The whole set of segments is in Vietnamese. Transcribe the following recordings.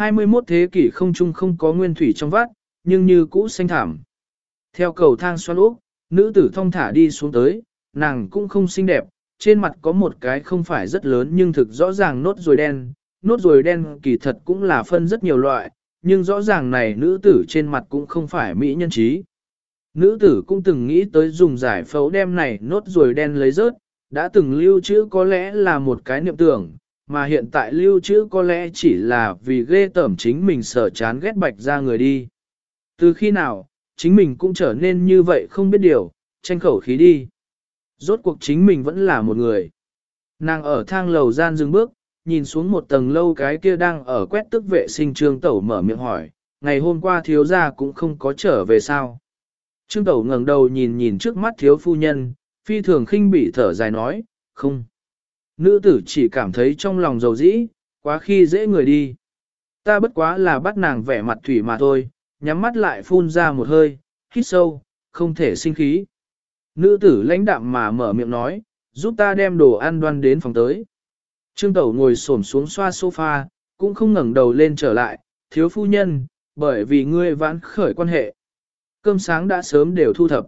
21 thế kỷ không chung không có nguyên thủy trong vắt, nhưng như cũ xanh thảm. Theo cầu thang xoan úp, nữ tử thông thả đi xuống tới, nàng cũng không xinh đẹp, trên mặt có một cái không phải rất lớn nhưng thực rõ ràng nốt ruồi đen. Nốt ruồi đen kỳ thật cũng là phân rất nhiều loại, nhưng rõ ràng này nữ tử trên mặt cũng không phải mỹ nhân trí. Nữ tử cũng từng nghĩ tới dùng giải phẫu đem này nốt ruồi đen lấy rớt, đã từng lưu trữ có lẽ là một cái niệm tưởng, mà hiện tại lưu trữ có lẽ chỉ là vì ghê tởm chính mình sợ chán ghét bạch ra người đi. Từ khi nào, chính mình cũng trở nên như vậy không biết điều, tranh khẩu khí đi. Rốt cuộc chính mình vẫn là một người. Nàng ở thang lầu gian dừng bước, nhìn xuống một tầng lâu cái kia đang ở quét tức vệ sinh trương tẩu mở miệng hỏi, ngày hôm qua thiếu gia cũng không có trở về sao. Trương tẩu ngẩng đầu nhìn nhìn trước mắt thiếu phu nhân, phi thường khinh bị thở dài nói, không. Nữ tử chỉ cảm thấy trong lòng dầu dĩ, quá khi dễ người đi. Ta bất quá là bắt nàng vẻ mặt thủy mà thôi, nhắm mắt lại phun ra một hơi, hít sâu, không thể sinh khí. Nữ tử lãnh đạm mà mở miệng nói, giúp ta đem đồ ăn đoan đến phòng tới. Trương Tẩu ngồi xổm xuống xoa sofa, cũng không ngẩng đầu lên trở lại, thiếu phu nhân, bởi vì ngươi vãn khởi quan hệ. Cơm sáng đã sớm đều thu thập.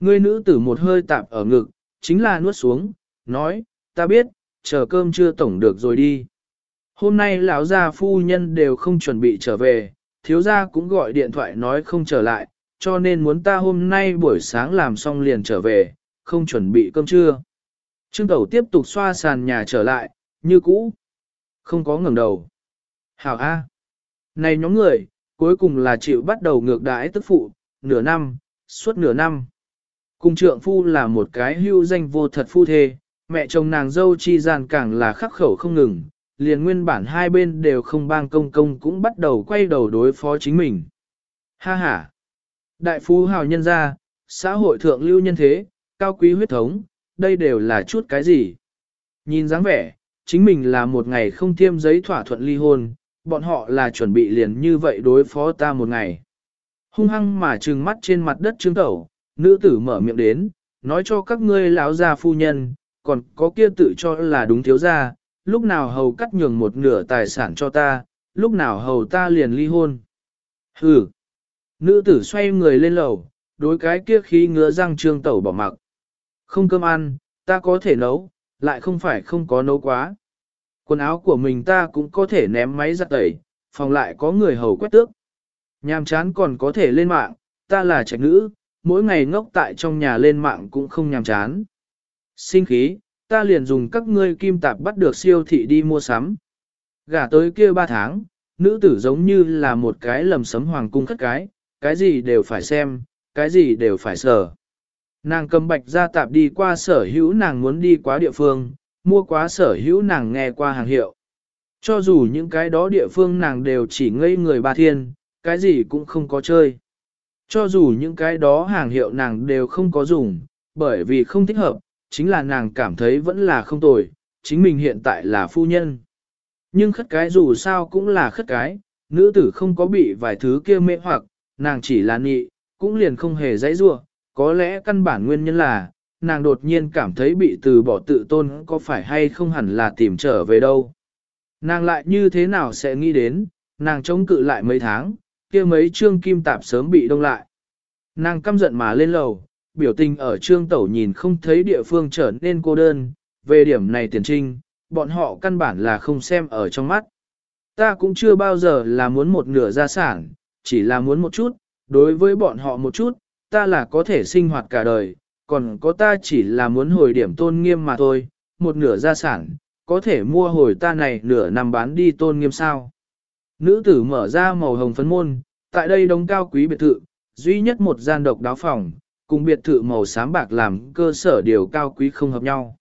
Ngươi nữ tử một hơi tạp ở ngực, chính là nuốt xuống, nói, ta biết, chờ cơm chưa tổng được rồi đi. Hôm nay lão gia phu nhân đều không chuẩn bị trở về, thiếu gia cũng gọi điện thoại nói không trở lại, cho nên muốn ta hôm nay buổi sáng làm xong liền trở về, không chuẩn bị cơm trưa. Trương Tẩu tiếp tục xoa sàn nhà trở lại, như cũ. Không có ngẩng đầu. Hảo A. Này nhóm người, cuối cùng là chịu bắt đầu ngược đãi tức phụ, nửa năm, suốt nửa năm. Cùng trượng phu là một cái hưu danh vô thật phu thê, mẹ chồng nàng dâu chi gian càng là khắc khẩu không ngừng, liền nguyên bản hai bên đều không bang công công cũng bắt đầu quay đầu đối phó chính mình. Ha ha! Đại phú hào nhân gia, xã hội thượng lưu nhân thế, cao quý huyết thống, đây đều là chút cái gì? Nhìn dáng vẻ, chính mình là một ngày không tiêm giấy thỏa thuận ly hôn, bọn họ là chuẩn bị liền như vậy đối phó ta một ngày. Hung hăng mà trừng mắt trên mặt đất trương tẩu, nữ tử mở miệng đến, nói cho các ngươi lão gia phu nhân, còn có kia tự cho là đúng thiếu gia, lúc nào hầu cắt nhường một nửa tài sản cho ta, lúc nào hầu ta liền ly hôn. Hừ. Nữ tử xoay người lên lầu, đối cái kia khí ngứa răng trương tẩu bỏ mặc. Không cơm ăn, ta có thể nấu, lại không phải không có nấu quá. Quần áo của mình ta cũng có thể ném máy giặt tẩy, phòng lại có người hầu quét tước. Nhàm chán còn có thể lên mạng, ta là trạch nữ, mỗi ngày ngốc tại trong nhà lên mạng cũng không nhàm chán. Sinh khí, ta liền dùng các ngươi kim tạp bắt được siêu thị đi mua sắm. Gả tới kia ba tháng, nữ tử giống như là một cái lầm sấm hoàng cung khất cái, cái gì đều phải xem, cái gì đều phải sở. Nàng cầm bạch ra tạp đi qua sở hữu nàng muốn đi quá địa phương, mua quá sở hữu nàng nghe qua hàng hiệu. Cho dù những cái đó địa phương nàng đều chỉ ngây người ba thiên, cái gì cũng không có chơi. Cho dù những cái đó hàng hiệu nàng đều không có dùng, bởi vì không thích hợp, chính là nàng cảm thấy vẫn là không tồi, chính mình hiện tại là phu nhân. Nhưng khất cái dù sao cũng là khất cái, nữ tử không có bị vài thứ kia mê hoặc, nàng chỉ là nhị, cũng liền không hề dãy rua, có lẽ căn bản nguyên nhân là, nàng đột nhiên cảm thấy bị từ bỏ tự tôn có phải hay không hẳn là tìm trở về đâu. Nàng lại như thế nào sẽ nghĩ đến, nàng chống cự lại mấy tháng, kia mấy trương kim tạp sớm bị đông lại. Nàng căm giận mà lên lầu, biểu tình ở trương tẩu nhìn không thấy địa phương trở nên cô đơn, về điểm này tiền trinh, bọn họ căn bản là không xem ở trong mắt. Ta cũng chưa bao giờ là muốn một nửa gia sản, chỉ là muốn một chút, đối với bọn họ một chút, ta là có thể sinh hoạt cả đời, còn có ta chỉ là muốn hồi điểm tôn nghiêm mà thôi, một nửa gia sản, có thể mua hồi ta này nửa năm bán đi tôn nghiêm sao. Nữ tử mở ra màu hồng phấn môn, tại đây đông cao quý biệt thự, duy nhất một gian độc đáo phòng, cùng biệt thự màu xám bạc làm cơ sở điều cao quý không hợp nhau.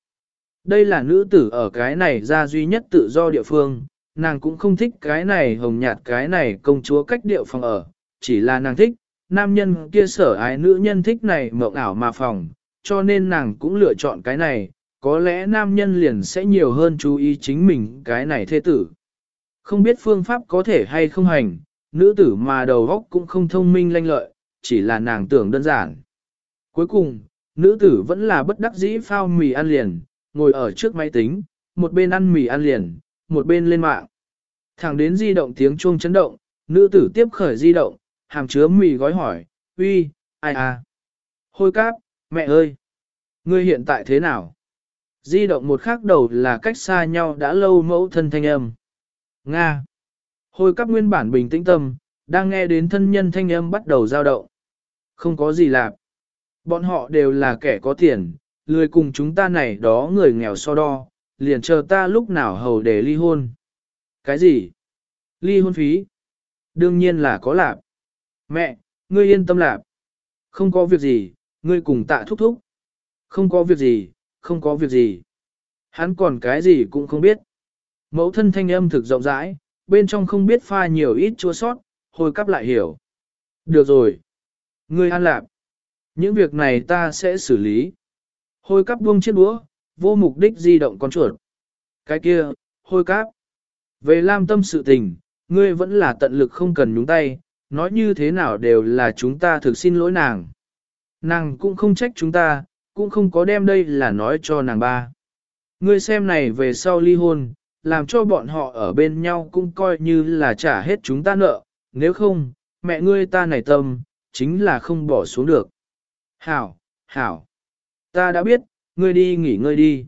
Đây là nữ tử ở cái này ra duy nhất tự do địa phương, nàng cũng không thích cái này hồng nhạt cái này công chúa cách điệu phòng ở, chỉ là nàng thích, nam nhân kia sở ái nữ nhân thích này mộng ảo mà phòng, cho nên nàng cũng lựa chọn cái này, có lẽ nam nhân liền sẽ nhiều hơn chú ý chính mình cái này thê tử. Không biết phương pháp có thể hay không hành, nữ tử mà đầu óc cũng không thông minh lanh lợi, chỉ là nàng tưởng đơn giản. Cuối cùng, nữ tử vẫn là bất đắc dĩ phao mì ăn liền, ngồi ở trước máy tính, một bên ăn mì ăn liền, một bên lên mạng. Thẳng đến di động tiếng chuông chấn động, nữ tử tiếp khởi di động, hàm chứa mì gói hỏi, uy, ai à? Hôi cáp, mẹ ơi! Ngươi hiện tại thế nào? Di động một khắc đầu là cách xa nhau đã lâu mẫu thân thanh âm. Nga! Hôi cáp nguyên bản bình tĩnh tâm, đang nghe đến thân nhân thanh âm bắt đầu dao động. Không có gì lạ. Bọn họ đều là kẻ có tiền, lười cùng chúng ta này đó người nghèo so đo, liền chờ ta lúc nào hầu để ly hôn. Cái gì? Ly hôn phí? Đương nhiên là có lạp. Mẹ, ngươi yên tâm lạp. Không có việc gì, ngươi cùng tạ thúc thúc. Không có việc gì, không có việc gì. Hắn còn cái gì cũng không biết. Mẫu thân thanh âm thực rộng rãi, bên trong không biết pha nhiều ít chua sót, hồi cắp lại hiểu. Được rồi. Ngươi an lạp. Những việc này ta sẽ xử lý. Hôi cắp buông chiếc đũa, vô mục đích di động con chuột. Cái kia, hôi cắp. Về Lam tâm sự tình, ngươi vẫn là tận lực không cần nhúng tay, nói như thế nào đều là chúng ta thực xin lỗi nàng. Nàng cũng không trách chúng ta, cũng không có đem đây là nói cho nàng ba. Ngươi xem này về sau ly hôn, làm cho bọn họ ở bên nhau cũng coi như là trả hết chúng ta nợ, nếu không, mẹ ngươi ta này tâm, chính là không bỏ xuống được. Hảo, hảo, ta đã biết, ngươi đi nghỉ ngơi đi.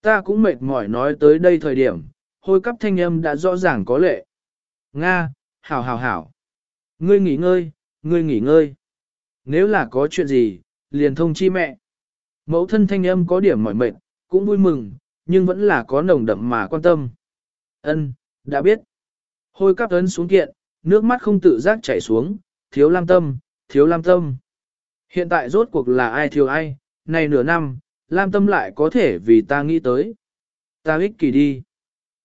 Ta cũng mệt mỏi nói tới đây thời điểm, hôi cắp thanh âm đã rõ ràng có lệ. Nga, hảo hảo hảo. Ngươi nghỉ ngơi, ngươi nghỉ ngơi. Nếu là có chuyện gì, liền thông chi mẹ. Mẫu thân thanh âm có điểm mỏi mệt, cũng vui mừng, nhưng vẫn là có nồng đậm mà quan tâm. Ân, đã biết. Hôi cắp ấn xuống kiện, nước mắt không tự giác chảy xuống, thiếu lam tâm, thiếu lam tâm. Hiện tại rốt cuộc là ai thiếu ai, này nửa năm, lam tâm lại có thể vì ta nghĩ tới. Ta ích kỷ đi.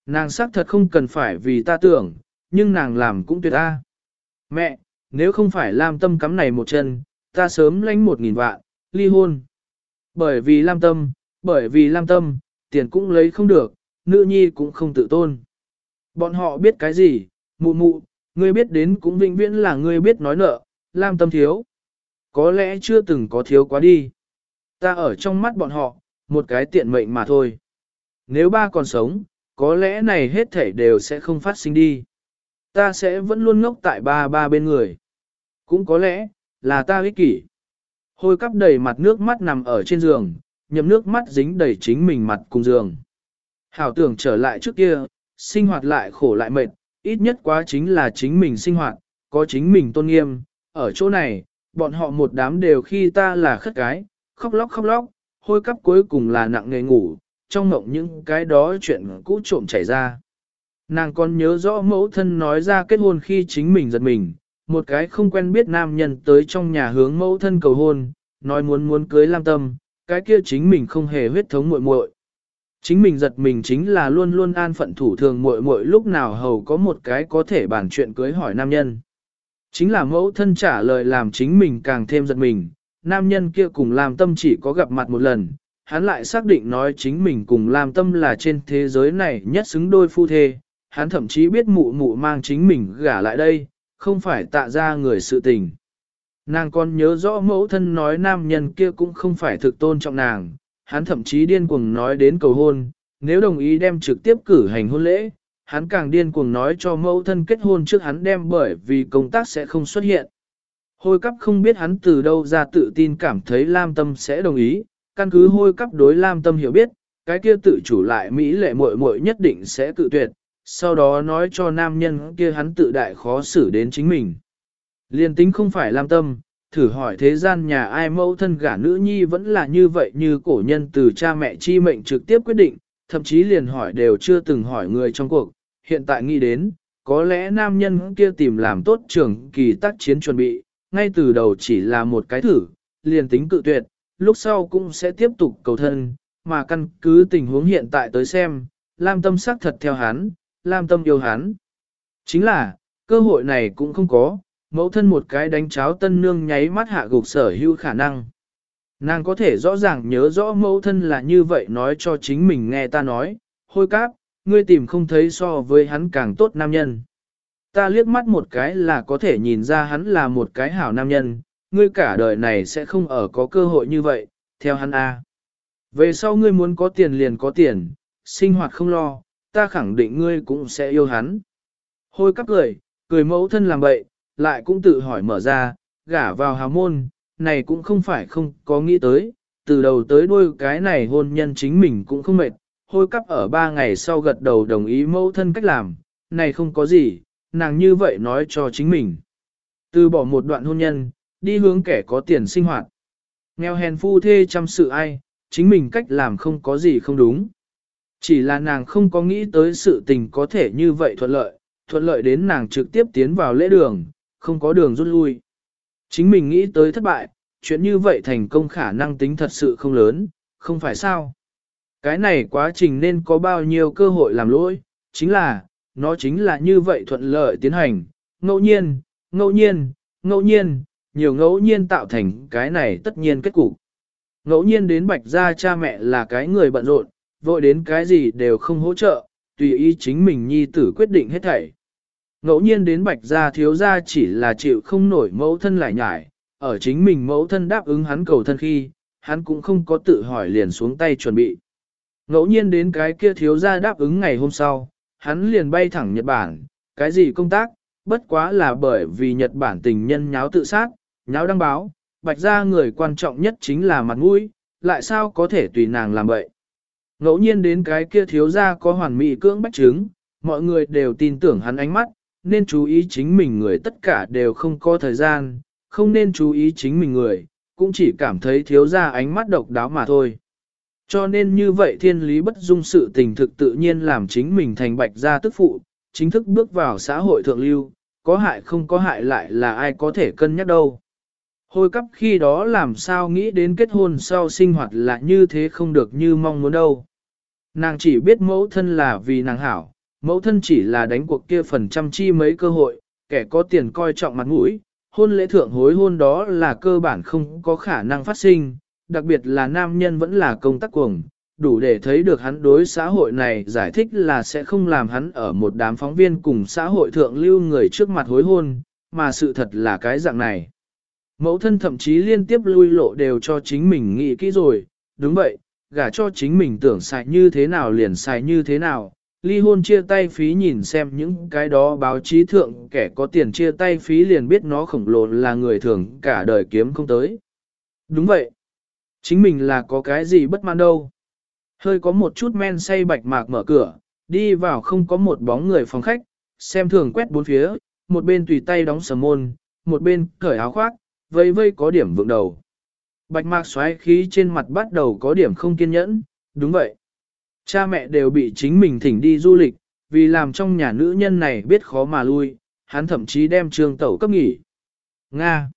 Nàng xác thật không cần phải vì ta tưởng, nhưng nàng làm cũng tuyệt ta. Mẹ, nếu không phải lam tâm cắm này một chân, ta sớm lãnh một nghìn vạn, ly hôn. Bởi vì lam tâm, bởi vì lam tâm, tiền cũng lấy không được, nữ nhi cũng không tự tôn. Bọn họ biết cái gì, mụ mụ, ngươi biết đến cũng vĩnh viễn là ngươi biết nói nợ, lam tâm thiếu. Có lẽ chưa từng có thiếu quá đi. Ta ở trong mắt bọn họ, một cái tiện mệnh mà thôi. Nếu ba còn sống, có lẽ này hết thảy đều sẽ không phát sinh đi. Ta sẽ vẫn luôn ngốc tại ba ba bên người. Cũng có lẽ, là ta ích kỷ. Hôi cắp đầy mặt nước mắt nằm ở trên giường, nhậm nước mắt dính đầy chính mình mặt cùng giường. Hảo tưởng trở lại trước kia, sinh hoạt lại khổ lại mệt, ít nhất quá chính là chính mình sinh hoạt, có chính mình tôn nghiêm. Ở chỗ này, bọn họ một đám đều khi ta là khất cái, khóc lóc khóc lóc, hôi cắp cuối cùng là nặng nghề ngủ, trong mộng những cái đó chuyện cũ trộm chảy ra. Nàng còn nhớ rõ mẫu thân nói ra kết hôn khi chính mình giật mình, một cái không quen biết nam nhân tới trong nhà hướng mẫu thân cầu hôn, nói muốn muốn cưới Lam Tâm, cái kia chính mình không hề huyết thống muội muội. Chính mình giật mình chính là luôn luôn an phận thủ thường muội muội lúc nào hầu có một cái có thể bàn chuyện cưới hỏi nam nhân. Chính là mẫu thân trả lời làm chính mình càng thêm giật mình, nam nhân kia cùng làm Tâm chỉ có gặp mặt một lần, hắn lại xác định nói chính mình cùng làm Tâm là trên thế giới này nhất xứng đôi phu thê, hắn thậm chí biết mụ mụ mang chính mình gả lại đây, không phải tạ ra người sự tình. Nàng còn nhớ rõ mẫu thân nói nam nhân kia cũng không phải thực tôn trọng nàng, hắn thậm chí điên cuồng nói đến cầu hôn, nếu đồng ý đem trực tiếp cử hành hôn lễ, hắn càng điên cuồng nói cho mẫu thân kết hôn trước hắn đem bởi vì công tác sẽ không xuất hiện. Hôi cắp không biết hắn từ đâu ra tự tin cảm thấy Lam Tâm sẽ đồng ý, căn cứ hôi cắp đối Lam Tâm hiểu biết, cái kia tự chủ lại Mỹ lệ muội muội nhất định sẽ tự tuyệt, sau đó nói cho nam nhân kia hắn tự đại khó xử đến chính mình. Liên tính không phải Lam Tâm, thử hỏi thế gian nhà ai mẫu thân gả nữ nhi vẫn là như vậy như cổ nhân từ cha mẹ chi mệnh trực tiếp quyết định, thậm chí liền hỏi đều chưa từng hỏi người trong cuộc, hiện tại nghĩ đến, có lẽ nam nhân kia tìm làm tốt trưởng kỳ tác chiến chuẩn bị, ngay từ đầu chỉ là một cái thử, liền tính cự tuyệt, lúc sau cũng sẽ tiếp tục cầu thân, mà căn cứ tình huống hiện tại tới xem, Lam Tâm xác thật theo hắn, Lam Tâm yêu hắn. Chính là, cơ hội này cũng không có, mẫu thân một cái đánh cháo tân nương nháy mắt hạ gục sở hữu khả năng. Nàng có thể rõ ràng nhớ rõ mẫu thân là như vậy nói cho chính mình nghe ta nói, hôi cáp, ngươi tìm không thấy so với hắn càng tốt nam nhân. Ta liếc mắt một cái là có thể nhìn ra hắn là một cái hảo nam nhân, ngươi cả đời này sẽ không ở có cơ hội như vậy, theo hắn A. Về sau ngươi muốn có tiền liền có tiền, sinh hoạt không lo, ta khẳng định ngươi cũng sẽ yêu hắn. Hôi cắp cười, cười mẫu thân làm bậy, lại cũng tự hỏi mở ra, gả vào hào môn, này cũng không phải không có nghĩ tới, từ đầu tới đuôi cái này hôn nhân chính mình cũng không mệt, hôi cắp ở ba ngày sau gật đầu đồng ý mẫu thân cách làm, này không có gì, nàng như vậy nói cho chính mình. Từ bỏ một đoạn hôn nhân, đi hướng kẻ có tiền sinh hoạt. Nghèo hèn phu thê chăm sự ai, chính mình cách làm không có gì không đúng. Chỉ là nàng không có nghĩ tới sự tình có thể như vậy thuận lợi, thuận lợi đến nàng trực tiếp tiến vào lễ đường, không có đường rút lui. Chính mình nghĩ tới thất bại, chuyện như vậy thành công khả năng tính thật sự không lớn, không phải sao. Cái này quá trình nên có bao nhiêu cơ hội làm lỗi, chính là, nó chính là như vậy thuận lợi tiến hành, ngẫu nhiên, ngẫu nhiên, ngẫu nhiên, nhiều ngẫu nhiên tạo thành cái này tất nhiên kết cục. Ngẫu nhiên đến bạch gia cha mẹ là cái người bận rộn, vội đến cái gì đều không hỗ trợ, tùy ý chính mình nhi tử quyết định hết thảy. Ngẫu nhiên đến bạch gia thiếu gia chỉ là chịu không nổi mẫu thân lại nhải, ở chính mình mẫu thân đáp ứng hắn cầu thân khi, hắn cũng không có tự hỏi liền xuống tay chuẩn bị. Ngẫu nhiên đến cái kia thiếu gia đáp ứng ngày hôm sau, hắn liền bay thẳng Nhật Bản, cái gì công tác, bất quá là bởi vì Nhật Bản tình nhân nháo tự sát, nháo đăng báo, bạch gia người quan trọng nhất chính là mặt mũi, lại sao có thể tùy nàng làm vậy. Ngẫu nhiên đến cái kia thiếu gia có hoàn mỹ cưỡng bách chứng, mọi người đều tin tưởng hắn ánh mắt, nên chú ý chính mình người tất cả đều không có thời gian, không nên chú ý chính mình người, cũng chỉ cảm thấy thiếu gia ánh mắt độc đáo mà thôi. Cho nên như vậy thiên lý bất dung sự tình thực tự nhiên làm chính mình thành bạch gia tức phụ, chính thức bước vào xã hội thượng lưu, có hại không có hại lại là ai có thể cân nhắc đâu. Hồi cấp khi đó làm sao nghĩ đến kết hôn sau sinh hoạt là như thế không được như mong muốn đâu. Nàng chỉ biết mẫu thân là vì nàng hảo, mẫu thân chỉ là đánh cuộc kia phần trăm chi mấy cơ hội, kẻ có tiền coi trọng mặt mũi, hôn lễ thượng hối hôn đó là cơ bản không có khả năng phát sinh, đặc biệt là nam nhân vẫn là công tác cuồng, đủ để thấy được hắn đối xã hội này giải thích là sẽ không làm hắn ở một đám phóng viên cùng xã hội thượng lưu người trước mặt hối hôn, mà sự thật là cái dạng này. Mẫu thân thậm chí liên tiếp lui lộ đều cho chính mình nghĩ kỹ rồi, đúng vậy, gả cho chính mình tưởng xài như thế nào liền xài như thế nào, ly hôn chia tay phí nhìn xem những cái đó báo chí thượng kẻ có tiền chia tay phí liền biết nó khổng lồ là người thường cả đời kiếm không tới. Đúng vậy. Chính mình là có cái gì bất mãn đâu. Hơi có một chút men say bạch mạc mở cửa, đi vào không có một bóng người phòng khách, xem thường quét bốn phía, một bên tùy tay đóng sầm môn, một bên cởi áo khoác, vây vây có điểm vượng đầu. Bạch mạc xoáy khí trên mặt bắt đầu có điểm không kiên nhẫn, đúng vậy. Cha mẹ đều bị chính mình thỉnh đi du lịch, vì làm trong nhà nữ nhân này biết khó mà lui, hắn thậm chí đem trường tẩu cấp nghỉ. Nga!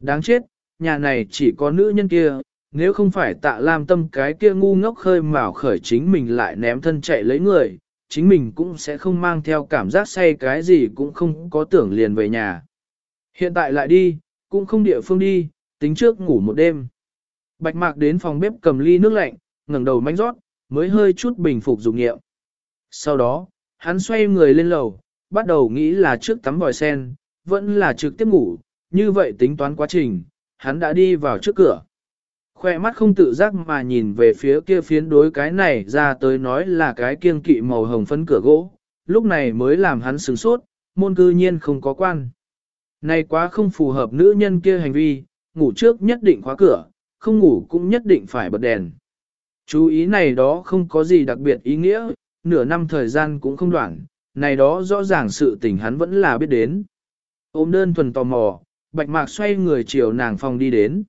Đáng chết, nhà này chỉ có nữ nhân kia, nếu không phải tạ lam tâm cái kia ngu ngốc khơi mào khởi chính mình lại ném thân chạy lấy người, chính mình cũng sẽ không mang theo cảm giác say cái gì cũng không có tưởng liền về nhà. Hiện tại lại đi, cũng không địa phương đi, tính trước ngủ một đêm. Bạch mạc đến phòng bếp cầm ly nước lạnh, ngẩng đầu mánh rót, mới hơi chút bình phục dụng nghiệm. Sau đó, hắn xoay người lên lầu, bắt đầu nghĩ là trước tắm vòi sen, vẫn là trực tiếp ngủ, như vậy tính toán quá trình, hắn đã đi vào trước cửa. Khoe mắt không tự giác mà nhìn về phía kia phiến đối cái này ra tới nói là cái kiêng kỵ màu hồng phấn cửa gỗ, lúc này mới làm hắn sửng sốt, môn cư nhiên không có quan. Này quá không phù hợp nữ nhân kia hành vi, ngủ trước nhất định khóa cửa, không ngủ cũng nhất định phải bật đèn. Chú ý này đó không có gì đặc biệt ý nghĩa, nửa năm thời gian cũng không đoạn, này đó rõ ràng sự tình hắn vẫn là biết đến. Ôm đơn thuần tò mò, bạch mạc xoay người chiều nàng phòng đi đến.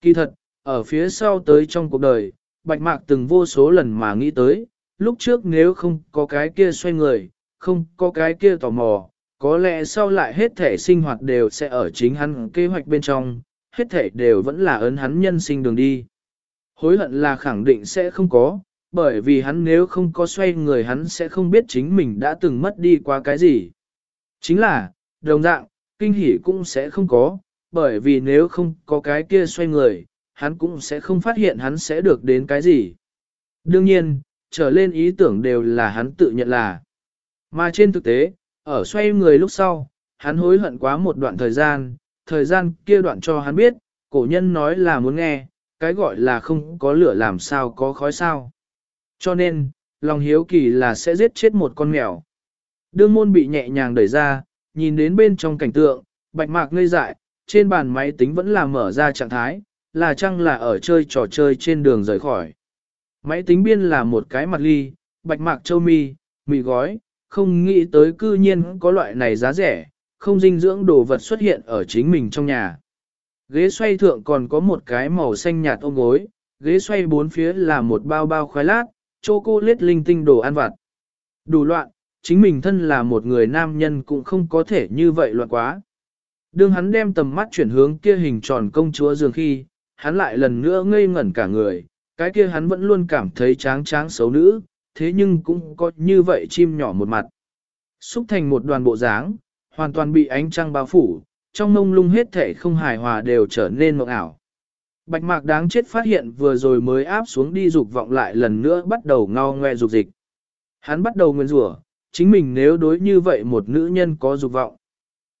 Kỳ thật, ở phía sau tới trong cuộc đời, bạch mạc từng vô số lần mà nghĩ tới, lúc trước nếu không có cái kia xoay người, không có cái kia tò mò, có lẽ sau lại hết thể sinh hoạt đều sẽ ở chính hắn kế hoạch bên trong, hết thể đều vẫn là ấn hắn nhân sinh đường đi. Hối hận là khẳng định sẽ không có, bởi vì hắn nếu không có xoay người hắn sẽ không biết chính mình đã từng mất đi qua cái gì. Chính là, đồng dạng, kinh hỉ cũng sẽ không có, bởi vì nếu không có cái kia xoay người, hắn cũng sẽ không phát hiện hắn sẽ được đến cái gì. Đương nhiên, trở lên ý tưởng đều là hắn tự nhận là. Mà trên thực tế, ở xoay người lúc sau, hắn hối hận quá một đoạn thời gian, thời gian kia đoạn cho hắn biết, cổ nhân nói là muốn nghe, cái gọi là không có lửa làm sao có khói sao. Cho nên, lòng hiếu kỳ là sẽ giết chết một con mèo. Đương môn bị nhẹ nhàng đẩy ra, nhìn đến bên trong cảnh tượng, bạch mạc ngây dại, trên bàn máy tính vẫn là mở ra trạng thái, là chăng là ở chơi trò chơi trên đường rời khỏi. Máy tính biên là một cái mặt ly, bạch mạc châu mi, mì gói, không nghĩ tới cư nhiên có loại này giá rẻ, không dinh dưỡng đồ vật xuất hiện ở chính mình trong nhà. Ghế xoay thượng còn có một cái màu xanh nhạt ôm gối, ghế xoay bốn phía là một bao bao khoai lát, chocolate linh tinh đồ ăn vặt. Đủ loạn, chính mình thân là một người nam nhân cũng không có thể như vậy loạn quá. Đương hắn đem tầm mắt chuyển hướng kia hình tròn công chúa giường khi, hắn lại lần nữa ngây ngẩn cả người, cái kia hắn vẫn luôn cảm thấy tráng tráng xấu nữ, thế nhưng cũng có như vậy chim nhỏ một mặt. Xúc thành một đoàn bộ dáng, hoàn toàn bị ánh trăng bao phủ, trong mông lung hết thể không hài hòa đều trở nên mộng ảo. Bạch mạc đáng chết phát hiện vừa rồi mới áp xuống đi dục vọng lại lần nữa bắt đầu ngao ngoe dục dịch. Hắn bắt đầu nguyên rủa, chính mình nếu đối như vậy một nữ nhân có dục vọng.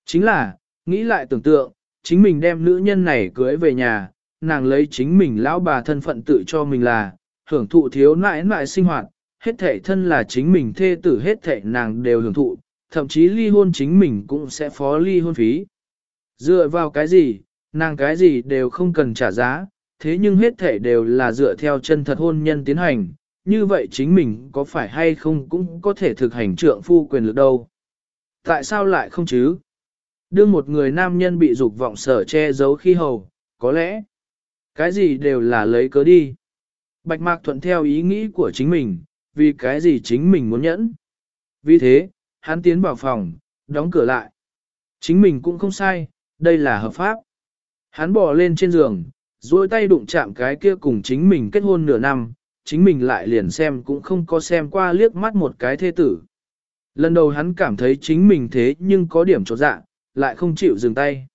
Chính là, nghĩ lại tưởng tượng, chính mình đem nữ nhân này cưới về nhà, nàng lấy chính mình lão bà thân phận tự cho mình là, hưởng thụ thiếu nãi nãi sinh hoạt, hết thể thân là chính mình thê tử hết thể nàng đều hưởng thụ, thậm chí ly hôn chính mình cũng sẽ phó ly hôn phí. Dựa vào cái gì, nàng cái gì đều không cần trả giá, thế nhưng hết thể đều là dựa theo chân thật hôn nhân tiến hành, như vậy chính mình có phải hay không cũng có thể thực hành trượng phu quyền lực đâu. Tại sao lại không chứ? Đương một người nam nhân bị dục vọng sở che giấu khi hầu, có lẽ, cái gì đều là lấy cớ đi. Bạch Mạc thuận theo ý nghĩ của chính mình, vì cái gì chính mình muốn nhẫn. Vì thế, hắn tiến vào phòng, đóng cửa lại. Chính mình cũng không sai, đây là hợp pháp. Hắn bò lên trên giường, duỗi tay đụng chạm cái kia cùng chính mình kết hôn nửa năm, chính mình lại liền xem cũng không có xem qua liếc mắt một cái thê tử. Lần đầu hắn cảm thấy chính mình thế nhưng có điểm trột dạ, lại không chịu dừng tay.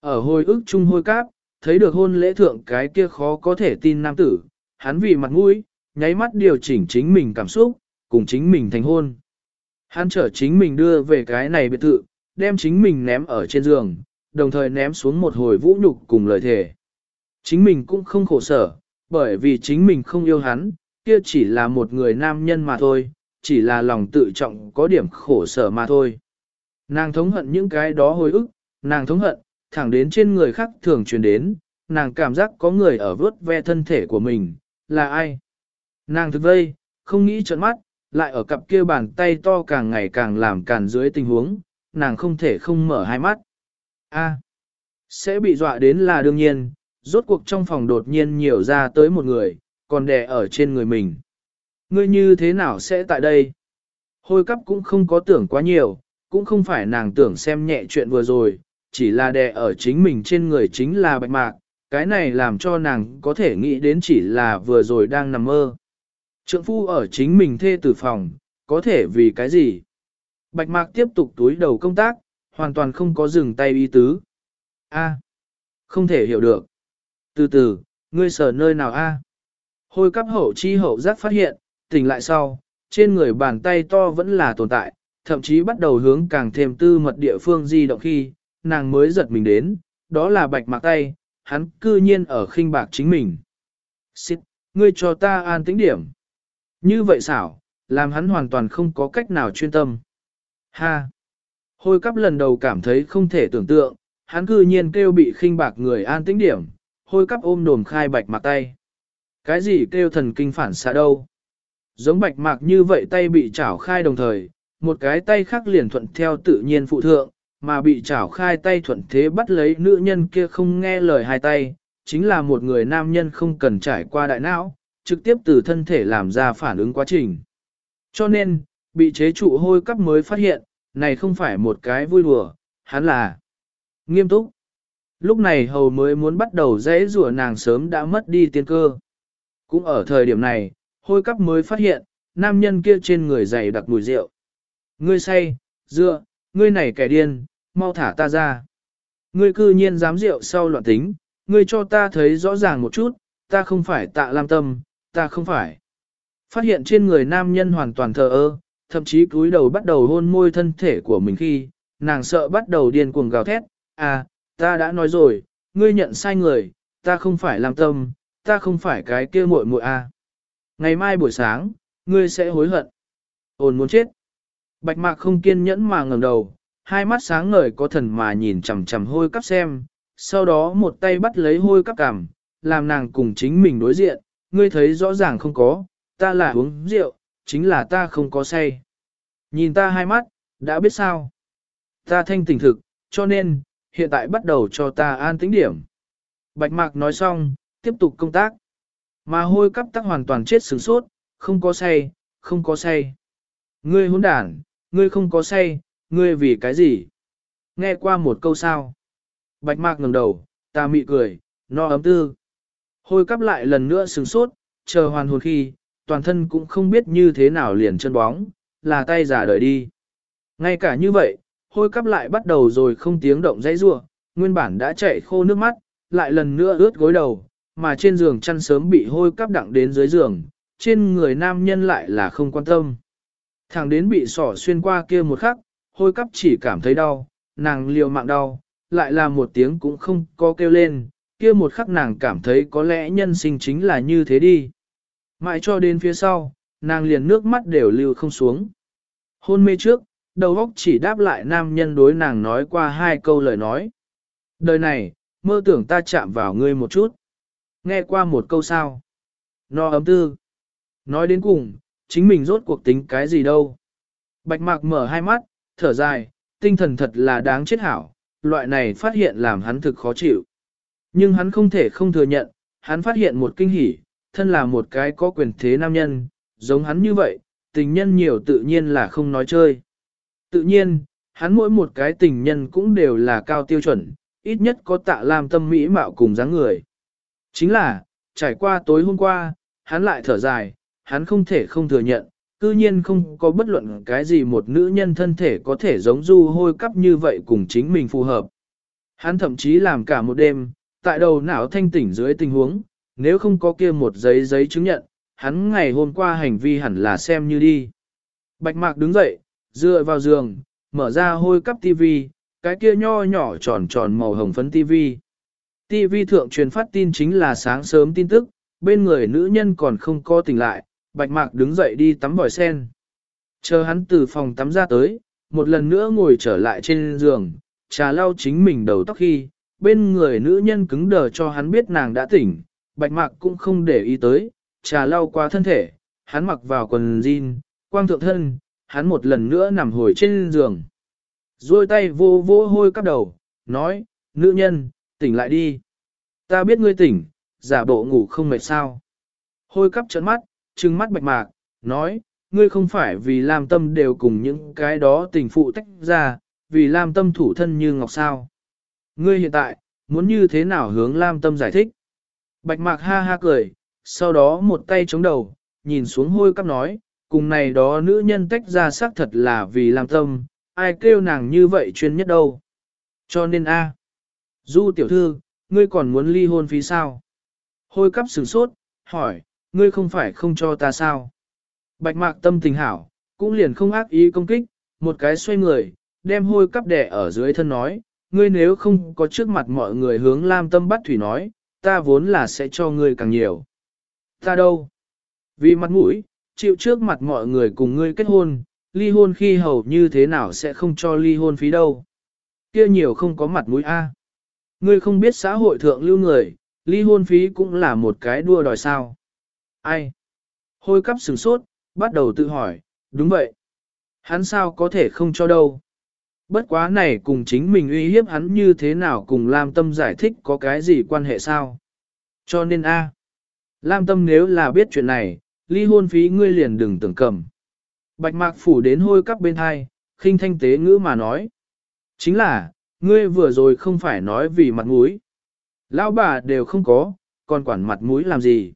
Ở hồi ức chung hôi cáp, thấy được hôn lễ thượng cái kia khó có thể tin nam tử, hắn vì mặt mũi, nháy mắt điều chỉnh chính mình cảm xúc, cùng chính mình thành hôn. Hắn trở chính mình đưa về cái này biệt thự, đem chính mình ném ở trên giường, đồng thời ném xuống một hồi vũ nhục cùng lời thề. Chính mình cũng không khổ sở, bởi vì chính mình không yêu hắn, kia chỉ là một người nam nhân mà thôi, chỉ là lòng tự trọng có điểm khổ sở mà thôi. Nàng thống hận những cái đó hồi ức, nàng thống hận, thẳng đến trên người khác thường truyền đến, nàng cảm giác có người ở vớt ve thân thể của mình, là ai? Nàng thực vây, không nghĩ trợn mắt, lại ở cặp kia bàn tay to càng ngày càng làm càn dưới tình huống, nàng không thể không mở hai mắt. A, sẽ bị dọa đến là đương nhiên, rốt cuộc trong phòng đột nhiên nhiều ra tới một người, còn đè ở trên người mình. Ngươi như thế nào sẽ tại đây? Hôi cắp cũng không có tưởng quá nhiều, cũng không phải nàng tưởng xem nhẹ chuyện vừa rồi, chỉ là đè ở chính mình trên người chính là bạch mạc, cái này làm cho nàng có thể nghĩ đến chỉ là vừa rồi đang nằm mơ. Trượng phu ở chính mình thê tử phòng, có thể vì cái gì? Bạch mạc tiếp tục túi đầu công tác, hoàn toàn không có dừng tay y tứ. A, không thể hiểu được. Từ từ, ngươi sở nơi nào a? Hôi cắp hậu chi hậu giác phát hiện, tỉnh lại sau, trên người bàn tay to vẫn là tồn tại, thậm chí bắt đầu hướng càng thêm tư mật địa phương di động khi, nàng mới giật mình đến, đó là bạch mạc tay, hắn cư nhiên ở khinh bạc chính mình. Xịt, ngươi cho ta an tĩnh điểm. Như vậy xảo, làm hắn hoàn toàn không có cách nào chuyên tâm. Ha! Hôi cắp lần đầu cảm thấy không thể tưởng tượng, hắn cư nhiên kêu bị khinh bạc người an tĩnh điểm, hôi cắp ôm đồm khai bạch mạc tay. Cái gì kêu thần kinh phản xạ đâu? Giống bạch mạc như vậy tay bị chảo khai đồng thời, một cái tay khác liền thuận theo tự nhiên phụ thượng, mà bị chảo khai tay thuận thế bắt lấy nữ nhân kia không nghe lời hai tay, chính là một người nam nhân không cần trải qua đại não, trực tiếp từ thân thể làm ra phản ứng quá trình. Cho nên, bị chế trụ hôi cắp mới phát hiện, này không phải một cái vui đùa, hắn là nghiêm túc. Lúc này hầu mới muốn bắt đầu dễ rùa nàng sớm đã mất đi tiên cơ. Cũng ở thời điểm này, hôi cắp mới phát hiện, nam nhân kia trên người dày đặc mùi rượu. Ngươi say, dựa, ngươi này kẻ điên, mau thả ta ra. Ngươi cư nhiên dám rượu sau loạn tính, ngươi cho ta thấy rõ ràng một chút, ta không phải tạ lam tâm, ta không phải. Phát hiện trên người nam nhân hoàn toàn thờ ơ, thậm chí cúi đầu bắt đầu hôn môi thân thể của mình khi, nàng sợ bắt đầu điên cuồng gào thét, à, ta đã nói rồi, ngươi nhận sai người, ta không phải làm tâm, ta không phải cái kia muội muội a. À. Ngày mai buổi sáng, ngươi sẽ hối hận. Ôn muốn chết. Bạch mạc không kiên nhẫn mà ngẩng đầu, hai mắt sáng ngời có thần mà nhìn chằm chằm hôi cắp xem, sau đó một tay bắt lấy hôi cắp cằm, làm nàng cùng chính mình đối diện, ngươi thấy rõ ràng không có, ta là uống rượu, chính là ta không có say. Nhìn ta hai mắt, đã biết sao. Ta thanh tỉnh thực, cho nên, hiện tại bắt đầu cho ta an tĩnh điểm. Bạch mạc nói xong, tiếp tục công tác. Mà hôi cắp tắc hoàn toàn chết sướng sốt, không có say, không có say. Ngươi hỗn đản, ngươi không có say, ngươi vì cái gì? Nghe qua một câu sao. Bạch mạc ngẩng đầu, ta mị cười, no ấm tư. Hôi cắp lại lần nữa sừng sốt, chờ hoàn hồn khi, toàn thân cũng không biết như thế nào liền chân bóng, là tay giả đợi đi. Ngay cả như vậy, hôi cắp lại bắt đầu rồi không tiếng động dãy rua, nguyên bản đã chảy khô nước mắt, lại lần nữa ướt gối đầu, mà trên giường chăn sớm bị hôi cắp đặng đến dưới giường, trên người nam nhân lại là không quan tâm. Thằng đến bị sỏ xuyên qua kia một khắc, hôi cắp chỉ cảm thấy đau, nàng liều mạng đau, lại là một tiếng cũng không có kêu lên, kia một khắc nàng cảm thấy có lẽ nhân sinh chính là như thế đi. Mãi cho đến phía sau, nàng liền nước mắt đều lưu không xuống. Hôn mê trước, đầu óc chỉ đáp lại nam nhân đối nàng nói qua hai câu lời nói. Đời này, mơ tưởng ta chạm vào ngươi một chút. Nghe qua một câu sao. No ấm tư. Nói đến cùng, chính mình rốt cuộc tính cái gì đâu. Bạch mạc mở hai mắt, thở dài, tinh thần thật là đáng chết hảo, loại này phát hiện làm hắn thực khó chịu. Nhưng hắn không thể không thừa nhận, hắn phát hiện một kinh hỉ, thân là một cái có quyền thế nam nhân, giống hắn như vậy, tình nhân nhiều tự nhiên là không nói chơi. Tự nhiên, hắn mỗi một cái tình nhân cũng đều là cao tiêu chuẩn, ít nhất có tạ làm tâm mỹ mạo cùng dáng người. Chính là, trải qua tối hôm qua, hắn lại thở dài, hắn không thể không thừa nhận, cư nhiên không có bất luận cái gì một nữ nhân thân thể có thể giống du hôi cắp như vậy cùng chính mình phù hợp. Hắn thậm chí làm cả một đêm, tại đầu não thanh tỉnh dưới tình huống, nếu không có kia một giấy giấy chứng nhận, hắn ngày hôm qua hành vi hẳn là xem như đi. Bạch mạc đứng dậy, dựa vào giường, mở ra hôi cắp tivi, cái kia nho nhỏ tròn tròn màu hồng phấn tivi. Tivi thượng truyền phát tin chính là sáng sớm tin tức, bên người nữ nhân còn không co tỉnh lại, bạch mạc đứng dậy đi tắm vòi sen. Chờ hắn từ phòng tắm ra tới, một lần nữa ngồi trở lại trên giường, trà lau chính mình đầu tóc khi, bên người nữ nhân cứng đờ cho hắn biết nàng đã tỉnh, bạch mạc cũng không để ý tới, trà lau qua thân thể, hắn mặc vào quần jean, quang thượng thân, hắn một lần nữa nằm hồi trên giường. Rồi tay vô vô hôi cắp đầu, nói, nữ nhân, tỉnh lại đi. Ta biết ngươi tỉnh, giả bộ ngủ không mệt sao. Hôi cắp trấn mắt, trừng mắt bạch mạc, nói, ngươi không phải vì làm tâm đều cùng những cái đó tình phụ tách ra, vì làm tâm thủ thân như ngọc sao. Ngươi hiện tại, muốn như thế nào hướng Lam Tâm giải thích? Bạch Mạc ha ha cười, sau đó một tay chống đầu, nhìn xuống hôi cắp nói, cùng này đó nữ nhân tách ra xác thật là vì Lam Tâm, ai kêu nàng như vậy chuyên nhất đâu. Cho nên a, Du tiểu thư, ngươi còn muốn ly hôn phí sao? Hôi cắp sửng sốt, hỏi, ngươi không phải không cho ta sao? Bạch Mạc tâm tình hảo, cũng liền không ác ý công kích, một cái xoay người, đem hôi cắp đẻ ở dưới thân nói, ngươi nếu không có trước mặt mọi người hướng Lam Tâm bắt thủy nói, ta vốn là sẽ cho ngươi càng nhiều. Ta đâu? Vì mặt mũi, chịu trước mặt mọi người cùng ngươi kết hôn, ly hôn khi hầu như thế nào sẽ không cho ly hôn phí đâu. Kia nhiều không có mặt mũi a. Ngươi không biết xã hội thượng lưu người, ly hôn phí cũng là một cái đua đòi sao. Ai? Hôi cắp sửng sốt, bắt đầu tự hỏi, đúng vậy. Hắn sao có thể không cho đâu. Bất quá này cùng chính mình uy hiếp hắn như thế nào cùng Lam Tâm giải thích có cái gì quan hệ sao? Cho nên a, Lam Tâm nếu là biết chuyện này, ly hôn phí ngươi liền đừng tưởng cầm. Bạch mạc phủ đến hôi cắp bên hai, khinh thanh tế ngữ mà nói. Chính là, ngươi vừa rồi không phải nói vì mặt mũi. Lão bà đều không có, còn quản mặt mũi làm gì.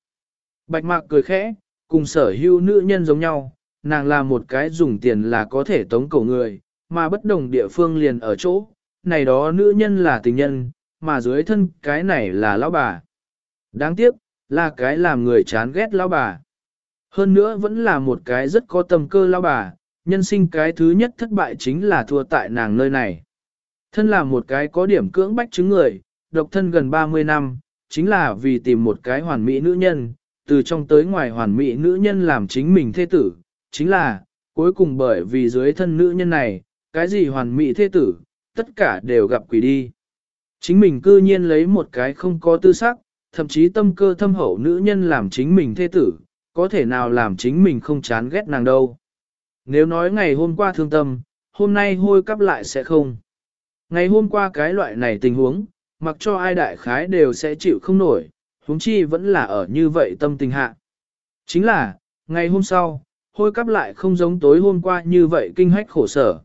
Bạch mạc cười khẽ, cùng sở hữu nữ nhân giống nhau, nàng là một cái dùng tiền là có thể tống cổ người, mà bất đồng địa phương liền ở chỗ, này đó nữ nhân là tình nhân, mà dưới thân cái này là lão bà. Đáng tiếc, là cái làm người chán ghét lão bà. Hơn nữa vẫn là một cái rất có tầm cơ lão bà, nhân sinh cái thứ nhất thất bại chính là thua tại nàng nơi này. Thân là một cái có điểm cưỡng bách chứng người, độc thân gần 30 năm, chính là vì tìm một cái hoàn mỹ nữ nhân, từ trong tới ngoài hoàn mỹ nữ nhân làm chính mình thê tử, chính là, cuối cùng bởi vì dưới thân nữ nhân này, cái gì hoàn mỹ thế tử, tất cả đều gặp quỷ đi. Chính mình cư nhiên lấy một cái không có tư sắc, thậm chí tâm cơ thâm hậu nữ nhân làm chính mình thế tử, có thể nào làm chính mình không chán ghét nàng đâu. Nếu nói ngày hôm qua thương tâm, hôm nay hôi cắp lại sẽ không. Ngày hôm qua cái loại này tình huống, mặc cho ai đại khái đều sẽ chịu không nổi, huống chi vẫn là ở như vậy tâm tình hạ. Chính là, ngày hôm sau, hôi cắp lại không giống tối hôm qua như vậy kinh hách khổ sở.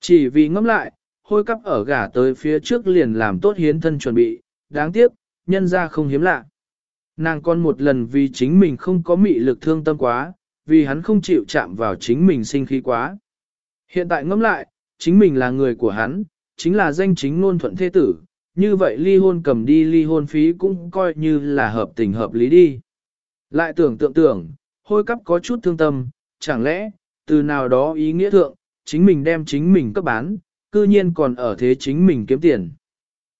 Chỉ vì ngẫm lại, hôi cắp ở gả tới phía trước liền làm tốt hiến thân chuẩn bị, đáng tiếc, nhân ra không hiếm lạ. Nàng còn một lần vì chính mình không có mị lực thương tâm quá, vì hắn không chịu chạm vào chính mình sinh khí quá. Hiện tại ngẫm lại, chính mình là người của hắn, chính là danh chính ngôn thuận thế tử, như vậy ly hôn cầm đi ly hôn phí cũng coi như là hợp tình hợp lý đi. Lại tưởng tượng tưởng, hôi cắp có chút thương tâm, chẳng lẽ, từ nào đó ý nghĩa thượng, chính mình đem chính mình cấp bán, cư nhiên còn ở thế chính mình kiếm tiền.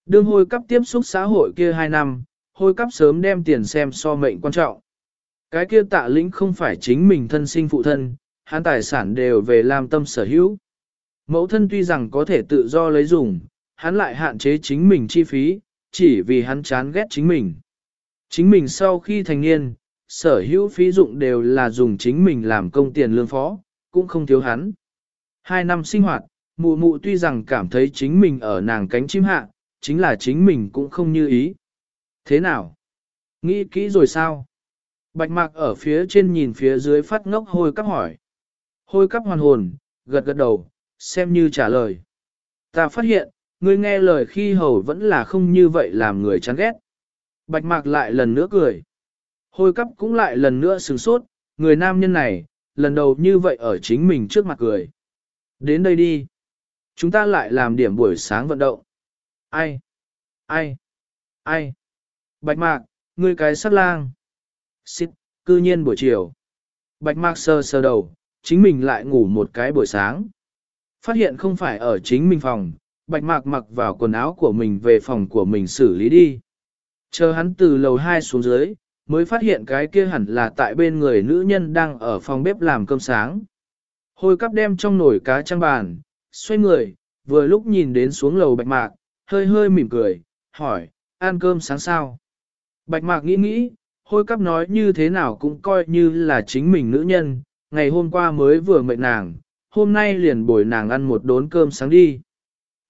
Đương hôi cắp tiếp xúc xã hội kia 2 năm, hôi cắp sớm đem tiền xem so mệnh quan trọng. Cái kia tạ lĩnh không phải chính mình thân sinh phụ thân, hắn tài sản đều về làm tâm sở hữu. Mẫu thân tuy rằng có thể tự do lấy dùng, hắn lại hạn chế chính mình chi phí, chỉ vì hắn chán ghét chính mình. Chính mình sau khi thành niên, sở hữu phí dụng đều là dùng chính mình làm công tiền lương phó, cũng không thiếu hắn. Hai năm sinh hoạt, mụ mụ tuy rằng cảm thấy chính mình ở nàng cánh chim hạ, chính là chính mình cũng không như ý. Thế nào? Nghĩ kỹ rồi sao? Bạch mạc ở phía trên nhìn phía dưới phát ngốc hôi cắp hỏi. Hôi cắp hoàn hồn, gật gật đầu, xem như trả lời. Ta phát hiện, ngươi nghe lời khi hầu vẫn là không như vậy làm người chán ghét. Bạch mạc lại lần nữa cười. Hôi cắp cũng lại lần nữa sửng sốt, người nam nhân này, lần đầu như vậy ở chính mình trước mặt cười. Đến đây đi. Chúng ta lại làm điểm buổi sáng vận động. Ai? Ai? Ai? Bạch mạc, ngươi cái sắt lang. Xít, cư nhiên buổi chiều. Bạch mạc sơ sơ đầu, chính mình lại ngủ một cái buổi sáng. Phát hiện không phải ở chính mình phòng, bạch mạc mặc vào quần áo của mình về phòng của mình xử lý đi. Chờ hắn từ lầu 2 xuống dưới, mới phát hiện cái kia hẳn là tại bên người nữ nhân đang ở phòng bếp làm cơm sáng. Hôi cắp đem trong nồi cá trăng bàn, xoay người, vừa lúc nhìn đến xuống lầu bạch mạc, hơi hơi mỉm cười, hỏi, ăn cơm sáng sao? Bạch mạc nghĩ nghĩ, hôi cắp nói như thế nào cũng coi như là chính mình nữ nhân, ngày hôm qua mới vừa mệnh nàng, hôm nay liền bồi nàng ăn một đốn cơm sáng đi.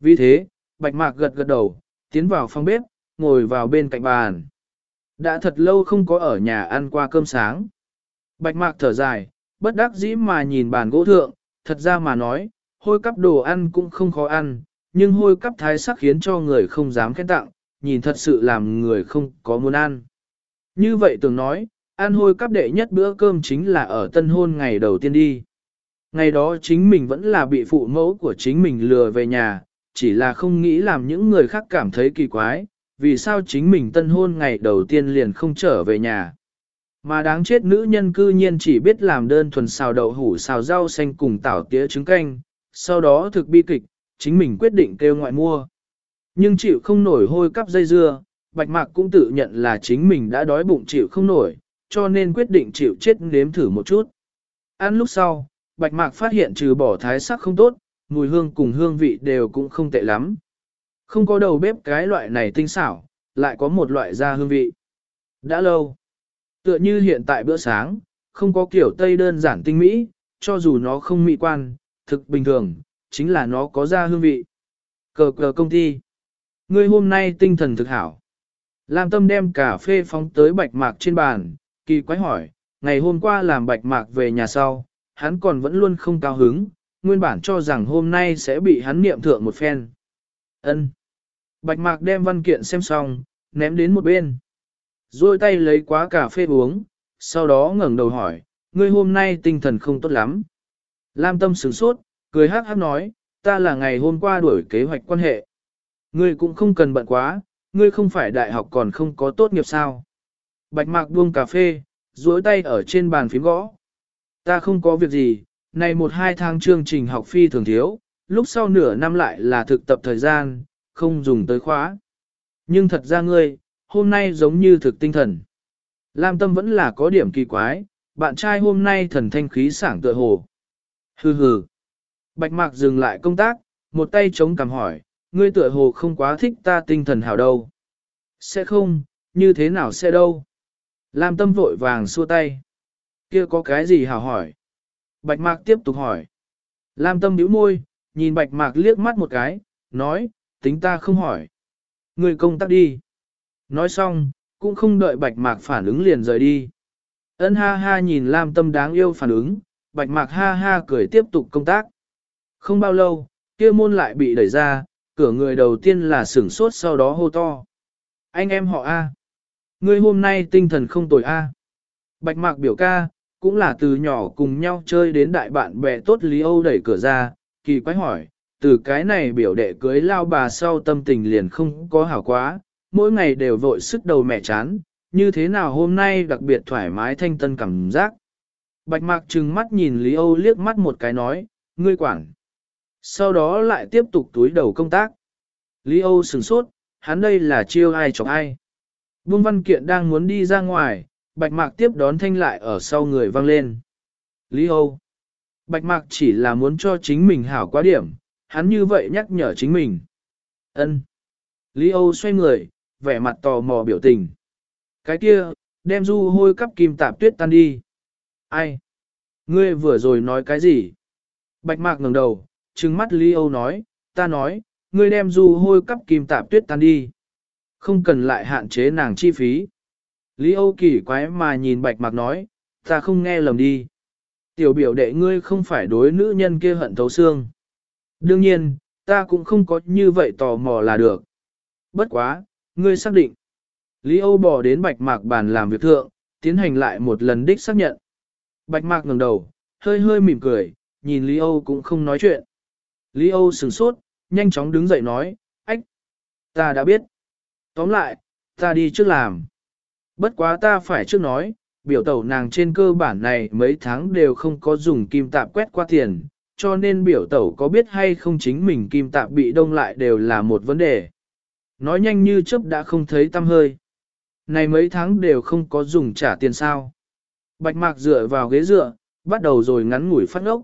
Vì thế, bạch mạc gật gật đầu, tiến vào phòng bếp, ngồi vào bên cạnh bàn. Đã thật lâu không có ở nhà ăn qua cơm sáng. Bạch mạc thở dài, bất đắc dĩ mà nhìn bàn gỗ thượng, thật ra mà nói, hôi cắp đồ ăn cũng không khó ăn, nhưng hôi cắp thái sắc khiến cho người không dám khen tặng, nhìn thật sự làm người không có muốn ăn. Như vậy tưởng nói, ăn hôi cắp đệ nhất bữa cơm chính là ở tân hôn ngày đầu tiên đi. Ngày đó chính mình vẫn là bị phụ mẫu của chính mình lừa về nhà, chỉ là không nghĩ làm những người khác cảm thấy kỳ quái, vì sao chính mình tân hôn ngày đầu tiên liền không trở về nhà. Mà đáng chết nữ nhân cư nhiên chỉ biết làm đơn thuần xào đậu hủ xào rau xanh cùng tảo tía trứng canh, sau đó thực bi kịch, chính mình quyết định kêu ngoại mua. Nhưng chịu không nổi hôi cắp dây dưa, Bạch Mạc cũng tự nhận là chính mình đã đói bụng chịu không nổi, cho nên quyết định chịu chết nếm thử một chút. Ăn lúc sau, Bạch Mạc phát hiện trừ bỏ thái sắc không tốt, mùi hương cùng hương vị đều cũng không tệ lắm. Không có đầu bếp cái loại này tinh xảo, lại có một loại da hương vị. Đã lâu, tựa như hiện tại bữa sáng, không có kiểu Tây đơn giản tinh mỹ, cho dù nó không mỹ quan, thực bình thường, chính là nó có da hương vị. Cờ cờ công ty. Ngươi hôm nay tinh thần thực hảo. Lam Tâm đem cà phê phóng tới bạch mạc trên bàn, kỳ quái hỏi, ngày hôm qua làm bạch mạc về nhà sau, hắn còn vẫn luôn không cao hứng, nguyên bản cho rằng hôm nay sẽ bị hắn niệm thượng một phen. Ân. Bạch mạc đem văn kiện xem xong, ném đến một bên. Rồi tay lấy quá cà phê uống, sau đó ngẩng đầu hỏi, ngươi hôm nay tinh thần không tốt lắm. Lam Tâm sửng sốt, cười hắc hắc nói, ta là ngày hôm qua đuổi kế hoạch quan hệ. Ngươi cũng không cần bận quá, ngươi không phải đại học còn không có tốt nghiệp sao. Bạch mạc buông cà phê, duỗi tay ở trên bàn phím gõ. Ta không có việc gì, này một hai tháng chương trình học phi thường thiếu, lúc sau nửa năm lại là thực tập thời gian, không dùng tới khóa. Nhưng thật ra ngươi, hôm nay giống như thực tinh thần. Lam tâm vẫn là có điểm kỳ quái, bạn trai hôm nay thần thanh khí sảng tựa hồ. Hừ hừ. Bạch mạc dừng lại công tác, một tay chống cằm hỏi, ngươi tựa hồ không quá thích ta tinh thần hảo đâu. Sẽ không, như thế nào sẽ đâu. Lam tâm vội vàng xua tay. Kia có cái gì hảo hỏi? Bạch mạc tiếp tục hỏi. Lam tâm nhíu môi, nhìn bạch mạc liếc mắt một cái, nói, tính ta không hỏi. người công tác đi. Nói xong, cũng không đợi bạch mạc phản ứng liền rời đi. Ân ha ha nhìn Lam tâm đáng yêu phản ứng, bạch mạc ha ha cười tiếp tục công tác. Không bao lâu, kia môn lại bị đẩy ra, cửa người đầu tiên là sửng sốt sau đó hô to. Anh em họ A. Ngươi hôm nay tinh thần không tồi A. Bạch mạc biểu ca, cũng là từ nhỏ cùng nhau chơi đến đại bạn bè tốt Lý Âu đẩy cửa ra, kỳ quái hỏi, từ cái này biểu đệ cưới lao bà sau tâm tình liền không có hảo quá, mỗi ngày đều vội sức đầu mẹ chán, như thế nào hôm nay đặc biệt thoải mái thanh tân cảm giác. Bạch mạc trừng mắt nhìn Lý Âu liếc mắt một cái nói, ngươi quản. Sau đó lại tiếp tục túi đầu công tác. Lý Âu sửng sốt, hắn đây là chiêu ai chọc ai. Vương Văn Kiện đang muốn đi ra ngoài, Bạch Mạc tiếp đón thanh lại ở sau người vang lên. Lý Âu. Bạch Mạc chỉ là muốn cho chính mình hảo quá điểm, hắn như vậy nhắc nhở chính mình. Ân. Lý Âu xoay người, vẻ mặt tò mò biểu tình. Cái kia, đem du hôi cắp kim tạp tuyết tan đi. Ai? Ngươi vừa rồi nói cái gì? Bạch Mạc ngẩng đầu, trừng mắt Lý Âu nói, ta nói, ngươi đem du hôi cắp kim tạp tuyết tan đi. Không cần lại hạn chế nàng chi phí. Lý Âu kỳ quái mà nhìn bạch mạc nói, ta không nghe lầm đi. Tiểu biểu đệ ngươi không phải đối nữ nhân kia hận thấu xương. Đương nhiên, ta cũng không có như vậy tò mò là được. Bất quá, ngươi xác định. Lý Âu bỏ đến bạch mạc bàn làm việc thượng, tiến hành lại một lần đích xác nhận. Bạch mạc ngẩng đầu, hơi hơi mỉm cười, nhìn Lý Âu cũng không nói chuyện. Lý Âu sửng sốt, nhanh chóng đứng dậy nói, ách, ta đã biết. Tóm lại, ta đi trước làm. Bất quá ta phải trước nói, biểu tẩu nàng trên cơ bản này mấy tháng đều không có dùng kim tạp quét qua tiền, cho nên biểu tẩu có biết hay không chính mình kim tạp bị đông lại đều là một vấn đề. Nói nhanh như chớp đã không thấy tâm hơi. Này mấy tháng đều không có dùng trả tiền sao. Bạch mạc dựa vào ghế dựa, bắt đầu rồi ngắn ngủi phát ốc.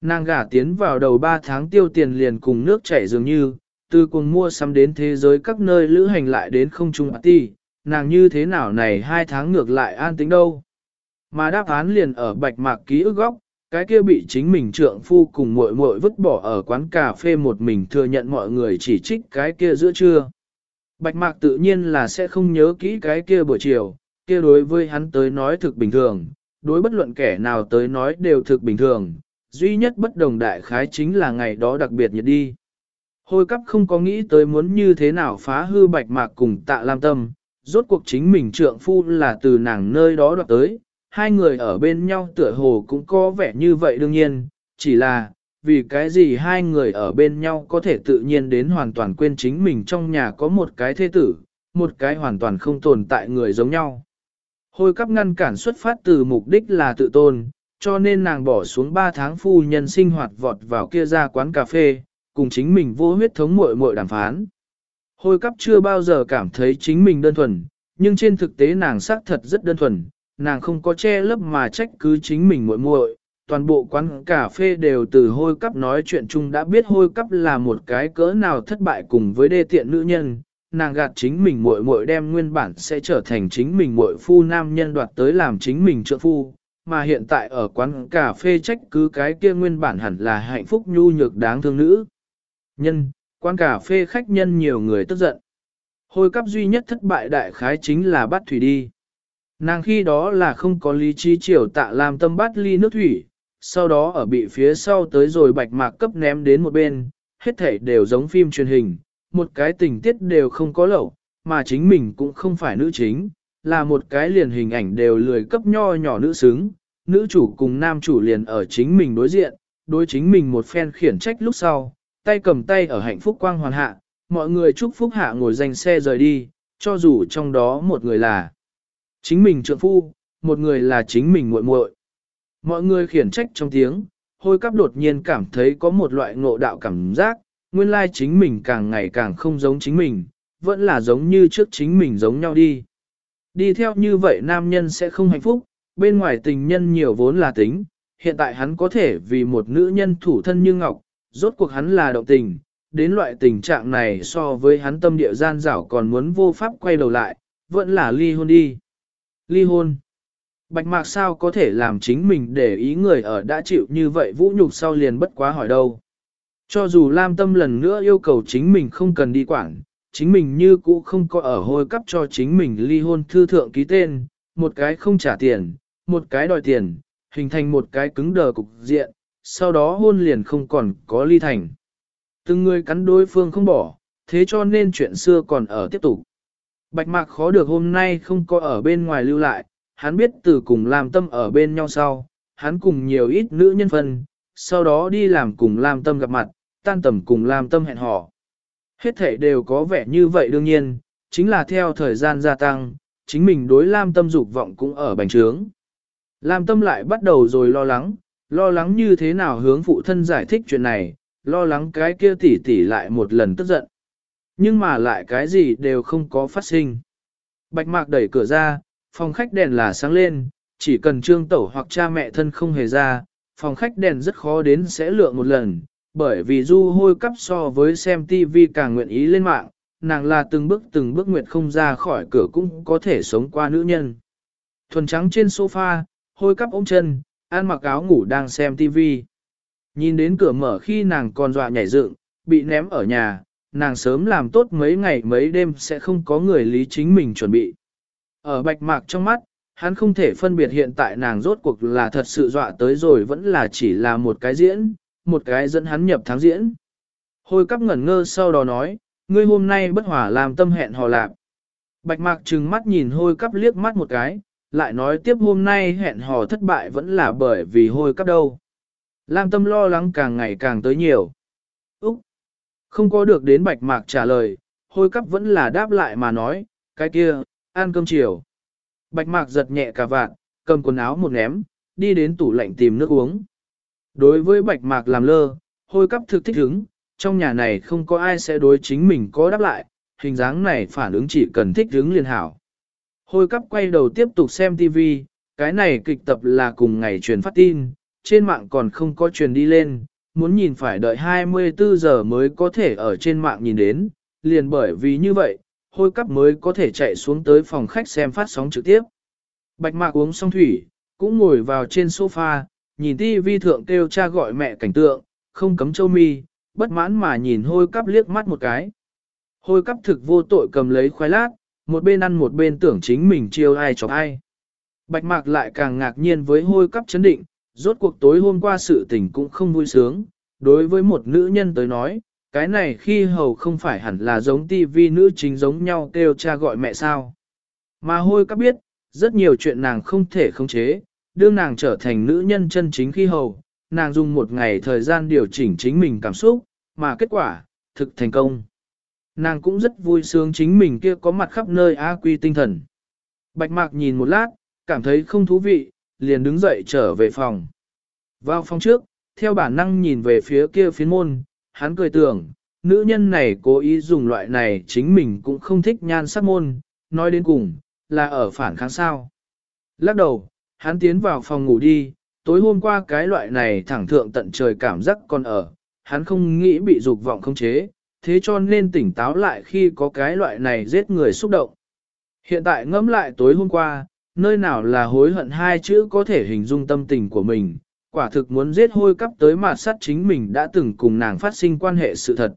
Nàng gả tiến vào đầu 3 tháng tiêu tiền liền cùng nước chảy dường như, từ cuồng mua sắm đến thế giới các nơi lữ hành lại đến không trung ti, nàng như thế nào này hai tháng ngược lại an tính đâu. Mà đáp án liền ở bạch mạc ký ức góc, cái kia bị chính mình trượng phu cùng muội muội vứt bỏ ở quán cà phê một mình thừa nhận mọi người chỉ trích cái kia giữa trưa. Bạch mạc tự nhiên là sẽ không nhớ kỹ cái kia buổi chiều, kia đối với hắn tới nói thực bình thường, đối bất luận kẻ nào tới nói đều thực bình thường, duy nhất bất đồng đại khái chính là ngày đó đặc biệt nhiệt đi. Hôi cắp không có nghĩ tới muốn như thế nào phá hư bạch mạc cùng tạ lam tâm, rốt cuộc chính mình trượng phu là từ nàng nơi đó đoạt tới, hai người ở bên nhau tựa hồ cũng có vẻ như vậy đương nhiên, chỉ là, vì cái gì hai người ở bên nhau có thể tự nhiên đến hoàn toàn quên chính mình trong nhà có một cái thế tử, một cái hoàn toàn không tồn tại người giống nhau. Hôi cắp ngăn cản xuất phát từ mục đích là tự tôn, cho nên nàng bỏ xuống 3 tháng phu nhân sinh hoạt vọt vào kia ra quán cà phê, cùng chính mình vô huyết thống muội muội đàm phán. Hôi cắp chưa bao giờ cảm thấy chính mình đơn thuần, nhưng trên thực tế nàng xác thật rất đơn thuần, nàng không có che lấp mà trách cứ chính mình muội muội. Toàn bộ quán cà phê đều từ hôi cắp nói chuyện chung đã biết hôi cắp là một cái cỡ nào thất bại cùng với đê tiện nữ nhân, nàng gạt chính mình muội muội đem nguyên bản sẽ trở thành chính mình muội phu nam nhân đoạt tới làm chính mình trợ phu, mà hiện tại ở quán cà phê trách cứ cái kia nguyên bản hẳn là hạnh phúc nhu nhược đáng thương nữ. Nhân, quán cà phê khách nhân nhiều người tức giận. Hồi cấp duy nhất thất bại đại khái chính là bắt thủy đi. Nàng khi đó là không có lý trí chiều tạ làm tâm bắt ly nước thủy, sau đó ở bị phía sau tới rồi bạch mạc cấp ném đến một bên, hết thảy đều giống phim truyền hình, một cái tình tiết đều không có lẩu, mà chính mình cũng không phải nữ chính, là một cái liền hình ảnh đều lười cấp nho nhỏ nữ xứng, nữ chủ cùng nam chủ liền ở chính mình đối diện, đối chính mình một phen khiển trách lúc sau, tay cầm tay ở hạnh phúc quang hoàn hạ, mọi người chúc phúc hạ ngồi danh xe rời đi, cho dù trong đó một người là chính mình trượng phu, một người là chính mình muội muội. Mọi người khiển trách trong tiếng, hôi cắp đột nhiên cảm thấy có một loại ngộ đạo cảm giác, nguyên lai chính mình càng ngày càng không giống chính mình, vẫn là giống như trước chính mình giống nhau đi. Đi theo như vậy nam nhân sẽ không hạnh phúc, bên ngoài tình nhân nhiều vốn là tính, hiện tại hắn có thể vì một nữ nhân thủ thân như ngọc, rốt cuộc hắn là động tình, đến loại tình trạng này so với hắn tâm địa gian dảo còn muốn vô pháp quay đầu lại, vẫn là ly hôn đi. Ly hôn. Bạch mạc sao có thể làm chính mình để ý người ở đã chịu như vậy vũ nhục sau liền bất quá hỏi đâu. Cho dù Lam Tâm lần nữa yêu cầu chính mình không cần đi quản, chính mình như cũ không có ở hôi cấp cho chính mình ly hôn thư thượng ký tên, một cái không trả tiền, một cái đòi tiền, hình thành một cái cứng đờ cục diện, sau đó hôn liền không còn có ly thành. Từng người cắn đối phương không bỏ, thế cho nên chuyện xưa còn ở tiếp tục. Bạch mạc khó được hôm nay không có ở bên ngoài lưu lại, hắn biết từ cùng làm tâm ở bên nhau sau, hắn cùng nhiều ít nữ nhân phân, sau đó đi làm cùng làm tâm gặp mặt, tan tầm cùng làm tâm hẹn hò. Hết thể đều có vẻ như vậy đương nhiên, chính là theo thời gian gia tăng, chính mình đối Lam Tâm dục vọng cũng ở bành trướng. Lam Tâm lại bắt đầu rồi lo lắng, lo lắng như thế nào hướng phụ thân giải thích chuyện này, lo lắng cái kia tỷ tỷ lại một lần tức giận. Nhưng mà lại cái gì đều không có phát sinh. Bạch Mạc đẩy cửa ra, phòng khách đèn là sáng lên, chỉ cần trương tẩu hoặc cha mẹ thân không hề ra, phòng khách đèn rất khó đến sẽ lượng một lần, bởi vì du hôi cắp so với xem TV càng nguyện ý lên mạng, nàng là từng bước từng bước nguyện không ra khỏi cửa cũng có thể sống qua nữ nhân. Thuần trắng trên sofa, hôi cắp ôm chân, ăn mặc áo ngủ đang xem TV. Nhìn đến cửa mở khi nàng còn dọa nhảy dựng, bị ném ở nhà, nàng sớm làm tốt mấy ngày mấy đêm sẽ không có người lý chính mình chuẩn bị. Ở bạch mạc trong mắt, hắn không thể phân biệt hiện tại nàng rốt cuộc là thật sự dọa tới rồi vẫn là chỉ là một cái diễn, một cái dẫn hắn nhập tháng diễn. Hôi cắp ngẩn ngơ sau đó nói, ngươi hôm nay bất hỏa làm tâm hẹn hò lạc. Bạch mạc trừng mắt nhìn hôi cắp liếc mắt một cái, lại nói tiếp hôm nay hẹn hò thất bại vẫn là bởi vì hôi cắp đâu. Lam tâm lo lắng càng ngày càng tới nhiều. Úc! Không có được đến bạch mạc trả lời, hôi cắp vẫn là đáp lại mà nói, cái kia, ăn cơm chiều. Bạch mạc giật nhẹ cả vạn, cầm quần áo một ném, đi đến tủ lạnh tìm nước uống. Đối với bạch mạc làm lơ, hôi cắp thực thích hứng, trong nhà này không có ai sẽ đối chính mình có đáp lại, hình dáng này phản ứng chỉ cần thích hứng liền hảo. Hôi cắp quay đầu tiếp tục xem TV, cái này kịch tập là cùng ngày truyền phát tin, trên mạng còn không có truyền đi lên, muốn nhìn phải đợi 24 giờ mới có thể ở trên mạng nhìn đến, liền bởi vì như vậy, hôi cắp mới có thể chạy xuống tới phòng khách xem phát sóng trực tiếp. Bạch mạc uống xong thủy, cũng ngồi vào trên sofa, nhìn TV thượng kêu cha gọi mẹ cảnh tượng, không cấm châu mi, bất mãn mà nhìn hôi cắp liếc mắt một cái. Hôi cắp thực vô tội cầm lấy khoai lát, một bên ăn một bên tưởng chính mình chiêu ai chọc ai. Bạch mạc lại càng ngạc nhiên với hôi cắp chấn định, rốt cuộc tối hôm qua sự tình cũng không vui sướng. Đối với một nữ nhân tới nói, cái này khi hầu không phải hẳn là giống tivi nữ chính giống nhau kêu cha gọi mẹ sao. Mà hôi cắp biết, rất nhiều chuyện nàng không thể khống chế, đương nàng trở thành nữ nhân chân chính khi hầu, nàng dùng một ngày thời gian điều chỉnh chính mình cảm xúc, mà kết quả, thực thành công. Nàng cũng rất vui sướng chính mình kia có mặt khắp nơi A quy tinh thần. Bạch mạc nhìn một lát, cảm thấy không thú vị, liền đứng dậy trở về phòng. Vào phòng trước, theo bản năng nhìn về phía kia phiến môn, hắn cười tưởng, nữ nhân này cố ý dùng loại này chính mình cũng không thích nhan sắc môn, nói đến cùng, là ở phản kháng sao. Lắc đầu, hắn tiến vào phòng ngủ đi, tối hôm qua cái loại này thẳng thượng tận trời cảm giác còn ở, hắn không nghĩ bị dục vọng không chế, thế cho nên tỉnh táo lại khi có cái loại này giết người xúc động. Hiện tại ngẫm lại tối hôm qua, nơi nào là hối hận hai chữ có thể hình dung tâm tình của mình, quả thực muốn giết hôi cắp tới mà sát chính mình đã từng cùng nàng phát sinh quan hệ sự thật.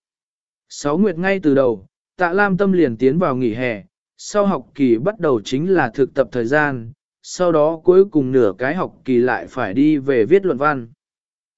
Sáu nguyệt ngay từ đầu, tạ Lam Tâm liền tiến vào nghỉ hè, sau học kỳ bắt đầu chính là thực tập thời gian, sau đó cuối cùng nửa cái học kỳ lại phải đi về viết luận văn.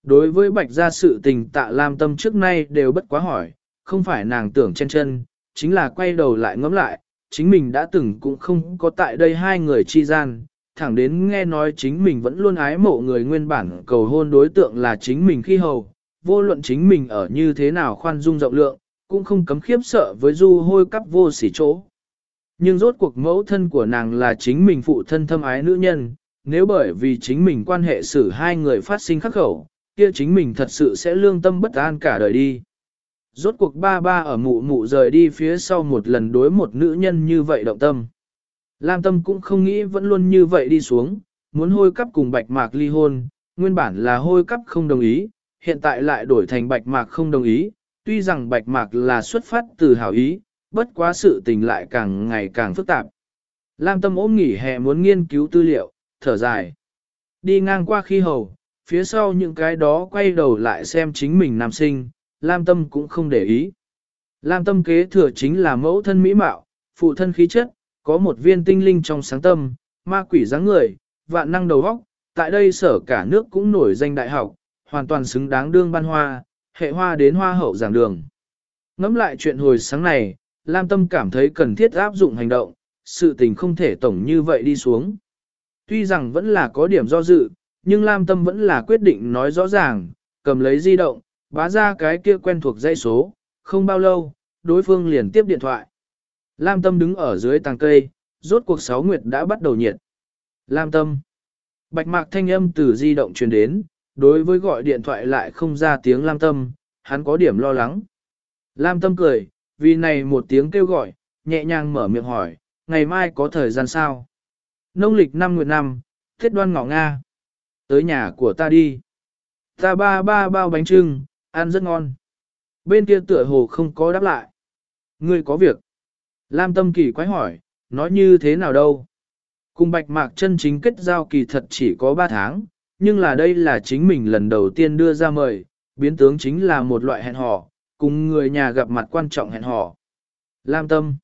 Đối với bạch gia sự tình tạ Lam Tâm trước nay đều bất quá hỏi, không phải nàng tưởng chen chân, chính là quay đầu lại ngẫm lại, chính mình đã từng cũng không có tại đây hai người chi gian, thẳng đến nghe nói chính mình vẫn luôn ái mộ người nguyên bản cầu hôn đối tượng là chính mình khi hầu, vô luận chính mình ở như thế nào khoan dung rộng lượng, cũng không cấm khiếp sợ với du hôi cắp vô sỉ chỗ. Nhưng rốt cuộc mẫu thân của nàng là chính mình phụ thân thâm ái nữ nhân, nếu bởi vì chính mình quan hệ xử hai người phát sinh khắc khẩu, kia chính mình thật sự sẽ lương tâm bất an cả đời đi. Rốt cuộc ba ba ở mụ mụ rời đi phía sau một lần đối một nữ nhân như vậy động tâm. Lam tâm cũng không nghĩ vẫn luôn như vậy đi xuống, muốn hôi cắp cùng bạch mạc ly hôn, nguyên bản là hôi cắp không đồng ý, hiện tại lại đổi thành bạch mạc không đồng ý, tuy rằng bạch mạc là xuất phát từ hảo ý, bất quá sự tình lại càng ngày càng phức tạp. Lam tâm ôm nghỉ hè muốn nghiên cứu tư liệu, thở dài. Đi ngang qua khi hầu, phía sau những cái đó quay đầu lại xem chính mình nam sinh, Lam tâm cũng không để ý. Lam tâm kế thừa chính là mẫu thân mỹ mạo, phụ thân khí chất, có một viên tinh linh trong sáng tâm, ma quỷ dáng người, vạn năng đầu óc, tại đây sở cả nước cũng nổi danh đại học, hoàn toàn xứng đáng đương ban hoa, hệ hoa đến hoa hậu giảng đường. Ngắm lại chuyện hồi sáng này, Lam Tâm cảm thấy cần thiết áp dụng hành động, sự tình không thể tổng như vậy đi xuống. Tuy rằng vẫn là có điểm do dự, nhưng Lam Tâm vẫn là quyết định nói rõ ràng, cầm lấy di động, bá ra cái kia quen thuộc dây số, không bao lâu, đối phương liền tiếp điện thoại. Lam Tâm đứng ở dưới tàng cây, rốt cuộc sáu nguyệt đã bắt đầu nhiệt. Lam Tâm. Bạch mạc thanh âm từ di động truyền đến, đối với gọi điện thoại lại không ra tiếng Lam Tâm, hắn có điểm lo lắng. Lam Tâm cười, vì này một tiếng kêu gọi, nhẹ nhàng mở miệng hỏi, ngày mai có thời gian sao? Nông lịch năm nguyệt năm, thiết đoan ngọ Nga. Tới nhà của ta đi. Ta ba ba bao bánh trưng, ăn rất ngon. Bên kia tựa hồ không có đáp lại. Ngươi có việc. Lam Tâm kỳ quái hỏi, nói như thế nào đâu? Cùng bạch mạc chân chính kết giao kỳ thật chỉ có 3 tháng, nhưng là đây là chính mình lần đầu tiên đưa ra mời, biến tướng chính là một loại hẹn hò, cùng người nhà gặp mặt quan trọng hẹn hò. Lam tâm.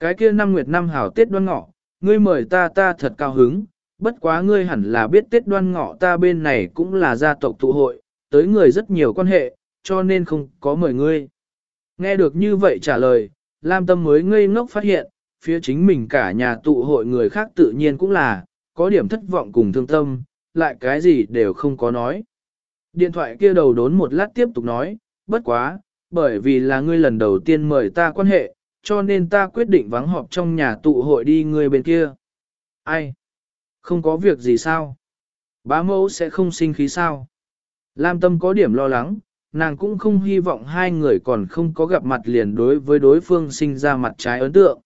Cái kia năm nguyệt năm hảo Tết đoan ngọ, ngươi mời ta ta thật cao hứng, bất quá ngươi hẳn là biết Tết đoan ngọ ta bên này cũng là gia tộc tụ hội, tới người rất nhiều quan hệ, cho nên không có mời ngươi. Nghe được như vậy trả lời, Lam tâm mới ngây ngốc phát hiện, phía chính mình cả nhà tụ hội người khác tự nhiên cũng là, có điểm thất vọng cùng thương tâm, lại cái gì đều không có nói. Điện thoại kia đầu đốn một lát tiếp tục nói, bất quá, bởi vì là ngươi lần đầu tiên mời ta quan hệ, cho nên ta quyết định vắng họp trong nhà tụ hội đi người bên kia. Ai? Không có việc gì sao? Bá mẫu sẽ không sinh khí sao? Lam Tâm có điểm lo lắng, nàng cũng không hy vọng hai người còn không có gặp mặt liền đối với đối phương sinh ra mặt trái ấn tượng.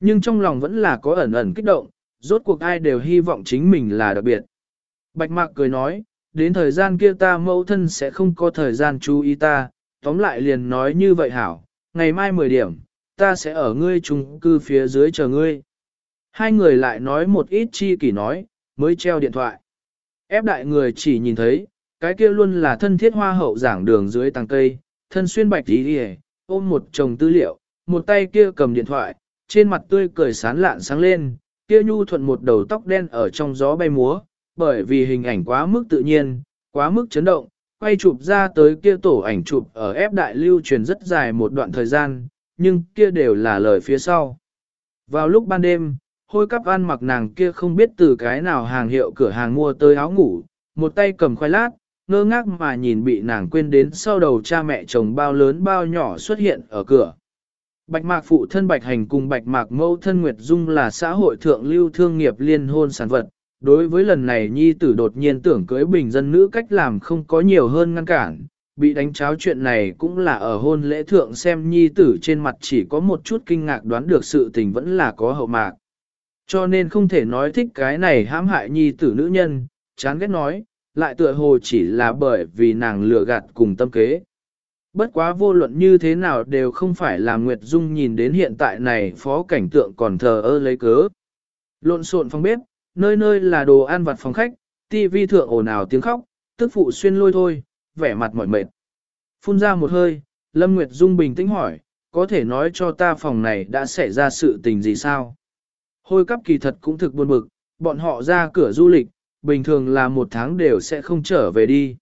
Nhưng trong lòng vẫn là có ẩn ẩn kích động, rốt cuộc ai đều hy vọng chính mình là đặc biệt. Bạch Mạc cười nói, đến thời gian kia ta mẫu thân sẽ không có thời gian chú ý ta, tóm lại liền nói như vậy hảo, ngày mai 10 điểm, ta sẽ ở ngươi chung cư phía dưới chờ ngươi. Hai người lại nói một ít chi kỷ nói, mới treo điện thoại. Ép đại người chỉ nhìn thấy, cái kia luôn là thân thiết hoa hậu giảng đường dưới tàng cây, thân xuyên bạch tí đi ôm một chồng tư liệu, một tay kia cầm điện thoại, trên mặt tươi cười sán lạn sáng lên, kia nhu thuận một đầu tóc đen ở trong gió bay múa, bởi vì hình ảnh quá mức tự nhiên, quá mức chấn động, quay chụp ra tới kia tổ ảnh chụp ở ép đại lưu truyền rất dài một đoạn thời gian, nhưng kia đều là lời phía sau. Vào lúc ban đêm, hôi cắp ăn mặc nàng kia không biết từ cái nào hàng hiệu cửa hàng mua tới áo ngủ, một tay cầm khoai lát, ngơ ngác mà nhìn bị nàng quên đến sau đầu cha mẹ chồng bao lớn bao nhỏ xuất hiện ở cửa. Bạch mạc phụ thân bạch hành cùng bạch mạc mẫu thân Nguyệt Dung là xã hội thượng lưu thương nghiệp liên hôn sản vật. Đối với lần này nhi tử đột nhiên tưởng cưới bình dân nữ cách làm không có nhiều hơn ngăn cản, bị đánh cháo chuyện này cũng là ở hôn lễ thượng xem nhi tử trên mặt chỉ có một chút kinh ngạc đoán được sự tình vẫn là có hậu mạc. Cho nên không thể nói thích cái này hãm hại nhi tử nữ nhân, chán ghét nói, lại tựa hồ chỉ là bởi vì nàng lừa gạt cùng tâm kế. Bất quá vô luận như thế nào đều không phải là Nguyệt Dung nhìn đến hiện tại này phó cảnh tượng còn thờ ơ lấy cớ. Lộn xộn phòng bếp, nơi nơi là đồ ăn vặt phòng khách, tivi thượng ồn ào tiếng khóc, tức phụ xuyên lôi thôi, vẻ mặt mỏi mệt. Phun ra một hơi, Lâm Nguyệt Dung bình tĩnh hỏi, có thể nói cho ta phòng này đã xảy ra sự tình gì sao? Hôi cắp kỳ thật cũng thực buồn bực, bọn họ ra cửa du lịch, bình thường là một tháng đều sẽ không trở về đi.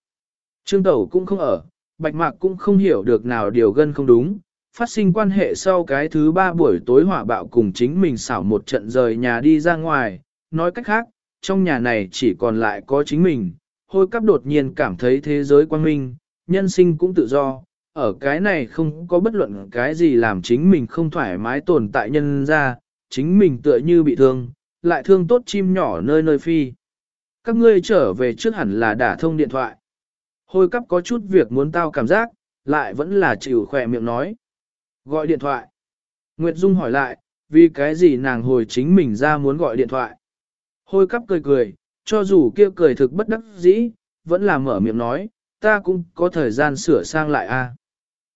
Trương Tẩu cũng không ở, Bạch Mạc cũng không hiểu được nào điều gân không đúng, phát sinh quan hệ sau cái thứ ba buổi tối hỏa bạo cùng chính mình xảo một trận rời nhà đi ra ngoài, nói cách khác, trong nhà này chỉ còn lại có chính mình, hôi cắp đột nhiên cảm thấy thế giới quan minh, nhân sinh cũng tự do, ở cái này không có bất luận cái gì làm chính mình không thoải mái tồn tại nhân ra, chính mình tựa như bị thương, lại thương tốt chim nhỏ nơi nơi phi. Các ngươi trở về trước hẳn là đả thông điện thoại. Hôi cắp có chút việc muốn tao cảm giác, lại vẫn là chịu khỏe miệng nói. Gọi điện thoại. Nguyệt Dung hỏi lại, vì cái gì nàng hồi chính mình ra muốn gọi điện thoại. Hôi cắp cười cười, cho dù kia cười thực bất đắc dĩ, vẫn là mở miệng nói, ta cũng có thời gian sửa sang lại a.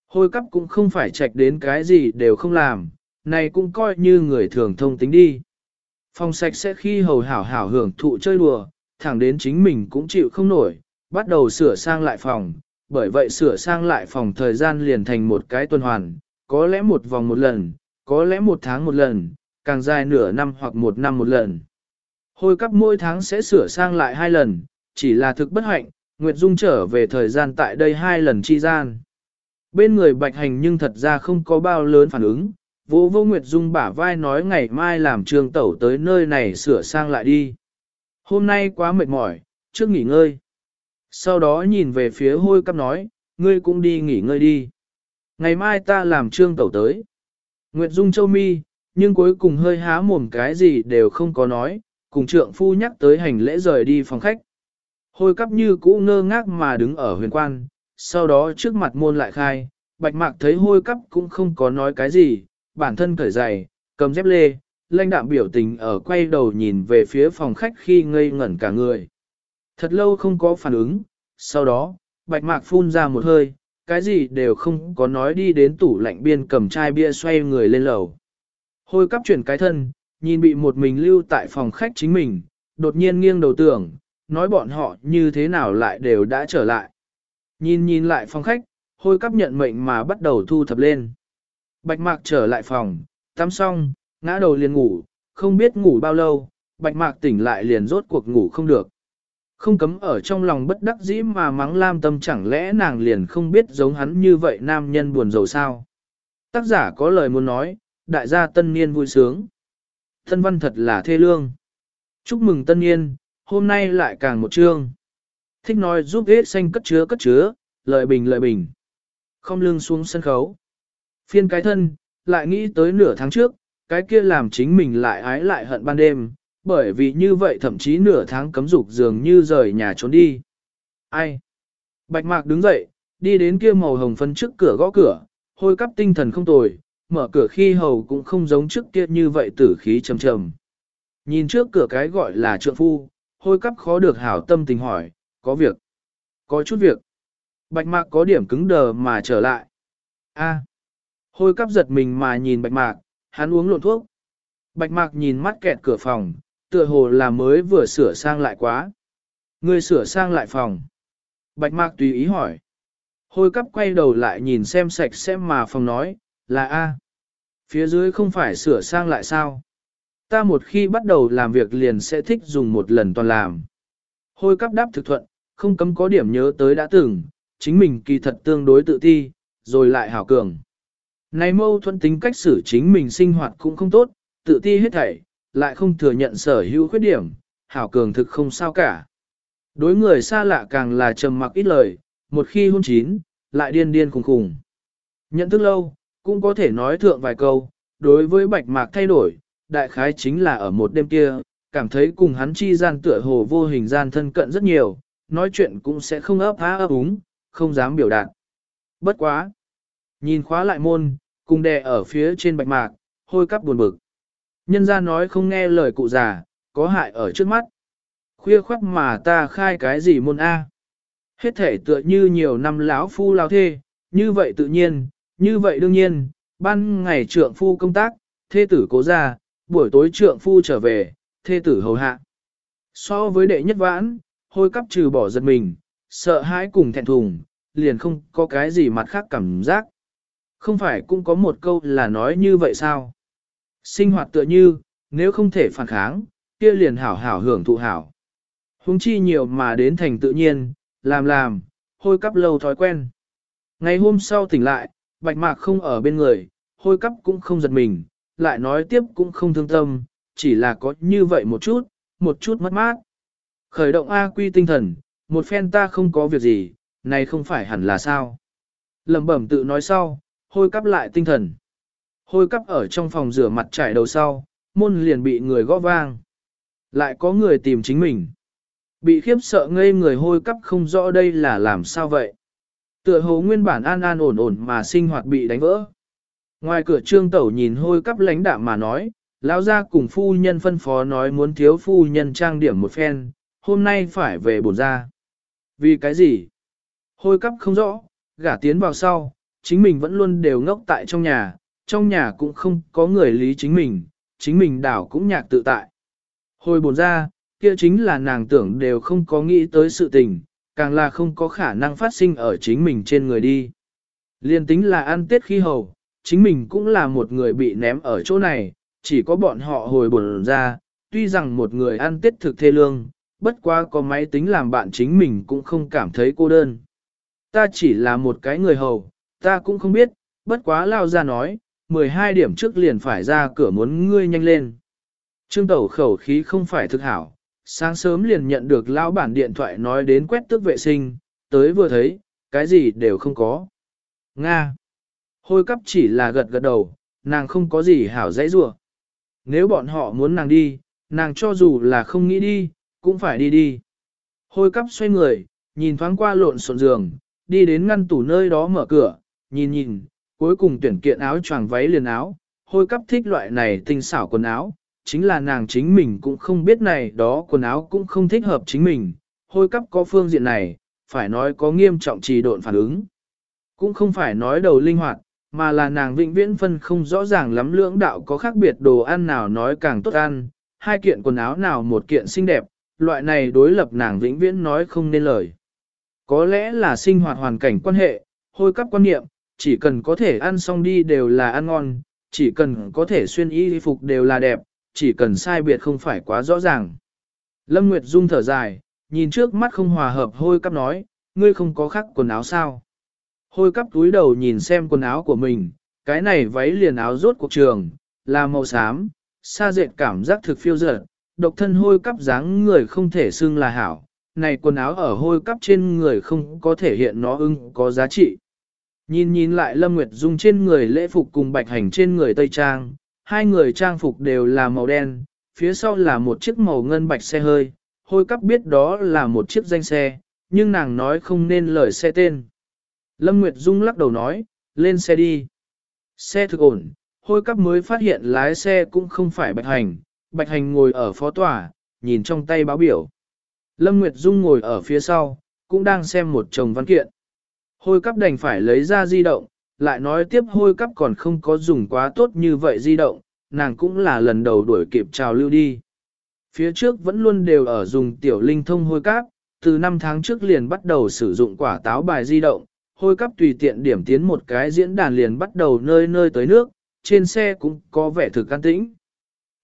Hôi cắp cũng không phải trạch đến cái gì đều không làm, này cũng coi như người thường thông tính đi. Phòng sạch sẽ khi hầu hảo hảo hưởng thụ chơi đùa, thẳng đến chính mình cũng chịu không nổi, bắt đầu sửa sang lại phòng, bởi vậy sửa sang lại phòng thời gian liền thành một cái tuần hoàn, có lẽ một vòng một lần, có lẽ một tháng một lần, càng dài nửa năm hoặc một năm một lần. Hôi cắp mỗi tháng sẽ sửa sang lại hai lần, chỉ là thực bất hạnh, Nguyệt Dung trở về thời gian tại đây hai lần chi gian. Bên người bạch hành nhưng thật ra không có bao lớn phản ứng, vô vô Nguyệt Dung bả vai nói ngày mai làm trường tẩu tới nơi này sửa sang lại đi. Hôm nay quá mệt mỏi, trước nghỉ ngơi. Sau đó nhìn về phía hôi cắp nói, ngươi cũng đi nghỉ ngơi đi. Ngày mai ta làm trương tẩu tới. Nguyệt Dung châu mi, nhưng cuối cùng hơi há mồm cái gì đều không có nói, cùng trượng phu nhắc tới hành lễ rời đi phòng khách. Hôi cắp như cũ ngơ ngác mà đứng ở huyền quan, sau đó trước mặt môn lại khai, bạch mạc thấy hôi cắp cũng không có nói cái gì, bản thân cởi giày, cầm dép lê, lãnh đạm biểu tình ở quay đầu nhìn về phía phòng khách khi ngây ngẩn cả người. Thật lâu không có phản ứng, sau đó, bạch mạc phun ra một hơi, cái gì đều không có nói đi đến tủ lạnh biên cầm chai bia xoay người lên lầu. Hôi cắp chuyển cái thân, nhìn bị một mình lưu tại phòng khách chính mình, đột nhiên nghiêng đầu tưởng, nói bọn họ như thế nào lại đều đã trở lại. Nhìn nhìn lại phòng khách, hôi cắp nhận mệnh mà bắt đầu thu thập lên. Bạch mạc trở lại phòng, tắm xong, ngã đầu liền ngủ, không biết ngủ bao lâu, bạch mạc tỉnh lại liền rốt cuộc ngủ không được. Không cấm ở trong lòng bất đắc dĩ mà mắng lam tâm chẳng lẽ nàng liền không biết giống hắn như vậy nam nhân buồn rầu sao. Tác giả có lời muốn nói, đại gia tân niên vui sướng. Thân văn thật là thê lương. Chúc mừng tân niên, hôm nay lại càng một chương. Thích nói giúp ghét xanh cất chứa cất chứa, lợi bình lợi bình. Không lưng xuống sân khấu. Phiên cái thân, lại nghĩ tới nửa tháng trước, cái kia làm chính mình lại ái lại hận ban đêm, bởi vì như vậy thậm chí nửa tháng cấm dục dường như rời nhà trốn đi. Ai? Bạch mạc đứng dậy, đi đến kia màu hồng phân trước cửa gõ cửa, hôi cắp tinh thần không tồi, mở cửa khi hầu cũng không giống trước kia như vậy tử khí trầm trầm. Nhìn trước cửa cái gọi là trượng phu, hôi cắp khó được hảo tâm tình hỏi, có việc. Có chút việc. Bạch mạc có điểm cứng đờ mà trở lại. a Hôi cắp giật mình mà nhìn bạch mạc, hắn uống lộn thuốc. Bạch mạc nhìn mắt kẹt cửa phòng, tựa hồ là mới vừa sửa sang lại quá. Người sửa sang lại phòng. Bạch mạc tùy ý hỏi. Hôi cắp quay đầu lại nhìn xem sạch xem mà phòng nói, là A. Phía dưới không phải sửa sang lại sao? Ta một khi bắt đầu làm việc liền sẽ thích dùng một lần toàn làm. Hôi cắp đáp thực thuận, không cấm có điểm nhớ tới đã từng, chính mình kỳ thật tương đối tự ti, rồi lại hảo cường. Này mâu thuẫn tính cách xử chính mình sinh hoạt cũng không tốt, tự ti hết thảy, lại không thừa nhận sở hữu khuyết điểm, hảo cường thực không sao cả. Đối người xa lạ càng là trầm mặc ít lời, một khi hôn chín, lại điên điên khùng khùng. Nhận thức lâu, cũng có thể nói thượng vài câu, đối với bạch mạc thay đổi, đại khái chính là ở một đêm kia, cảm thấy cùng hắn chi gian tựa hồ vô hình gian thân cận rất nhiều, nói chuyện cũng sẽ không ấp há ấp úng, không dám biểu đạt. Bất quá. Nhìn khóa lại môn, cùng đè ở phía trên bạch mạc, hôi cắp buồn bực. Nhân ra nói không nghe lời cụ già, có hại ở trước mắt. Khuya khoắc mà ta khai cái gì môn A. Hết thể tựa như nhiều năm lão phu lao thê, như vậy tự nhiên, như vậy đương nhiên, ban ngày trượng phu công tác, thê tử cố ra, buổi tối trượng phu trở về, thê tử hầu hạ. So với đệ nhất vãn, hôi cắp trừ bỏ giật mình, sợ hãi cùng thẹn thùng, liền không có cái gì mặt khác cảm giác. Không phải cũng có một câu là nói như vậy sao? Sinh hoạt tựa như, nếu không thể phản kháng, kia liền hảo hảo hưởng thụ hảo. Hùng chi nhiều mà đến thành tự nhiên, làm làm, hôi cắp lâu thói quen. Ngày hôm sau tỉnh lại, bạch mạc không ở bên người, hôi cắp cũng không giật mình, lại nói tiếp cũng không thương tâm, chỉ là có như vậy một chút, một chút mất mát. Khởi động A quy tinh thần, một phen ta không có việc gì, này không phải hẳn là sao. Lầm bẩm tự nói sau, hôi cắp lại tinh thần. Hôi cắp ở trong phòng rửa mặt trải đầu sau, môn liền bị người gõ vang. Lại có người tìm chính mình. Bị khiếp sợ ngây người hôi cắp không rõ đây là làm sao vậy. Tựa hồ nguyên bản an an ổn ổn mà sinh hoạt bị đánh vỡ. Ngoài cửa trương tẩu nhìn hôi cắp lãnh đạm mà nói, lão ra cùng phu nhân phân phó nói muốn thiếu phu nhân trang điểm một phen, hôm nay phải về bổn ra. Vì cái gì? Hôi cắp không rõ, gả tiến vào sau, chính mình vẫn luôn đều ngốc tại trong nhà, trong nhà cũng không có người lý chính mình, chính mình đảo cũng nhạc tự tại. Hồi buồn ra, kia chính là nàng tưởng đều không có nghĩ tới sự tình, càng là không có khả năng phát sinh ở chính mình trên người đi. Liên tính là ăn tết khi hầu, chính mình cũng là một người bị ném ở chỗ này, chỉ có bọn họ hồi buồn ra, tuy rằng một người ăn tết thực thê lương, bất quá có máy tính làm bạn chính mình cũng không cảm thấy cô đơn. Ta chỉ là một cái người hầu, ta cũng không biết, bất quá lao ra nói, 12 điểm trước liền phải ra cửa muốn ngươi nhanh lên. Trương Tẩu khẩu khí không phải thực hảo, sáng sớm liền nhận được lão bản điện thoại nói đến quét tước vệ sinh, tới vừa thấy, cái gì đều không có. Nga. Hôi cắp chỉ là gật gật đầu, nàng không có gì hảo dãy rủa. Nếu bọn họ muốn nàng đi, nàng cho dù là không nghĩ đi, cũng phải đi đi. Hôi cắp xoay người, nhìn thoáng qua lộn xộn giường, đi đến ngăn tủ nơi đó mở cửa, nhìn nhìn, cuối cùng tuyển kiện áo choàng váy liền áo, hôi cắp thích loại này tinh xảo quần áo, chính là nàng chính mình cũng không biết này đó quần áo cũng không thích hợp chính mình, hôi cắp có phương diện này, phải nói có nghiêm trọng trì độn phản ứng. Cũng không phải nói đầu linh hoạt, mà là nàng vĩnh viễn phân không rõ ràng lắm lưỡng đạo có khác biệt đồ ăn nào nói càng tốt ăn, hai kiện quần áo nào một kiện xinh đẹp, loại này đối lập nàng vĩnh viễn nói không nên lời. Có lẽ là sinh hoạt hoàn cảnh quan hệ, hôi cấp quan niệm, chỉ cần có thể ăn xong đi đều là ăn ngon, chỉ cần có thể xuyên y phục đều là đẹp, chỉ cần sai biệt không phải quá rõ ràng. Lâm Nguyệt Dung thở dài, nhìn trước mắt không hòa hợp hôi cắp nói, ngươi không có khắc quần áo sao. Hôi cắp túi đầu nhìn xem quần áo của mình, cái này váy liền áo rốt cuộc trường, là màu xám, xa dệt cảm giác thực phiêu dở, độc thân hôi cắp dáng người không thể xưng là hảo, này quần áo ở hôi cắp trên người không có thể hiện nó ưng có giá trị. Nhìn nhìn lại Lâm Nguyệt Dung trên người lễ phục cùng bạch hành trên người Tây Trang, hai người trang phục đều là màu đen, phía sau là một chiếc màu ngân bạch xe hơi, hôi cắp biết đó là một chiếc danh xe, nhưng nàng nói không nên lời xe tên. Lâm Nguyệt Dung lắc đầu nói, lên xe đi. Xe thực ổn, hôi cắp mới phát hiện lái xe cũng không phải bạch hành, bạch hành ngồi ở phó tòa, nhìn trong tay báo biểu. Lâm Nguyệt Dung ngồi ở phía sau, cũng đang xem một chồng văn kiện. Hôi cắp đành phải lấy ra di động, lại nói tiếp hôi cắp còn không có dùng quá tốt như vậy di động, nàng cũng là lần đầu đuổi kịp trào lưu đi. Phía trước vẫn luôn đều ở dùng tiểu linh thông hôi cắp, từ năm tháng trước liền bắt đầu sử dụng quả táo bài di động, hôi cắp tùy tiện điểm tiến một cái diễn đàn liền bắt đầu nơi nơi tới nước, trên xe cũng có vẻ thực can tĩnh.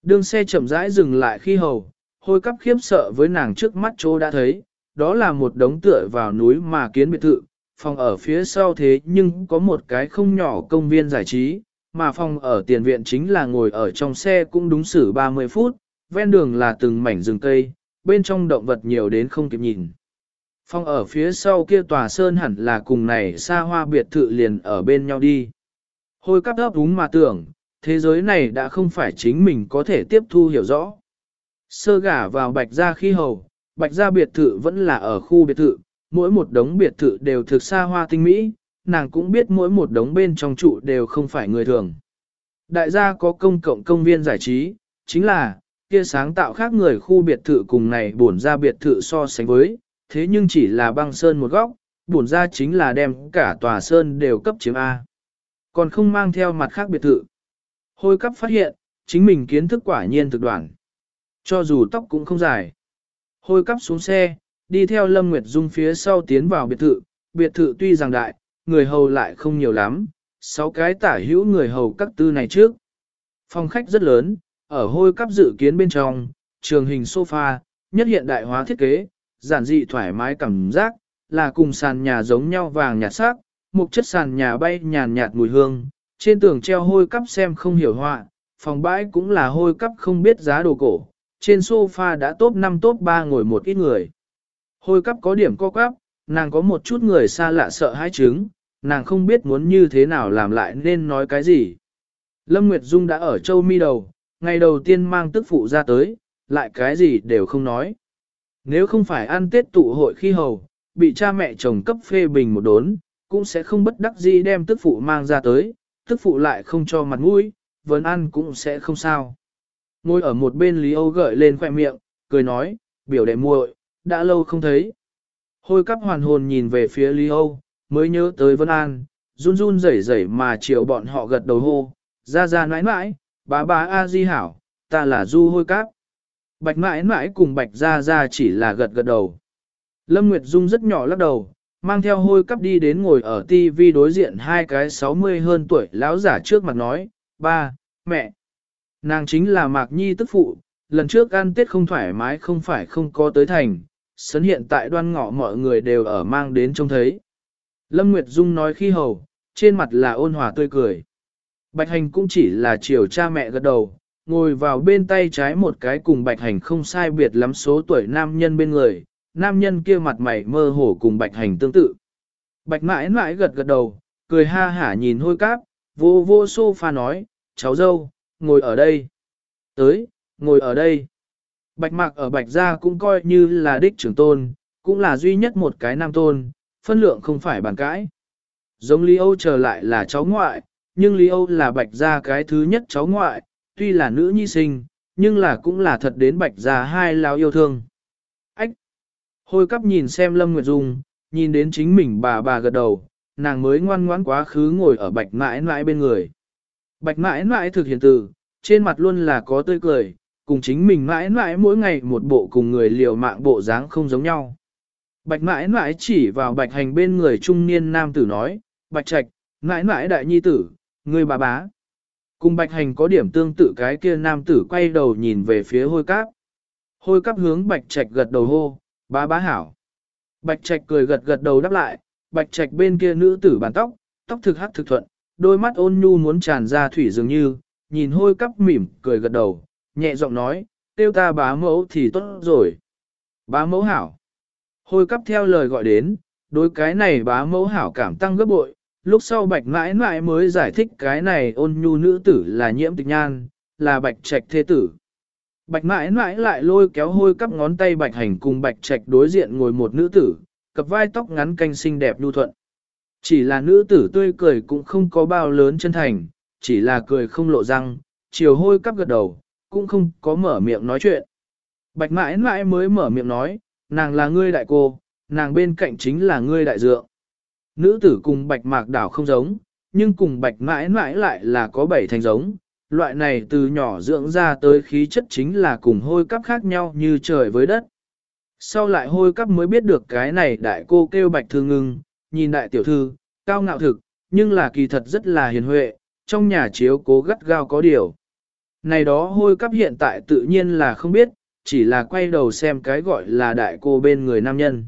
Đường xe chậm rãi dừng lại khi hầu, hôi cắp khiếp sợ với nàng trước mắt chỗ đã thấy, đó là một đống tựa vào núi mà kiến biệt thự, phòng ở phía sau thế nhưng có một cái không nhỏ công viên giải trí, mà phòng ở tiền viện chính là ngồi ở trong xe cũng đúng xử 30 phút, ven đường là từng mảnh rừng cây, bên trong động vật nhiều đến không kịp nhìn. Phòng ở phía sau kia tòa sơn hẳn là cùng này xa hoa biệt thự liền ở bên nhau đi. Hôi cắp ấp đúng mà tưởng, thế giới này đã không phải chính mình có thể tiếp thu hiểu rõ. Sơ gả vào bạch gia khi hầu, bạch gia biệt thự vẫn là ở khu biệt thự, mỗi một đống biệt thự đều thực xa hoa tinh mỹ, nàng cũng biết mỗi một đống bên trong trụ đều không phải người thường. Đại gia có công cộng công viên giải trí, chính là, kia sáng tạo khác người khu biệt thự cùng này bổn ra biệt thự so sánh với, thế nhưng chỉ là băng sơn một góc, bổn ra chính là đem cả tòa sơn đều cấp chiếm A. Còn không mang theo mặt khác biệt thự. Hôi cấp phát hiện, chính mình kiến thức quả nhiên thực đoạn. Cho dù tóc cũng không dài. Hôi cấp xuống xe, đi theo Lâm Nguyệt Dung phía sau tiến vào biệt thự. Biệt thự tuy rằng đại, người hầu lại không nhiều lắm, sáu cái tả hữu người hầu các tư này trước. Phòng khách rất lớn, ở hôi cắp dự kiến bên trong, trường hình sofa, nhất hiện đại hóa thiết kế, giản dị thoải mái cảm giác, là cùng sàn nhà giống nhau vàng nhạt sắc, một chất sàn nhà bay nhàn nhạt mùi hương, trên tường treo hôi cắp xem không hiểu họa, phòng bãi cũng là hôi cắp không biết giá đồ cổ, trên sofa đã top 5 top 3 ngồi một ít người. Hôi cắp có điểm co quắp, nàng có một chút người xa lạ sợ hãi chứng, nàng không biết muốn như thế nào làm lại nên nói cái gì. Lâm Nguyệt Dung đã ở châu mi đầu, ngày đầu tiên mang tức phụ ra tới, lại cái gì đều không nói. Nếu không phải ăn tết tụ hội khi hầu, bị cha mẹ chồng cấp phê bình một đốn, cũng sẽ không bất đắc gì đem tức phụ mang ra tới, tức phụ lại không cho mặt mũi, vẫn ăn cũng sẽ không sao. Ngồi ở một bên Lý Âu gợi lên khoẻ miệng, cười nói, biểu đệ muội, đã lâu không thấy. Hôi cắp hoàn hồn nhìn về phía Lý Âu, mới nhớ tới Vân An, run run rẩy rẩy mà chiều bọn họ gật đầu hô, ra ra nãi nãi, bá bá A Di hảo, ta là du hôi cắp. Bạch nãi nãi cùng bạch ra ra chỉ là gật gật đầu. Lâm Nguyệt Dung rất nhỏ lắc đầu, mang theo hôi cắp đi đến ngồi ở TV đối diện hai cái 60 hơn tuổi lão giả trước mặt nói, ba, mẹ. Nàng chính là Mạc Nhi tức phụ, lần trước ăn tết không thoải mái không phải không có tới thành, sấn hiện tại đoan ngọ mọi người đều ở mang đến trông thấy. Lâm Nguyệt Dung nói khi hầu, trên mặt là ôn hòa tươi cười. Bạch Hành cũng chỉ là chiều cha mẹ gật đầu, ngồi vào bên tay trái một cái cùng Bạch Hành không sai biệt lắm số tuổi nam nhân bên người, nam nhân kia mặt mày mơ hồ cùng Bạch Hành tương tự. Bạch mãi mãi gật gật đầu, cười ha hả nhìn hôi cáp, vô vô sofa nói, cháu dâu, ngồi ở đây. Tới, ngồi ở đây. Bạch mạc ở bạch gia cũng coi như là đích trưởng tôn, cũng là duy nhất một cái nam tôn, phân lượng không phải bàn cãi. Giống Lý Âu trở lại là cháu ngoại, nhưng Lý Âu là bạch gia cái thứ nhất cháu ngoại, tuy là nữ nhi sinh, nhưng là cũng là thật đến bạch gia hai lão yêu thương. Ách! Hôi cắp nhìn xem Lâm Nguyệt Dung, nhìn đến chính mình bà bà gật đầu, nàng mới ngoan ngoãn quá khứ ngồi ở bạch mãi mãi bên người. Bạch mãi mãi thực hiện từ, trên mặt luôn là có tươi cười, cùng chính mình mãi mãi mỗi ngày một bộ cùng người liều mạng bộ dáng không giống nhau. Bạch mãi mãi chỉ vào bạch hành bên người trung niên nam tử nói, bạch trạch, mãi mãi đại nhi tử, người bà bá. Cùng bạch hành có điểm tương tự cái kia nam tử quay đầu nhìn về phía hôi cáp. Hôi cáp hướng bạch trạch gật đầu hô, bá bá hảo. Bạch trạch cười gật gật đầu đáp lại, bạch trạch bên kia nữ tử bàn tóc, tóc thực hắc thực thuận, đôi mắt ôn nhu muốn tràn ra thủy dường như, nhìn hôi cắp mỉm, cười gật đầu, nhẹ giọng nói, tiêu ta bá mẫu thì tốt rồi. Bá mẫu hảo. Hôi cắp theo lời gọi đến, đối cái này bá mẫu hảo cảm tăng gấp bội, lúc sau bạch mãi mãi mới giải thích cái này ôn nhu nữ tử là nhiễm tịch nhan, là bạch trạch thế tử. Bạch mãi mãi lại lôi kéo hôi cắp ngón tay bạch hành cùng bạch trạch đối diện ngồi một nữ tử, cặp vai tóc ngắn canh xinh đẹp nhu thuận. Chỉ là nữ tử tươi cười cũng không có bao lớn chân thành, chỉ là cười không lộ răng, chiều hôi cắp gật đầu, cũng không có mở miệng nói chuyện. Bạch mãi mãi mới mở miệng nói, nàng là ngươi đại cô, nàng bên cạnh chính là ngươi đại dượng. Nữ tử cùng bạch mạc đảo không giống, nhưng cùng bạch mãi mãi lại là có bảy thành giống. Loại này từ nhỏ dưỡng ra tới khí chất chính là cùng hôi cắp khác nhau như trời với đất. Sau lại hôi cắp mới biết được cái này đại cô kêu bạch thương ngưng, nhìn đại tiểu thư, cao ngạo thực, nhưng là kỳ thật rất là hiền huệ, trong nhà chiếu cố gắt gao có điều. Này đó hôi cắp hiện tại tự nhiên là không biết, chỉ là quay đầu xem cái gọi là đại cô bên người nam nhân.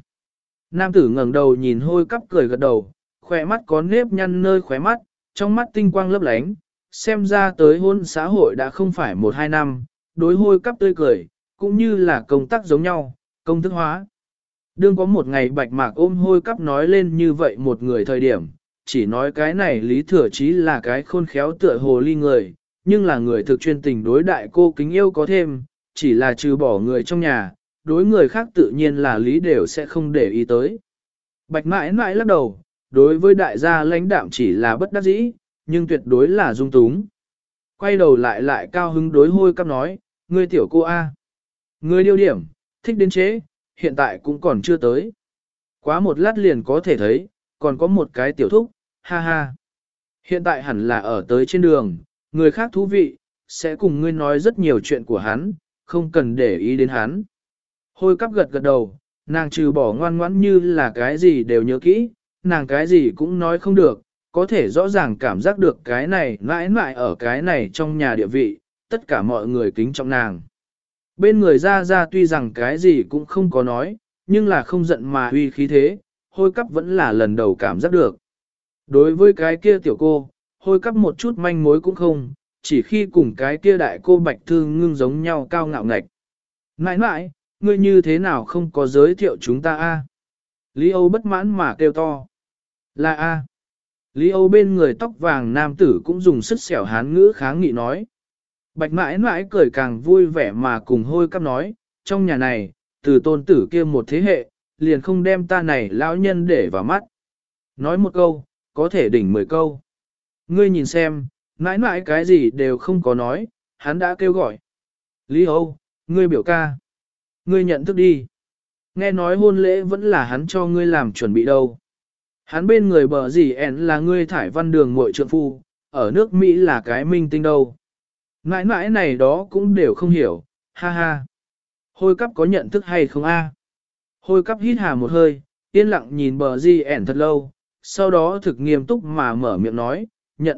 Nam tử ngẩng đầu nhìn hôi cắp cười gật đầu, khỏe mắt có nếp nhăn nơi khóe mắt, trong mắt tinh quang lấp lánh, xem ra tới hôn xã hội đã không phải một hai năm, đối hôi cắp tươi cười, cũng như là công tác giống nhau, công thức hóa. Đương có một ngày bạch mạc ôm hôi cắp nói lên như vậy một người thời điểm, chỉ nói cái này lý thừa chí là cái khôn khéo tựa hồ ly người, nhưng là người thực chuyên tình đối đại cô kính yêu có thêm, chỉ là trừ bỏ người trong nhà, đối người khác tự nhiên là lý đều sẽ không để ý tới. Bạch mãi mãi lắc đầu, đối với đại gia lãnh đạm chỉ là bất đắc dĩ, nhưng tuyệt đối là dung túng. Quay đầu lại lại cao hứng đối hôi cắp nói, ngươi tiểu cô A. Ngươi điêu điểm, thích đến chế, hiện tại cũng còn chưa tới. Quá một lát liền có thể thấy, còn có một cái tiểu thúc, ha ha. Hiện tại hẳn là ở tới trên đường, người khác thú vị, sẽ cùng ngươi nói rất nhiều chuyện của hắn, không cần để ý đến hắn. Hôi cắp gật gật đầu, nàng trừ bỏ ngoan ngoãn như là cái gì đều nhớ kỹ, nàng cái gì cũng nói không được, có thể rõ ràng cảm giác được cái này mãi mãi ở cái này trong nhà địa vị, tất cả mọi người kính trọng nàng. Bên người ra ra tuy rằng cái gì cũng không có nói, nhưng là không giận mà uy khí thế, hôi cắp vẫn là lần đầu cảm giác được. Đối với cái kia tiểu cô, hôi cắp một chút manh mối cũng không, chỉ khi cùng cái kia đại cô bạch thư ngưng giống nhau cao ngạo ngạch. Nãi nãi, ngươi như thế nào không có giới thiệu chúng ta a? Lý Âu bất mãn mà kêu to. Là a. Lý Âu bên người tóc vàng nam tử cũng dùng sức xẻo hán ngữ kháng nghị nói. Bạch mãi mãi cười càng vui vẻ mà cùng hôi cắp nói, trong nhà này, từ tôn tử kia một thế hệ, liền không đem ta này lão nhân để vào mắt. Nói một câu, có thể đỉnh mười câu. Ngươi nhìn xem, mãi mãi cái gì đều không có nói, hắn đã kêu gọi. Lý Âu, ngươi biểu ca. Ngươi nhận thức đi. Nghe nói hôn lễ vẫn là hắn cho ngươi làm chuẩn bị đâu. Hắn bên người bờ gì ẻn là ngươi thải văn đường muội trượng phu, ở nước Mỹ là cái minh tinh đâu. Mãi mãi này đó cũng đều không hiểu, ha ha. Hôi cắp có nhận thức hay không a? Hôi cắp hít hà một hơi, yên lặng nhìn bờ gì ẻn thật lâu, sau đó thực nghiêm túc mà mở miệng nói, nhận.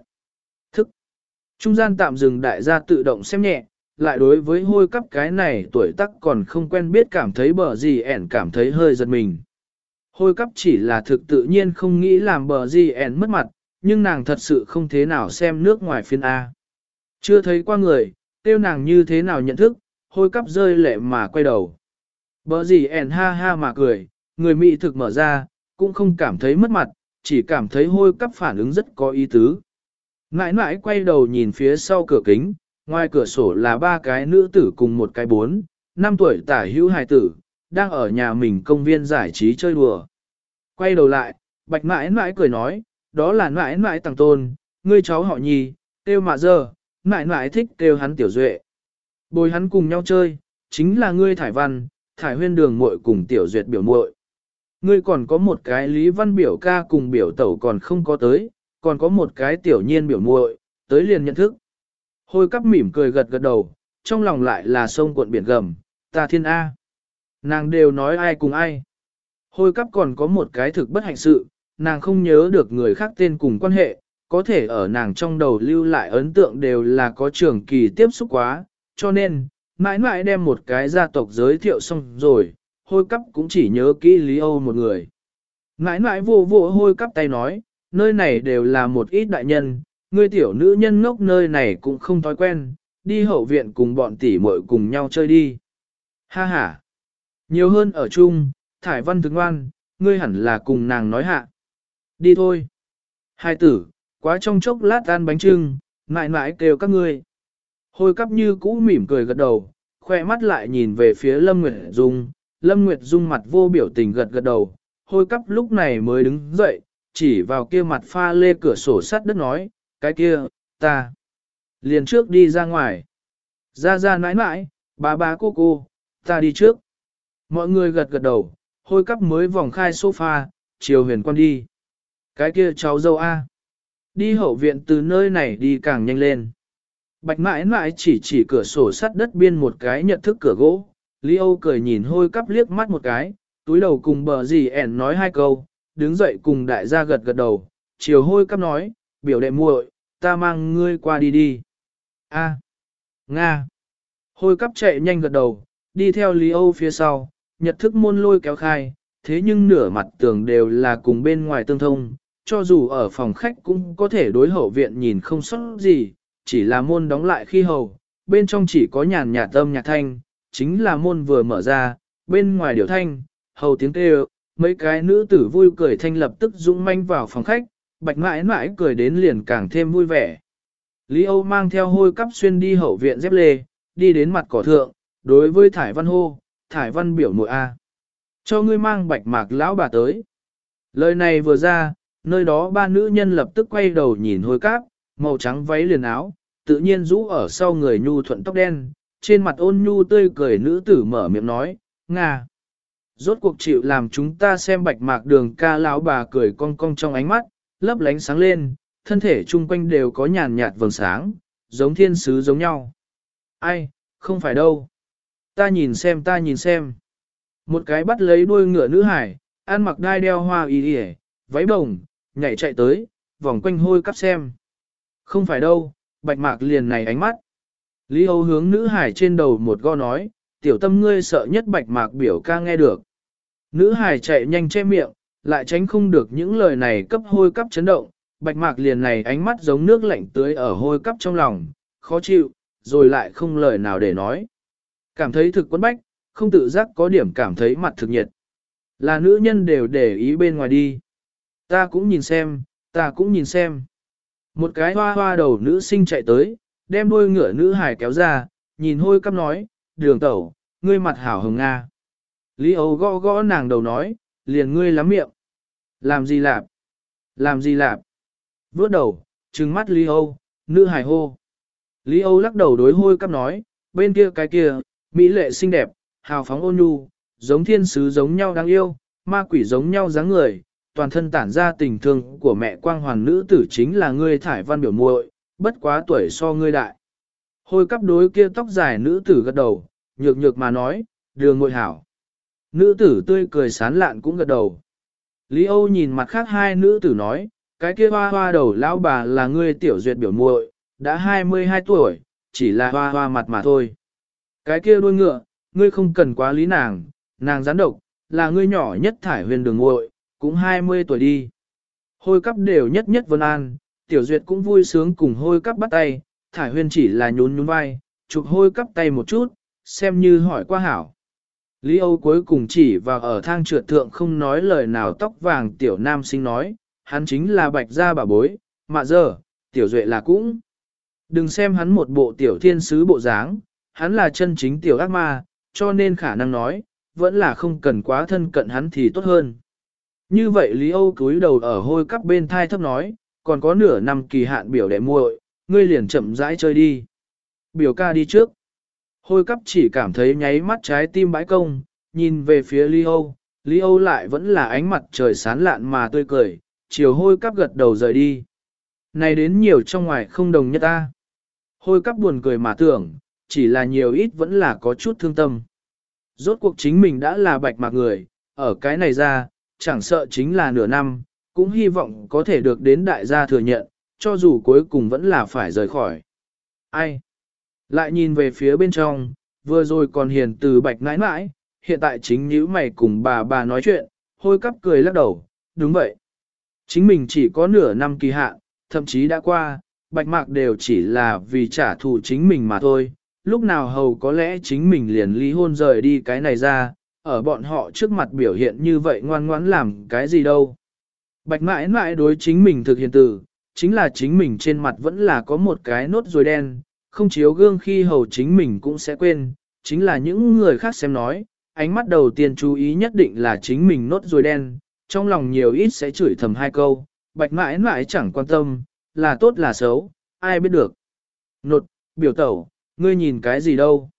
Thức. Trung gian tạm dừng đại gia tự động xem nhẹ, lại đối với hôi cắp cái này tuổi tác còn không quen biết cảm thấy bờ gì ẻn cảm thấy hơi giật mình. Hôi cắp chỉ là thực tự nhiên không nghĩ làm bờ gì ẻn mất mặt, nhưng nàng thật sự không thế nào xem nước ngoài phiên A. Chưa thấy qua người, tiêu nàng như thế nào nhận thức, hôi cắp rơi lệ mà quay đầu. Bờ gì ẻn ha ha mà cười, người Mỹ thực mở ra, cũng không cảm thấy mất mặt, chỉ cảm thấy hôi cắp phản ứng rất có ý tứ. Ngãi ngãi quay đầu nhìn phía sau cửa kính, ngoài cửa sổ là ba cái nữ tử cùng một cái bốn, năm tuổi tả hữu hài tử, đang ở nhà mình công viên giải trí chơi đùa. Quay đầu lại, bạch nãi nãi cười nói, đó là mãi nãi tàng tôn, ngươi cháu họ nhì, kêu mạ giờ, mãi nãi thích kêu hắn tiểu duệ. Bồi hắn cùng nhau chơi, chính là ngươi thải văn, thải huyên đường muội cùng tiểu duyệt biểu muội. Ngươi còn có một cái lý văn biểu ca cùng biểu tẩu còn không có tới, còn có một cái tiểu nhiên biểu muội, tới liền nhận thức. Hôi cắp mỉm cười gật gật đầu, trong lòng lại là sông cuộn biển gầm, ta thiên A. Nàng đều nói ai cùng ai. Hôi cắp còn có một cái thực bất hạnh sự, nàng không nhớ được người khác tên cùng quan hệ, có thể ở nàng trong đầu lưu lại ấn tượng đều là có trường kỳ tiếp xúc quá, cho nên, mãi mãi đem một cái gia tộc giới thiệu xong rồi, hôi cắp cũng chỉ nhớ kỹ Lý Âu một người. Mãi mãi vô vô hôi cắp tay nói, nơi này đều là một ít đại nhân, ngươi tiểu nữ nhân ngốc nơi này cũng không thói quen, đi hậu viện cùng bọn tỷ muội cùng nhau chơi đi. Ha ha! Nhiều hơn ở chung, thải văn thức ngoan, ngươi hẳn là cùng nàng nói hạ. Đi thôi. Hai tử, quá trong chốc lát ăn bánh trưng, mãi mãi kêu các ngươi. Hôi cắp như cũ mỉm cười gật đầu, khoe mắt lại nhìn về phía Lâm Nguyệt Dung. Lâm Nguyệt Dung mặt vô biểu tình gật gật đầu, hôi cắp lúc này mới đứng dậy, chỉ vào kia mặt pha lê cửa sổ sắt đất nói, cái kia, ta. Liền trước đi ra ngoài. Ra ra nãi nãi, bà bà cô cô, ta đi trước. Mọi người gật gật đầu, hôi cắp mới vòng khai sofa, chiều huyền quan đi. Cái kia cháu dâu A. Đi hậu viện từ nơi này đi càng nhanh lên. Bạch mãi mãi chỉ chỉ cửa sổ sắt đất biên một cái nhận thức cửa gỗ. Lý Âu cười nhìn hôi cắp liếc mắt một cái, túi đầu cùng bờ gì ẻn nói hai câu, đứng dậy cùng đại gia gật gật đầu, chiều hôi cắp nói, biểu đệ muội, ta mang ngươi qua đi đi. A. Nga. Hôi cắp chạy nhanh gật đầu, đi theo Lý Âu phía sau, nhật thức môn lôi kéo khai, thế nhưng nửa mặt tường đều là cùng bên ngoài tương thông, cho dù ở phòng khách cũng có thể đối hậu viện nhìn không sót gì, chỉ là môn đóng lại khi hầu, bên trong chỉ có nhàn nhạt âm nhạc thanh, chính là môn vừa mở ra, bên ngoài điều thanh, hầu tiếng kêu, mấy cái nữ tử vui cười thanh lập tức dũng manh vào phòng khách, bạch mãi mãi cười đến liền càng thêm vui vẻ. Lý Âu mang theo hôi cắp xuyên đi hậu viện dép lê, đi đến mặt cỏ thượng, đối với Thải Văn hô, Thải Văn biểu nội A. Cho ngươi mang bạch mạc lão bà tới. Lời này vừa ra, nơi đó ba nữ nhân lập tức quay đầu nhìn hôi cáp, màu trắng váy liền áo, tự nhiên rũ ở sau người nhu thuận tóc đen, trên mặt ôn nhu tươi cười nữ tử mở miệng nói, Nga. Rốt cuộc chịu làm chúng ta xem bạch mạc đường ca lão bà cười cong cong trong ánh mắt, lấp lánh sáng lên, thân thể chung quanh đều có nhàn nhạt vầng sáng, giống thiên sứ giống nhau. Ai, không phải đâu. Ta nhìn xem ta nhìn xem. Một cái bắt lấy đuôi ngựa nữ hải, ăn mặc đai đeo hoa y y, váy bồng, nhảy chạy tới, vòng quanh hôi cắp xem. Không phải đâu, bạch mạc liền này ánh mắt. Lý Âu hướng nữ hải trên đầu một go nói, tiểu tâm ngươi sợ nhất bạch mạc biểu ca nghe được. Nữ hài chạy nhanh che miệng, lại tránh không được những lời này cấp hôi cấp chấn động, bạch mạc liền này ánh mắt giống nước lạnh tưới ở hôi cấp trong lòng, khó chịu, rồi lại không lời nào để nói. Cảm thấy thực quấn bách, không tự giác có điểm cảm thấy mặt thực nhiệt. Là nữ nhân đều để ý bên ngoài đi. Ta cũng nhìn xem, ta cũng nhìn xem. Một cái hoa hoa đầu nữ sinh chạy tới, đem đuôi ngựa nữ hài kéo ra, nhìn hôi cắp nói, đường tẩu, ngươi mặt hảo hồng Nga. Lý Âu gõ gõ nàng đầu nói, liền ngươi lắm miệng. Làm gì lạp? Làm gì lạp? Vốt đầu, trừng mắt Lý Âu, nữ hài hô. Lý Âu lắc đầu đối hôi cắp nói, bên kia cái kia, mỹ lệ xinh đẹp, hào phóng ôn nhu, giống thiên sứ giống nhau đáng yêu, ma quỷ giống nhau dáng người, toàn thân tản ra tình thương của mẹ quang hoàn nữ tử chính là ngươi thải văn biểu muội, bất quá tuổi so ngươi đại. Hôi cắp đối kia tóc dài nữ tử gật đầu, nhược nhược mà nói, đường ngội hảo. Nữ tử tươi cười sán lạn cũng gật đầu. Lý Âu nhìn mặt khác hai nữ tử nói, cái kia hoa hoa đầu lão bà là ngươi tiểu duyệt biểu muội, đã 22 tuổi, chỉ là hoa hoa mặt mà thôi. Cái kia đuôi ngựa, ngươi không cần quá lý nàng, nàng gián độc, là ngươi nhỏ nhất thải huyền đường muội, cũng 20 tuổi đi. Hôi cắp đều nhất nhất vân an, tiểu duyệt cũng vui sướng cùng hôi cắp bắt tay, thải Huyên chỉ là nhún nhún vai, chụp hôi cắp tay một chút, xem như hỏi qua hảo. Lý Âu cuối cùng chỉ vào ở thang trượt thượng không nói lời nào tóc vàng tiểu nam sinh nói, hắn chính là bạch gia bà bối, mà giờ, tiểu duệ là cũng. Đừng xem hắn một bộ tiểu thiên sứ bộ dáng, hắn là chân chính tiểu ác ma, cho nên khả năng nói, vẫn là không cần quá thân cận hắn thì tốt hơn. Như vậy Lý Âu cúi đầu ở hôi cắp bên thai thấp nói, còn có nửa năm kỳ hạn biểu đệ muội, ngươi liền chậm rãi chơi đi. Biểu ca đi trước. Hôi cắp chỉ cảm thấy nháy mắt trái tim bãi công, nhìn về phía Lý Âu, Lý Âu lại vẫn là ánh mặt trời sán lạn mà tươi cười, chiều hôi cắp gật đầu rời đi. Này đến nhiều trong ngoài không đồng nhất ta. Hôi cắp buồn cười mà tưởng, chỉ là nhiều ít vẫn là có chút thương tâm. Rốt cuộc chính mình đã là bạch mạc người, ở cái này ra, chẳng sợ chính là nửa năm, cũng hy vọng có thể được đến đại gia thừa nhận, cho dù cuối cùng vẫn là phải rời khỏi. Ai? Lại nhìn về phía bên trong, vừa rồi còn hiền từ bạch nãi nãi, hiện tại chính nhữ mày cùng bà bà nói chuyện, hôi cắp cười lắc đầu, đúng vậy. Chính mình chỉ có nửa năm kỳ hạn, thậm chí đã qua, bạch mạc đều chỉ là vì trả thù chính mình mà thôi. Lúc nào hầu có lẽ chính mình liền ly hôn rời đi cái này ra, ở bọn họ trước mặt biểu hiện như vậy ngoan ngoãn làm cái gì đâu. Bạch mãi mãi đối chính mình thực hiện tử, chính là chính mình trên mặt vẫn là có một cái nốt ruồi đen, không chiếu gương khi hầu chính mình cũng sẽ quên, chính là những người khác xem nói, ánh mắt đầu tiên chú ý nhất định là chính mình nốt ruồi đen, trong lòng nhiều ít sẽ chửi thầm hai câu, bạch mãi mãi chẳng quan tâm, là tốt là xấu, ai biết được. Nột, biểu tẩu, ngươi nhìn cái gì đâu?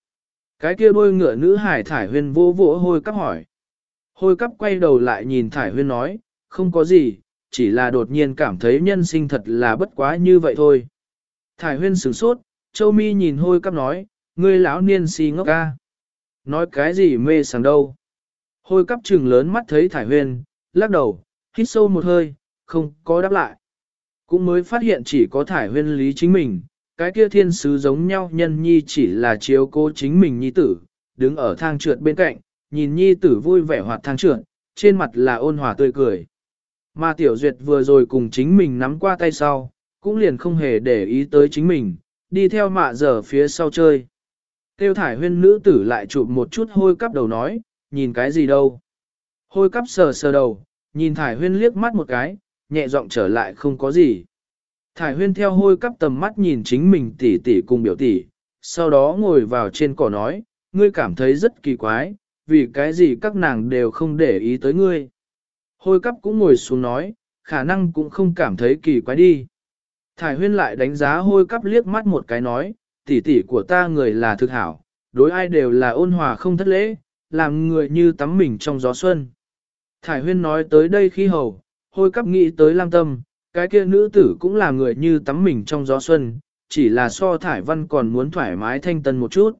Cái kia đôi ngựa nữ hải thải huyên vô vỗ hôi cắp hỏi. Hôi cắp quay đầu lại nhìn thải huyên nói, không có gì, chỉ là đột nhiên cảm thấy nhân sinh thật là bất quá như vậy thôi. Thải huyên sửng sốt, châu mi nhìn hôi cắp nói, ngươi lão niên si ngốc ca. Nói cái gì mê sảng đâu. Hôi cắp trừng lớn mắt thấy thải huyên, lắc đầu, hít sâu một hơi, không có đáp lại. Cũng mới phát hiện chỉ có thải huyên lý chính mình, cái kia thiên sứ giống nhau nhân nhi chỉ là chiếu cố chính mình nhi tử, đứng ở thang trượt bên cạnh, nhìn nhi tử vui vẻ hoạt thang trượt, trên mặt là ôn hòa tươi cười. Mà tiểu duyệt vừa rồi cùng chính mình nắm qua tay sau, cũng liền không hề để ý tới chính mình, đi theo mạ giờ phía sau chơi. Tiêu thải huyên nữ tử lại chụp một chút hôi cắp đầu nói, nhìn cái gì đâu. Hôi cắp sờ sờ đầu, nhìn thải huyên liếc mắt một cái, nhẹ giọng trở lại không có gì. Thải huyên theo hôi cắp tầm mắt nhìn chính mình tỉ tỉ cùng biểu tỉ, sau đó ngồi vào trên cỏ nói, ngươi cảm thấy rất kỳ quái, vì cái gì các nàng đều không để ý tới ngươi. Hôi cắp cũng ngồi xuống nói, khả năng cũng không cảm thấy kỳ quái đi. Thải huyên lại đánh giá hôi cắp liếc mắt một cái nói, tỷ tỷ của ta người là thực hảo, đối ai đều là ôn hòa không thất lễ, làm người như tắm mình trong gió xuân. Thải huyên nói tới đây khi hầu, hôi cắp nghĩ tới lam tâm, cái kia nữ tử cũng là người như tắm mình trong gió xuân, chỉ là so thải văn còn muốn thoải mái thanh tân một chút.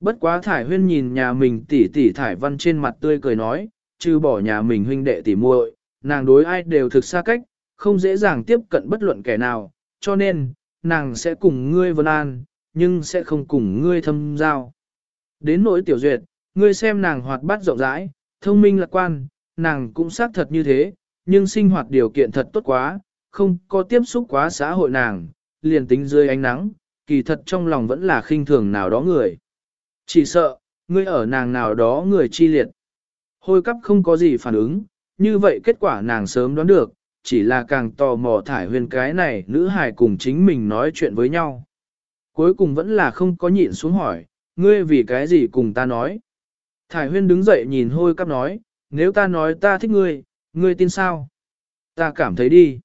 Bất quá thải huyên nhìn nhà mình tỷ tỷ thải văn trên mặt tươi cười nói, trừ bỏ nhà mình huynh đệ tỷ muội, nàng đối ai đều thực xa cách, không dễ dàng tiếp cận bất luận kẻ nào, cho nên, nàng sẽ cùng ngươi vân an, nhưng sẽ không cùng ngươi thâm giao. Đến nỗi tiểu duyệt, ngươi xem nàng hoạt bát rộng rãi, thông minh lạc quan, nàng cũng xác thật như thế, nhưng sinh hoạt điều kiện thật tốt quá, không có tiếp xúc quá xã hội nàng, liền tính dưới ánh nắng, kỳ thật trong lòng vẫn là khinh thường nào đó người. Chỉ sợ, ngươi ở nàng nào đó người chi liệt. Hôi cắp không có gì phản ứng, như vậy kết quả nàng sớm đoán được, chỉ là càng tò mò thải huyền cái này nữ hài cùng chính mình nói chuyện với nhau. Cuối cùng vẫn là không có nhịn xuống hỏi, ngươi vì cái gì cùng ta nói. Thải huyên đứng dậy nhìn hôi cắp nói, nếu ta nói ta thích ngươi, ngươi tin sao? Ta cảm thấy đi.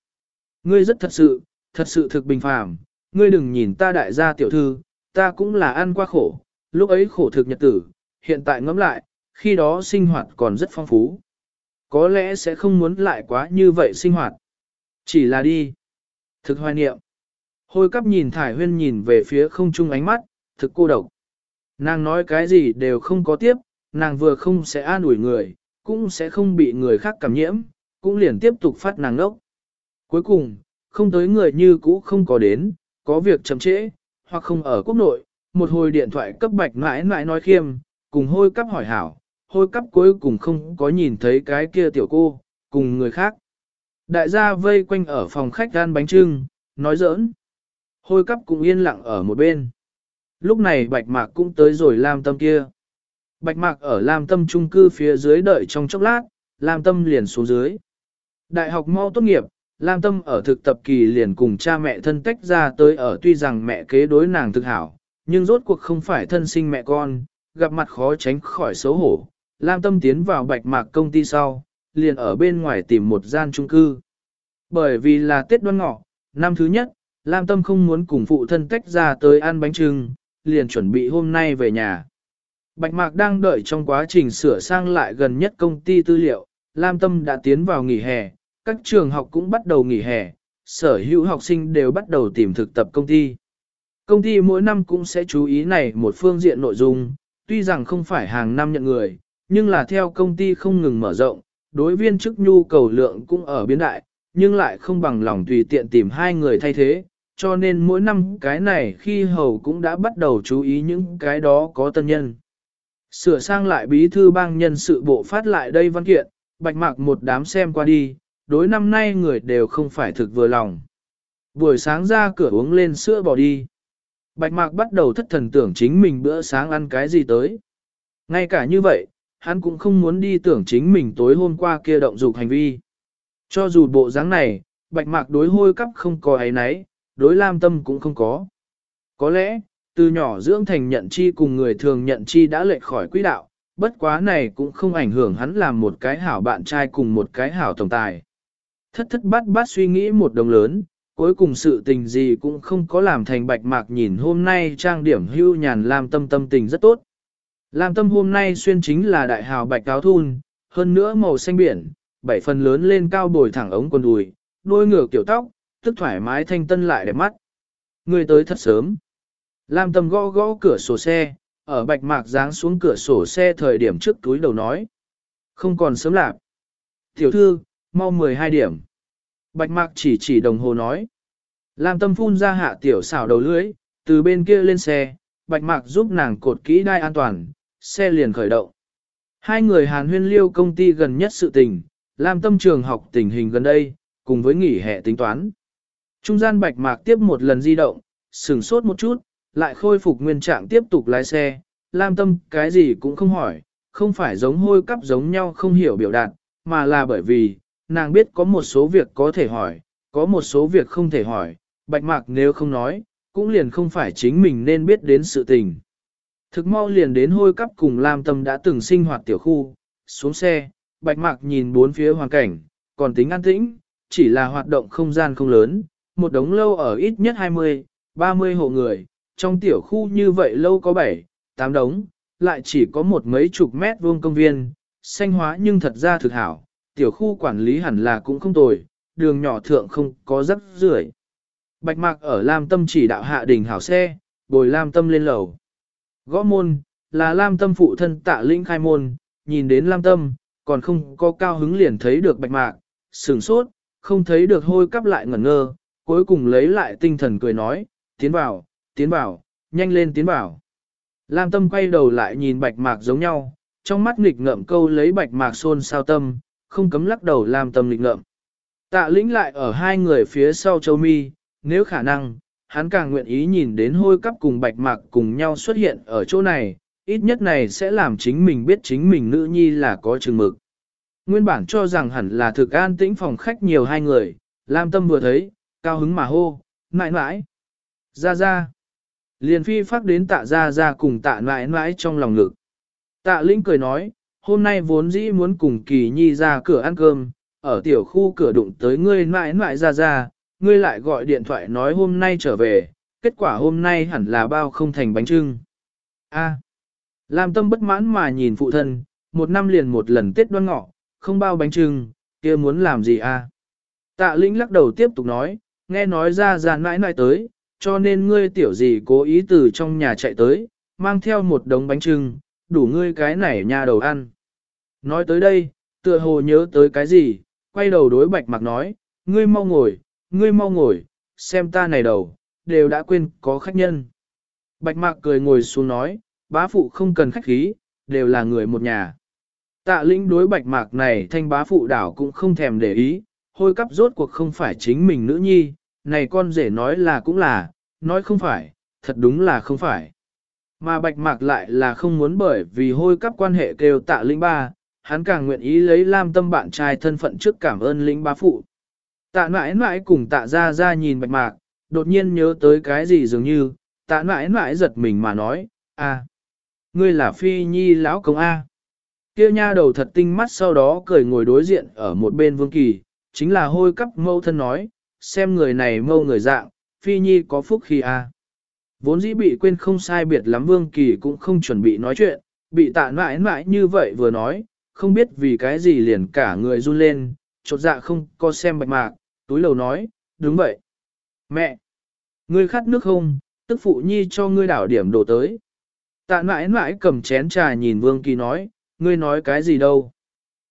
Ngươi rất thật sự, thật sự thực bình phàm, ngươi đừng nhìn ta đại gia tiểu thư, ta cũng là ăn qua khổ, lúc ấy khổ thực nhật tử, hiện tại ngẫm lại, khi đó sinh hoạt còn rất phong phú. Có lẽ sẽ không muốn lại quá như vậy sinh hoạt. Chỉ là đi. Thực hoài niệm. Hôi cắp nhìn thải huyên nhìn về phía không trung ánh mắt, thực cô độc. Nàng nói cái gì đều không có tiếp, nàng vừa không sẽ an ủi người, cũng sẽ không bị người khác cảm nhiễm, cũng liền tiếp tục phát nàng ngốc. Cuối cùng, không tới người như cũ không có đến, có việc chậm trễ, hoặc không ở quốc nội, một hồi điện thoại cấp bạch mãi mãi nói khiêm, cùng hôi cắp hỏi hảo, hôi cắp cuối cùng không có nhìn thấy cái kia tiểu cô, cùng người khác. Đại gia vây quanh ở phòng khách gan bánh trưng, nói giỡn. Hôi cắp cũng yên lặng ở một bên. Lúc này bạch mạc cũng tới rồi Lam Tâm kia. Bạch mạc ở Lam Tâm trung cư phía dưới đợi trong chốc lát, Lam Tâm liền xuống dưới. Đại học mau tốt nghiệp, Lam Tâm ở thực tập kỳ liền cùng cha mẹ thân tách ra tới ở tuy rằng mẹ kế đối nàng thực hảo, nhưng rốt cuộc không phải thân sinh mẹ con, gặp mặt khó tránh khỏi xấu hổ. Lam Tâm tiến vào bạch mạc công ty sau, liền ở bên ngoài tìm một gian trung cư. Bởi vì là Tết đoan ngọ, năm thứ nhất, Lam Tâm không muốn cùng phụ thân tách ra tới ăn bánh trưng, liền chuẩn bị hôm nay về nhà. Bạch Mạc đang đợi trong quá trình sửa sang lại gần nhất công ty tư liệu, Lam Tâm đã tiến vào nghỉ hè, các trường học cũng bắt đầu nghỉ hè, sở hữu học sinh đều bắt đầu tìm thực tập công ty. Công ty mỗi năm cũng sẽ chú ý này một phương diện nội dung, tuy rằng không phải hàng năm nhận người, nhưng là theo công ty không ngừng mở rộng, đối viên chức nhu cầu lượng cũng ở biến đại, nhưng lại không bằng lòng tùy tiện tìm hai người thay thế, cho nên mỗi năm cái này khi hầu cũng đã bắt đầu chú ý những cái đó có tân nhân. Sửa sang lại bí thư bang nhân sự bộ phát lại đây văn kiện, bạch mạc một đám xem qua đi, đối năm nay người đều không phải thực vừa lòng. Buổi sáng ra cửa uống lên sữa bỏ đi. Bạch mạc bắt đầu thất thần tưởng chính mình bữa sáng ăn cái gì tới. Ngay cả như vậy, hắn cũng không muốn đi tưởng chính mình tối hôm qua kia động dục hành vi. Cho dù bộ dáng này, bạch mạc đối hôi cắp không có ấy nấy, đối lam tâm cũng không có. Có lẽ, từ nhỏ dưỡng thành nhận chi cùng người thường nhận chi đã lệch khỏi quỹ đạo, bất quá này cũng không ảnh hưởng hắn làm một cái hảo bạn trai cùng một cái hảo tổng tài. Thất thất bát bát suy nghĩ một đồng lớn, cuối cùng sự tình gì cũng không có làm thành bạch mạc nhìn hôm nay trang điểm hưu nhàn làm tâm tâm tình rất tốt. Lam tâm hôm nay xuyên chính là đại hào bạch áo thun, hơn nữa màu xanh biển, bảy phần lớn lên cao bồi thẳng ống quần đùi, đôi ngửa kiểu tóc, tức thoải mái thanh tân lại đẹp mắt. Người tới thật sớm. Lam tâm gõ gõ cửa sổ xe, ở bạch mạc dáng xuống cửa sổ xe thời điểm trước túi đầu nói. Không còn sớm lạc. Tiểu thư, mau 12 điểm. Bạch mạc chỉ chỉ đồng hồ nói. Lam tâm phun ra hạ tiểu xảo đầu lưới, từ bên kia lên xe, bạch mạc giúp nàng cột kỹ đai an toàn, xe liền khởi động. Hai người hàn huyên liêu công ty gần nhất sự tình, Lam tâm trường học tình hình gần đây, cùng với nghỉ hè tính toán. Trung gian bạch mạc tiếp một lần di động, sửng sốt một chút, lại khôi phục nguyên trạng tiếp tục lái xe, Lam tâm cái gì cũng không hỏi, không phải giống hôi cắp giống nhau không hiểu biểu đạt, mà là bởi vì, nàng biết có một số việc có thể hỏi, có một số việc không thể hỏi, bạch mạc nếu không nói, cũng liền không phải chính mình nên biết đến sự tình. Thực mau liền đến hôi cắp cùng Lam Tâm đã từng sinh hoạt tiểu khu, xuống xe, bạch mạc nhìn bốn phía hoàn cảnh, còn tính an tĩnh, chỉ là hoạt động không gian không lớn, một đống lâu ở ít nhất 20, 30 hộ người, trong tiểu khu như vậy lâu có 7, 8 đống, lại chỉ có một mấy chục mét vuông công viên, xanh hóa nhưng thật ra thực hảo, tiểu khu quản lý hẳn là cũng không tồi, đường nhỏ thượng không có rắc rưởi. Bạch mạc ở Lam Tâm chỉ đạo hạ đình hảo xe, bồi Lam Tâm lên lầu. Gõ môn, là Lam Tâm phụ thân tạ Lĩnh khai môn, nhìn đến Lam Tâm, còn không có cao hứng liền thấy được bạch mạc, sửng sốt, không thấy được hôi cắp lại ngẩn ngơ, cuối cùng lấy lại tinh thần cười nói, tiến vào, tiến vào, nhanh lên tiến vào. Lam Tâm quay đầu lại nhìn bạch mạc giống nhau, trong mắt nghịch ngợm câu lấy bạch mạc xôn sao tâm, không cấm lắc đầu Lam Tâm nghịch ngợm. Tạ lĩnh lại ở hai người phía sau châu mi, nếu khả năng, hắn càng nguyện ý nhìn đến hôi cắp cùng bạch mạc cùng nhau xuất hiện ở chỗ này, ít nhất này sẽ làm chính mình biết chính mình nữ nhi là có chừng mực. Nguyên bản cho rằng hẳn là thực an tĩnh phòng khách nhiều hai người, Lam Tâm vừa thấy, cao hứng mà hô, mãi mãi, ra ra. Liền phi phát đến tạ ra ra cùng tạ mãi mãi trong lòng ngực. Tạ Linh cười nói, hôm nay vốn dĩ muốn cùng kỳ nhi ra cửa ăn cơm, ở tiểu khu cửa đụng tới ngươi mãi mãi ra ra, ngươi lại gọi điện thoại nói hôm nay trở về, kết quả hôm nay hẳn là bao không thành bánh trưng. A. Lam tâm bất mãn mà nhìn phụ thân, một năm liền một lần Tết đoan ngọ, không bao bánh trưng, kia muốn làm gì à? Tạ lĩnh lắc đầu tiếp tục nói, nghe nói ra ra nãi nãi tới, cho nên ngươi tiểu gì cố ý từ trong nhà chạy tới, mang theo một đống bánh trưng, đủ ngươi cái này nhà đầu ăn. Nói tới đây, tựa hồ nhớ tới cái gì, quay đầu đối bạch mặc nói, ngươi mau ngồi, ngươi mau ngồi, xem ta này đầu, đều đã quên có khách nhân. Bạch mạc cười ngồi xuống nói, bá phụ không cần khách khí, đều là người một nhà. Tạ lĩnh đối bạch mạc này thanh bá phụ đảo cũng không thèm để ý, hôi cắp rốt cuộc không phải chính mình nữ nhi, này con rể nói là cũng là, nói không phải, thật đúng là không phải. Mà bạch mạc lại là không muốn bởi vì hôi cắp quan hệ kêu tạ lĩnh ba, hắn càng nguyện ý lấy lam tâm bạn trai thân phận trước cảm ơn lĩnh bá phụ. Tạ mãi mãi cùng tạ ra ra nhìn bạch mạc, đột nhiên nhớ tới cái gì dường như, tạ mãi mãi giật mình mà nói, a, ngươi là phi nhi lão công A. Kia nha đầu thật tinh mắt sau đó cười ngồi đối diện ở một bên vương kỳ, chính là hôi cắp mâu thân nói, xem người này mâu người dạng, phi nhi có phúc khi A. Vốn dĩ bị quên không sai biệt lắm vương kỳ cũng không chuẩn bị nói chuyện, bị tạ mãi mãi như vậy vừa nói, không biết vì cái gì liền cả người run lên, chột dạ không có xem bạch mạc, túi lầu nói, đúng vậy. Mẹ! Ngươi khát nước không, tức phụ nhi cho ngươi đảo điểm đổ tới. Tạ mãi mãi cầm chén trà nhìn Vương Kỳ nói, ngươi nói cái gì đâu.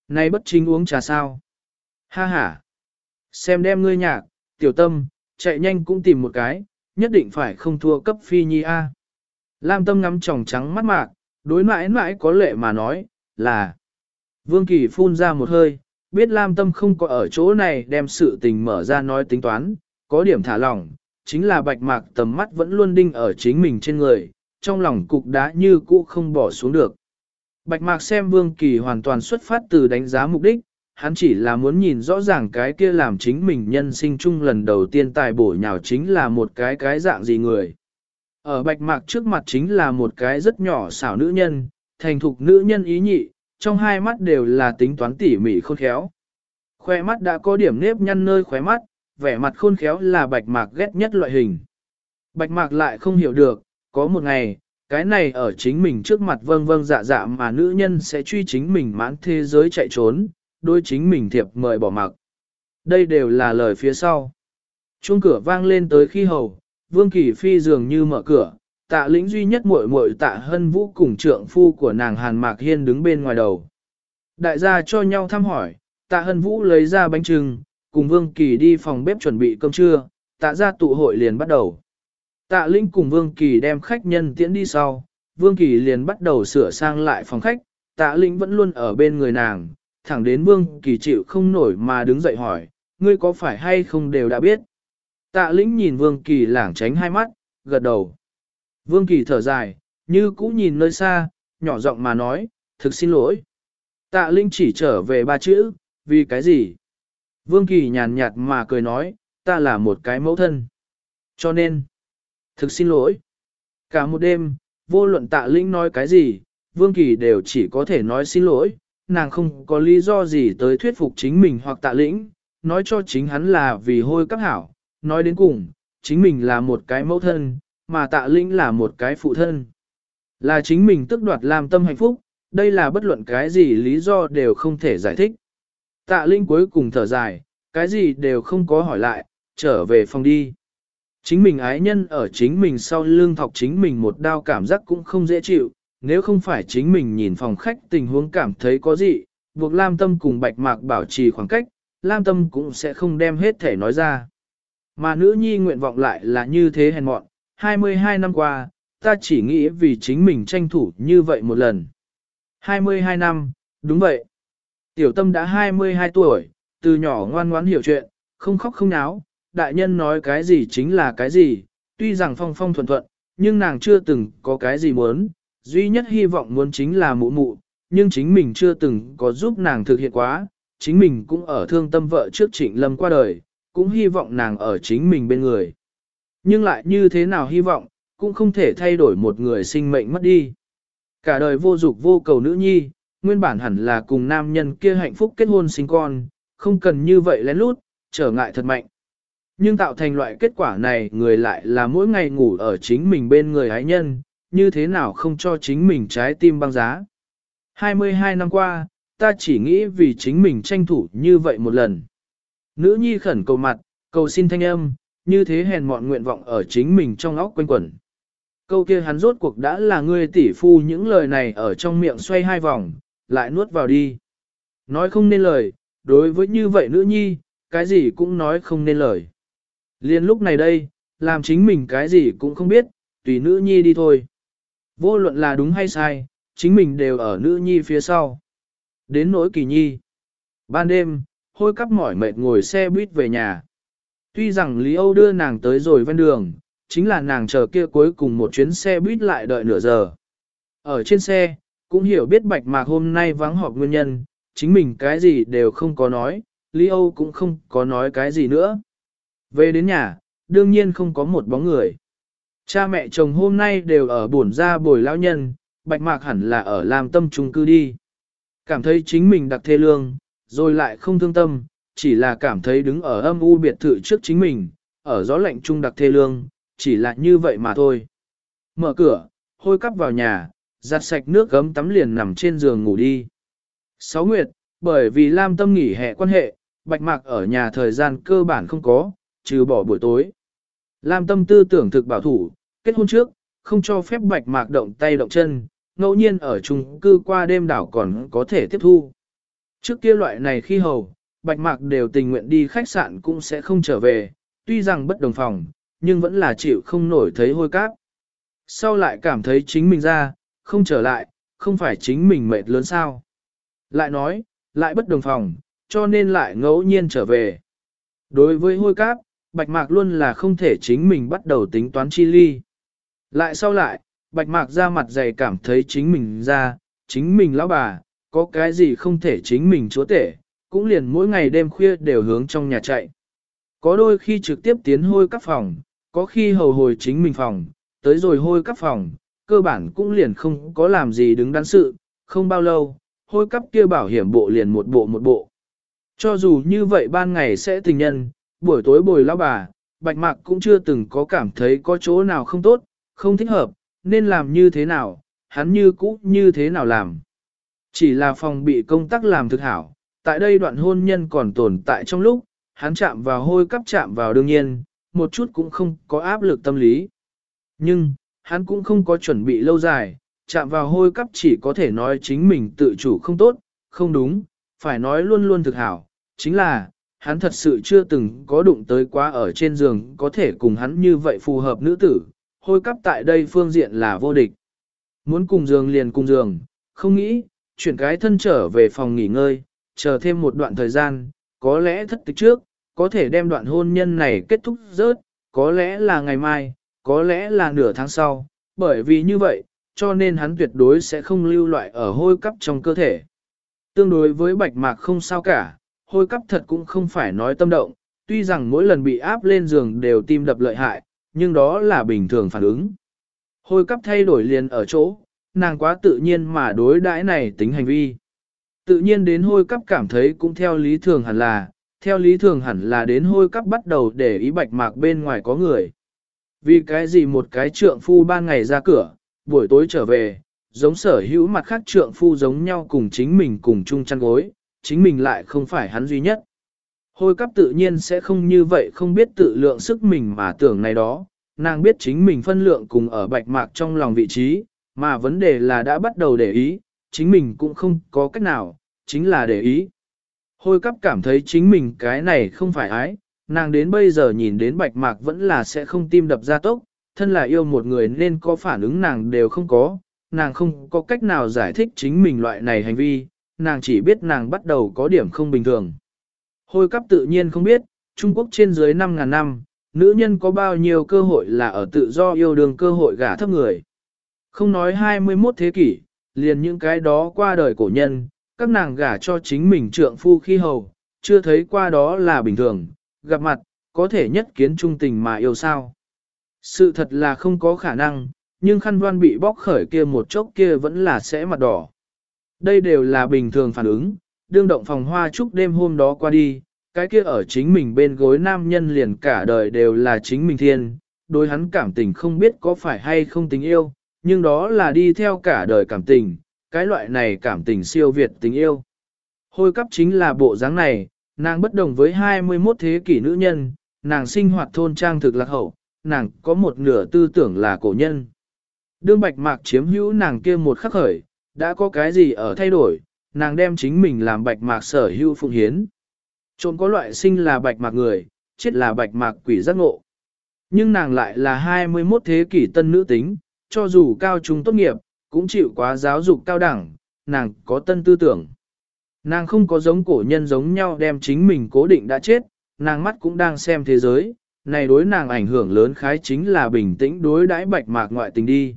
Này bất chính uống trà sao? Ha ha! Xem đem ngươi nhạc, tiểu tâm, chạy nhanh cũng tìm một cái, nhất định phải không thua cấp phi nhi A. Lam tâm ngắm tròng trắng mắt mạc, đối mãi mãi có lệ mà nói, là. Vương Kỳ phun ra một hơi, biết Lam tâm không có ở chỗ này đem sự tình mở ra nói tính toán, có điểm thả lỏng, chính là bạch mạc tầm mắt vẫn luôn đinh ở chính mình trên người, trong lòng cục đá như cũ không bỏ xuống được. Bạch mạc xem Vương Kỳ hoàn toàn xuất phát từ đánh giá mục đích, hắn chỉ là muốn nhìn rõ ràng cái kia làm chính mình nhân sinh chung lần đầu tiên tài bổ nhào chính là một cái cái dạng gì người. Ở bạch mạc trước mặt chính là một cái rất nhỏ xảo nữ nhân, thành thục nữ nhân ý nhị, trong hai mắt đều là tính toán tỉ mỉ khôn khéo. Khoe mắt đã có điểm nếp nhăn nơi khóe mắt, vẻ mặt khôn khéo là bạch mạc ghét nhất loại hình. Bạch mạc lại không hiểu được, có một ngày, cái này ở chính mình trước mặt vâng vâng dạ dạ mà nữ nhân sẽ truy chính mình mãn thế giới chạy trốn, đôi chính mình thiệp mời bỏ mặc. Đây đều là lời phía sau. Chuông cửa vang lên tới khi hầu, Vương Kỳ Phi dường như mở cửa, tạ lĩnh duy nhất muội muội tạ hân vũ cùng trượng phu của nàng Hàn Mạc Hiên đứng bên ngoài đầu. Đại gia cho nhau thăm hỏi, tạ hân vũ lấy ra bánh trưng, cùng Vương Kỳ đi phòng bếp chuẩn bị cơm trưa, tạ ra tụ hội liền bắt đầu. Tạ lĩnh cùng Vương Kỳ đem khách nhân tiễn đi sau, Vương Kỳ liền bắt đầu sửa sang lại phòng khách, tạ lĩnh vẫn luôn ở bên người nàng, thẳng đến Vương Kỳ chịu không nổi mà đứng dậy hỏi, ngươi có phải hay không đều đã biết. Tạ lĩnh nhìn Vương Kỳ lảng tránh hai mắt, gật đầu. Vương Kỳ thở dài, như cũ nhìn nơi xa, nhỏ giọng mà nói, thực xin lỗi. Tạ Linh chỉ trở về ba chữ, vì cái gì? Vương Kỳ nhàn nhạt mà cười nói, ta là một cái mẫu thân. Cho nên, thực xin lỗi. Cả một đêm, vô luận tạ Linh nói cái gì, Vương Kỳ đều chỉ có thể nói xin lỗi, nàng không có lý do gì tới thuyết phục chính mình hoặc tạ lĩnh, nói cho chính hắn là vì hôi các hảo, nói đến cùng, chính mình là một cái mẫu thân, mà tạ lĩnh là một cái phụ thân. Là chính mình tức đoạt làm tâm hạnh phúc, đây là bất luận cái gì lý do đều không thể giải thích. Tạ Linh cuối cùng thở dài, cái gì đều không có hỏi lại, trở về phòng đi. Chính mình ái nhân ở chính mình sau lưng thọc chính mình một đau cảm giác cũng không dễ chịu, nếu không phải chính mình nhìn phòng khách tình huống cảm thấy có gì, buộc Lam Tâm cùng Bạch Mạc bảo trì khoảng cách, Lam Tâm cũng sẽ không đem hết thể nói ra. Mà nữ nhi nguyện vọng lại là như thế hèn mọn, 22 năm qua, ta chỉ nghĩ vì chính mình tranh thủ như vậy một lần. 22 năm, đúng vậy. Tiểu tâm đã 22 tuổi, từ nhỏ ngoan ngoãn hiểu chuyện, không khóc không náo, đại nhân nói cái gì chính là cái gì, tuy rằng phong phong thuận thuận, nhưng nàng chưa từng có cái gì muốn, duy nhất hy vọng muốn chính là mụ mụ, nhưng chính mình chưa từng có giúp nàng thực hiện quá, chính mình cũng ở thương tâm vợ trước trịnh lâm qua đời, cũng hy vọng nàng ở chính mình bên người. Nhưng lại như thế nào hy vọng, cũng không thể thay đổi một người sinh mệnh mất đi. Cả đời vô dục vô cầu nữ nhi, nguyên bản hẳn là cùng nam nhân kia hạnh phúc kết hôn sinh con, không cần như vậy lén lút, trở ngại thật mạnh. Nhưng tạo thành loại kết quả này người lại là mỗi ngày ngủ ở chính mình bên người ái nhân, như thế nào không cho chính mình trái tim băng giá. 22 năm qua, ta chỉ nghĩ vì chính mình tranh thủ như vậy một lần. Nữ nhi khẩn cầu mặt, cầu xin thanh âm, như thế hèn mọn nguyện vọng ở chính mình trong óc quanh quẩn. Câu kia hắn rốt cuộc đã là ngươi tỷ phu những lời này ở trong miệng xoay hai vòng, lại nuốt vào đi. Nói không nên lời, đối với như vậy nữ nhi, cái gì cũng nói không nên lời. Liên lúc này đây, làm chính mình cái gì cũng không biết, tùy nữ nhi đi thôi. Vô luận là đúng hay sai, chính mình đều ở nữ nhi phía sau. Đến nỗi kỳ nhi. Ban đêm, hôi cắp mỏi mệt ngồi xe buýt về nhà. Tuy rằng Lý Âu đưa nàng tới rồi ven đường, chính là nàng chờ kia cuối cùng một chuyến xe buýt lại đợi nửa giờ. Ở trên xe, cũng hiểu biết bạch mạc hôm nay vắng họp nguyên nhân, chính mình cái gì đều không có nói, Lý Âu cũng không có nói cái gì nữa. Về đến nhà, đương nhiên không có một bóng người. Cha mẹ chồng hôm nay đều ở buồn ra bồi lão nhân, bạch mạc hẳn là ở làm tâm trung cư đi. Cảm thấy chính mình đặc thê lương, rồi lại không thương tâm, chỉ là cảm thấy đứng ở âm u biệt thự trước chính mình, ở gió lạnh trung đặc thê lương, chỉ là như vậy mà thôi. Mở cửa, hôi cắp vào nhà, giặt sạch nước gấm tắm liền nằm trên giường ngủ đi. Sáu nguyệt, bởi vì Lam Tâm nghỉ hè quan hệ, Bạch Mạc ở nhà thời gian cơ bản không có, trừ bỏ buổi tối. Lam Tâm tư tưởng thực bảo thủ, kết hôn trước, không cho phép Bạch Mạc động tay động chân, ngẫu nhiên ở chung cư qua đêm đảo còn có thể tiếp thu. Trước kia loại này khi hầu, Bạch Mạc đều tình nguyện đi khách sạn cũng sẽ không trở về, tuy rằng bất đồng phòng, nhưng vẫn là chịu không nổi thấy hôi cát, Sau lại cảm thấy chính mình ra, không trở lại, không phải chính mình mệt lớn sao. Lại nói, lại bất đồng phòng, cho nên lại ngẫu nhiên trở về. Đối với hôi cát, Bạch Mạc luôn là không thể chính mình bắt đầu tính toán chi ly. Lại sau lại, Bạch Mạc ra mặt dày cảm thấy chính mình ra, chính mình lão bà, có cái gì không thể chính mình chúa tể, cũng liền mỗi ngày đêm khuya đều hướng trong nhà chạy. Có đôi khi trực tiếp tiến hôi các phòng, có khi hầu hồi chính mình phòng, tới rồi hôi các phòng, cơ bản cũng liền không có làm gì đứng đắn sự, không bao lâu, hôi cắp kia bảo hiểm bộ liền một bộ một bộ. Cho dù như vậy ban ngày sẽ tình nhân, buổi tối bồi lão bà, bạch mạc cũng chưa từng có cảm thấy có chỗ nào không tốt, không thích hợp, nên làm như thế nào, hắn như cũ như thế nào làm. Chỉ là phòng bị công tác làm thực hảo, tại đây đoạn hôn nhân còn tồn tại trong lúc, hắn chạm vào hôi cấp chạm vào đương nhiên, một chút cũng không có áp lực tâm lý. Nhưng, hắn cũng không có chuẩn bị lâu dài, chạm vào hôi cấp chỉ có thể nói chính mình tự chủ không tốt, không đúng, phải nói luôn luôn thực hảo, chính là, hắn thật sự chưa từng có đụng tới quá ở trên giường có thể cùng hắn như vậy phù hợp nữ tử, hôi cấp tại đây phương diện là vô địch. Muốn cùng giường liền cùng giường, không nghĩ, chuyển cái thân trở về phòng nghỉ ngơi, chờ thêm một đoạn thời gian, có lẽ thất tịch trước, có thể đem đoạn hôn nhân này kết thúc rớt, có lẽ là ngày mai, có lẽ là nửa tháng sau, bởi vì như vậy, cho nên hắn tuyệt đối sẽ không lưu loại ở hôi cấp trong cơ thể. Tương đối với bạch mạc không sao cả, hôi cấp thật cũng không phải nói tâm động, tuy rằng mỗi lần bị áp lên giường đều tim đập lợi hại, nhưng đó là bình thường phản ứng. Hôi cấp thay đổi liền ở chỗ, nàng quá tự nhiên mà đối đãi này tính hành vi. Tự nhiên đến hôi cắp cảm thấy cũng theo lý thường hẳn là, theo lý thường hẳn là đến hôi cắp bắt đầu để ý bạch mạc bên ngoài có người. Vì cái gì một cái trượng phu ban ngày ra cửa, buổi tối trở về, giống sở hữu mặt khác trượng phu giống nhau cùng chính mình cùng chung chăn gối, chính mình lại không phải hắn duy nhất. Hôi cắp tự nhiên sẽ không như vậy không biết tự lượng sức mình mà tưởng này đó, nàng biết chính mình phân lượng cùng ở bạch mạc trong lòng vị trí, mà vấn đề là đã bắt đầu để ý, chính mình cũng không có cách nào, chính là để ý. Hôi cắp cảm thấy chính mình cái này không phải ái, nàng đến bây giờ nhìn đến bạch mạc vẫn là sẽ không tim đập ra tốc, thân là yêu một người nên có phản ứng nàng đều không có, nàng không có cách nào giải thích chính mình loại này hành vi, nàng chỉ biết nàng bắt đầu có điểm không bình thường. Hôi cắp tự nhiên không biết, Trung Quốc trên dưới 5.000 năm, nữ nhân có bao nhiêu cơ hội là ở tự do yêu đương cơ hội gả thấp người. Không nói 21 thế kỷ, liền những cái đó qua đời cổ nhân, các nàng gả cho chính mình trượng phu khi hầu, chưa thấy qua đó là bình thường, gặp mặt, có thể nhất kiến trung tình mà yêu sao. Sự thật là không có khả năng, nhưng khăn đoan bị bóc khởi kia một chốc kia vẫn là sẽ mặt đỏ. Đây đều là bình thường phản ứng, đương động phòng hoa chúc đêm hôm đó qua đi, cái kia ở chính mình bên gối nam nhân liền cả đời đều là chính mình thiên, đối hắn cảm tình không biết có phải hay không tình yêu, nhưng đó là đi theo cả đời cảm tình, cái loại này cảm tình siêu việt tình yêu. Hôi cấp chính là bộ dáng này, nàng bất đồng với 21 thế kỷ nữ nhân, nàng sinh hoạt thôn trang thực lạc hậu, nàng có một nửa tư tưởng là cổ nhân. Đương bạch mạc chiếm hữu nàng kia một khắc khởi, đã có cái gì ở thay đổi, nàng đem chính mình làm bạch mạc sở hữu phụng hiến. Trộm có loại sinh là bạch mạc người, chết là bạch mạc quỷ giác ngộ. Nhưng nàng lại là 21 thế kỷ tân nữ tính, cho dù cao trung tốt nghiệp, cũng chịu quá giáo dục cao đẳng, nàng có tân tư tưởng. Nàng không có giống cổ nhân giống nhau đem chính mình cố định đã chết, nàng mắt cũng đang xem thế giới, này đối nàng ảnh hưởng lớn khái chính là bình tĩnh đối đãi bạch mạc ngoại tình đi.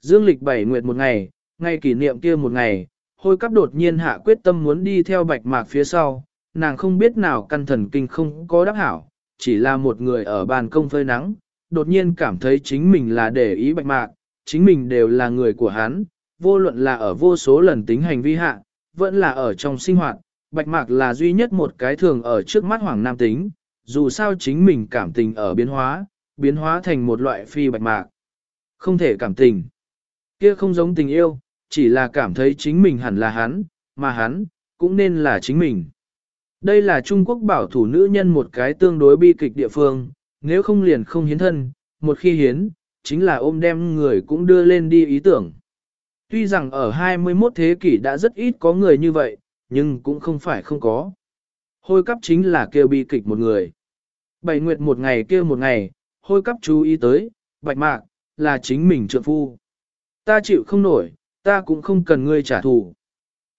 Dương lịch bảy nguyệt một ngày, ngày kỷ niệm kia một ngày, hôi cắp đột nhiên hạ quyết tâm muốn đi theo bạch mạc phía sau, nàng không biết nào căn thần kinh không có đắc hảo, chỉ là một người ở bàn công phơi nắng, đột nhiên cảm thấy chính mình là để ý bạch mạc, chính mình đều là người của hắn, vô luận là ở vô số lần tính hành vi hạ, vẫn là ở trong sinh hoạt, bạch mạc là duy nhất một cái thường ở trước mắt hoàng nam tính, dù sao chính mình cảm tình ở biến hóa, biến hóa thành một loại phi bạch mạc. Không thể cảm tình. Kia không giống tình yêu, chỉ là cảm thấy chính mình hẳn là hắn, mà hắn, cũng nên là chính mình. Đây là Trung Quốc bảo thủ nữ nhân một cái tương đối bi kịch địa phương, nếu không liền không hiến thân, một khi hiến, chính là ôm đem người cũng đưa lên đi ý tưởng. Tuy rằng ở 21 thế kỷ đã rất ít có người như vậy, nhưng cũng không phải không có. Hôi cấp chính là kêu bi kịch một người. Bảy nguyệt một ngày kêu một ngày, hôi cấp chú ý tới, bạch mạc, là chính mình trượng phu. Ta chịu không nổi, ta cũng không cần ngươi trả thù.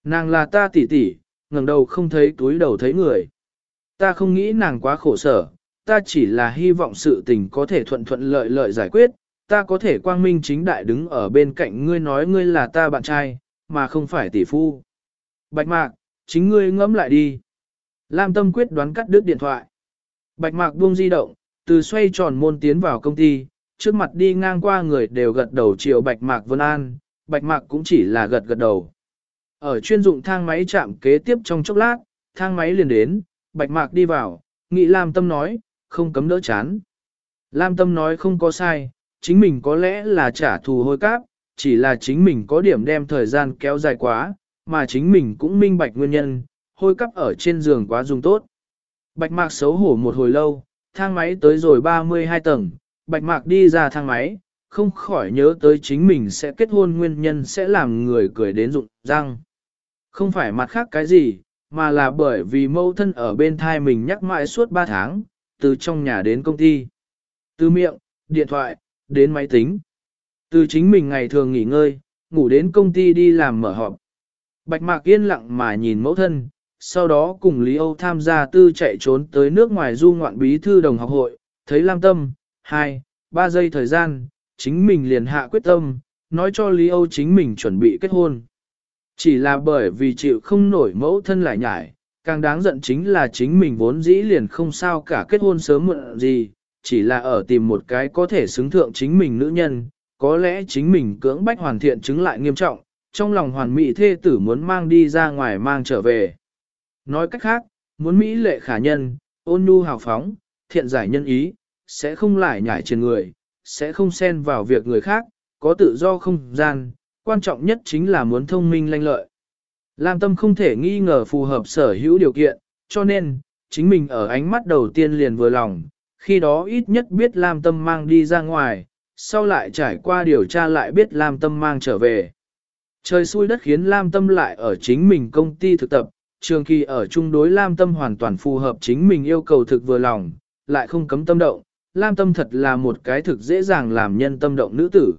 Nàng là ta tỷ tỷ, ngẩng đầu không thấy túi đầu thấy người. Ta không nghĩ nàng quá khổ sở, ta chỉ là hy vọng sự tình có thể thuận thuận lợi lợi giải quyết, ta có thể quang minh chính đại đứng ở bên cạnh ngươi nói ngươi là ta bạn trai, mà không phải tỷ phu. Bạch mạc, chính ngươi ngẫm lại đi. Lam tâm quyết đoán cắt đứt điện thoại. Bạch mạc buông di động, từ xoay tròn môn tiến vào công ty, trước mặt đi ngang qua người đều gật đầu chiều bạch mạc vân an, bạch mạc cũng chỉ là gật gật đầu. Ở chuyên dụng thang máy chạm kế tiếp trong chốc lát, thang máy liền đến, bạch mạc đi vào, nghị Lam tâm nói, không cấm đỡ chán. Lam tâm nói không có sai, chính mình có lẽ là trả thù hôi cáp, chỉ là chính mình có điểm đem thời gian kéo dài quá, mà chính mình cũng minh bạch nguyên nhân, hôi cắp ở trên giường quá dùng tốt. Bạch mạc xấu hổ một hồi lâu, thang máy tới rồi 32 tầng, bạch mạc đi ra thang máy, không khỏi nhớ tới chính mình sẽ kết hôn nguyên nhân sẽ làm người cười đến rụng răng. Không phải mặt khác cái gì, mà là bởi vì mâu thân ở bên thai mình nhắc mãi suốt 3 tháng, từ trong nhà đến công ty. Từ miệng, điện thoại, đến máy tính. Từ chính mình ngày thường nghỉ ngơi, ngủ đến công ty đi làm mở họp. Bạch Mạc yên lặng mà nhìn mẫu thân, sau đó cùng Lý Âu tham gia tư chạy trốn tới nước ngoài du ngoạn bí thư đồng học hội, thấy Lam Tâm, 2, 3 giây thời gian, chính mình liền hạ quyết tâm, nói cho Lý Âu chính mình chuẩn bị kết hôn. Chỉ là bởi vì chịu không nổi mẫu thân lại nhải, càng đáng giận chính là chính mình vốn dĩ liền không sao cả kết hôn sớm muộn gì, chỉ là ở tìm một cái có thể xứng thượng chính mình nữ nhân, có lẽ chính mình cưỡng bách hoàn thiện chứng lại nghiêm trọng, trong lòng hoàn mỹ thê tử muốn mang đi ra ngoài mang trở về. Nói cách khác, muốn Mỹ lệ khả nhân, ôn nhu hào phóng, thiện giải nhân ý, sẽ không lại nhảy trên người, sẽ không xen vào việc người khác, có tự do không gian, quan trọng nhất chính là muốn thông minh lanh lợi. Lam tâm không thể nghi ngờ phù hợp sở hữu điều kiện, cho nên, chính mình ở ánh mắt đầu tiên liền vừa lòng, khi đó ít nhất biết Lam tâm mang đi ra ngoài, sau lại trải qua điều tra lại biết Lam tâm mang trở về. Trời xui đất khiến Lam tâm lại ở chính mình công ty thực tập, trường kỳ ở chung đối Lam tâm hoàn toàn phù hợp chính mình yêu cầu thực vừa lòng, lại không cấm tâm động, Lam tâm thật là một cái thực dễ dàng làm nhân tâm động nữ tử.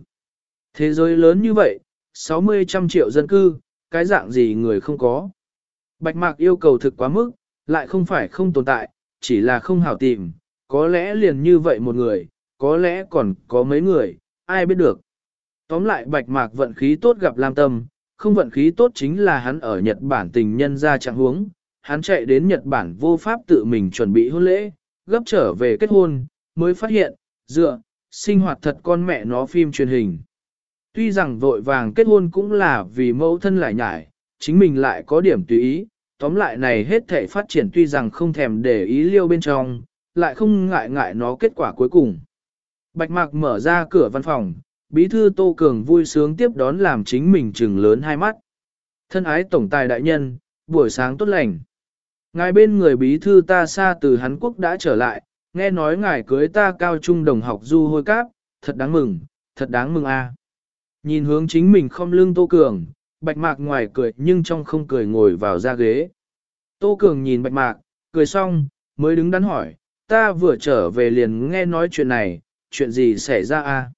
Thế giới lớn như vậy, 60 trăm triệu dân cư, cái dạng gì người không có. Bạch mạc yêu cầu thực quá mức, lại không phải không tồn tại, chỉ là không hảo tìm, có lẽ liền như vậy một người, có lẽ còn có mấy người, ai biết được. Tóm lại bạch mạc vận khí tốt gặp Lam Tâm, không vận khí tốt chính là hắn ở Nhật Bản tình nhân ra trạng huống, hắn chạy đến Nhật Bản vô pháp tự mình chuẩn bị hôn lễ, gấp trở về kết hôn, mới phát hiện, dựa, sinh hoạt thật con mẹ nó phim truyền hình. Tuy rằng vội vàng kết hôn cũng là vì mẫu thân lại nhải, chính mình lại có điểm tùy ý, tóm lại này hết thể phát triển tuy rằng không thèm để ý liêu bên trong, lại không ngại ngại nó kết quả cuối cùng. Bạch Mạc mở ra cửa văn phòng, bí thư Tô Cường vui sướng tiếp đón làm chính mình trừng lớn hai mắt. Thân ái tổng tài đại nhân, buổi sáng tốt lành. Ngài bên người bí thư ta xa từ Hàn Quốc đã trở lại, nghe nói ngài cưới ta cao trung đồng học du hôi cáp, thật đáng mừng, thật đáng mừng a. Nhìn hướng chính mình không lưng Tô Cường, Bạch Mạc ngoài cười nhưng trong không cười ngồi vào ra ghế. Tô Cường nhìn Bạch Mạc, cười xong, mới đứng đắn hỏi, ta vừa trở về liền nghe nói chuyện này, chuyện gì xảy ra a?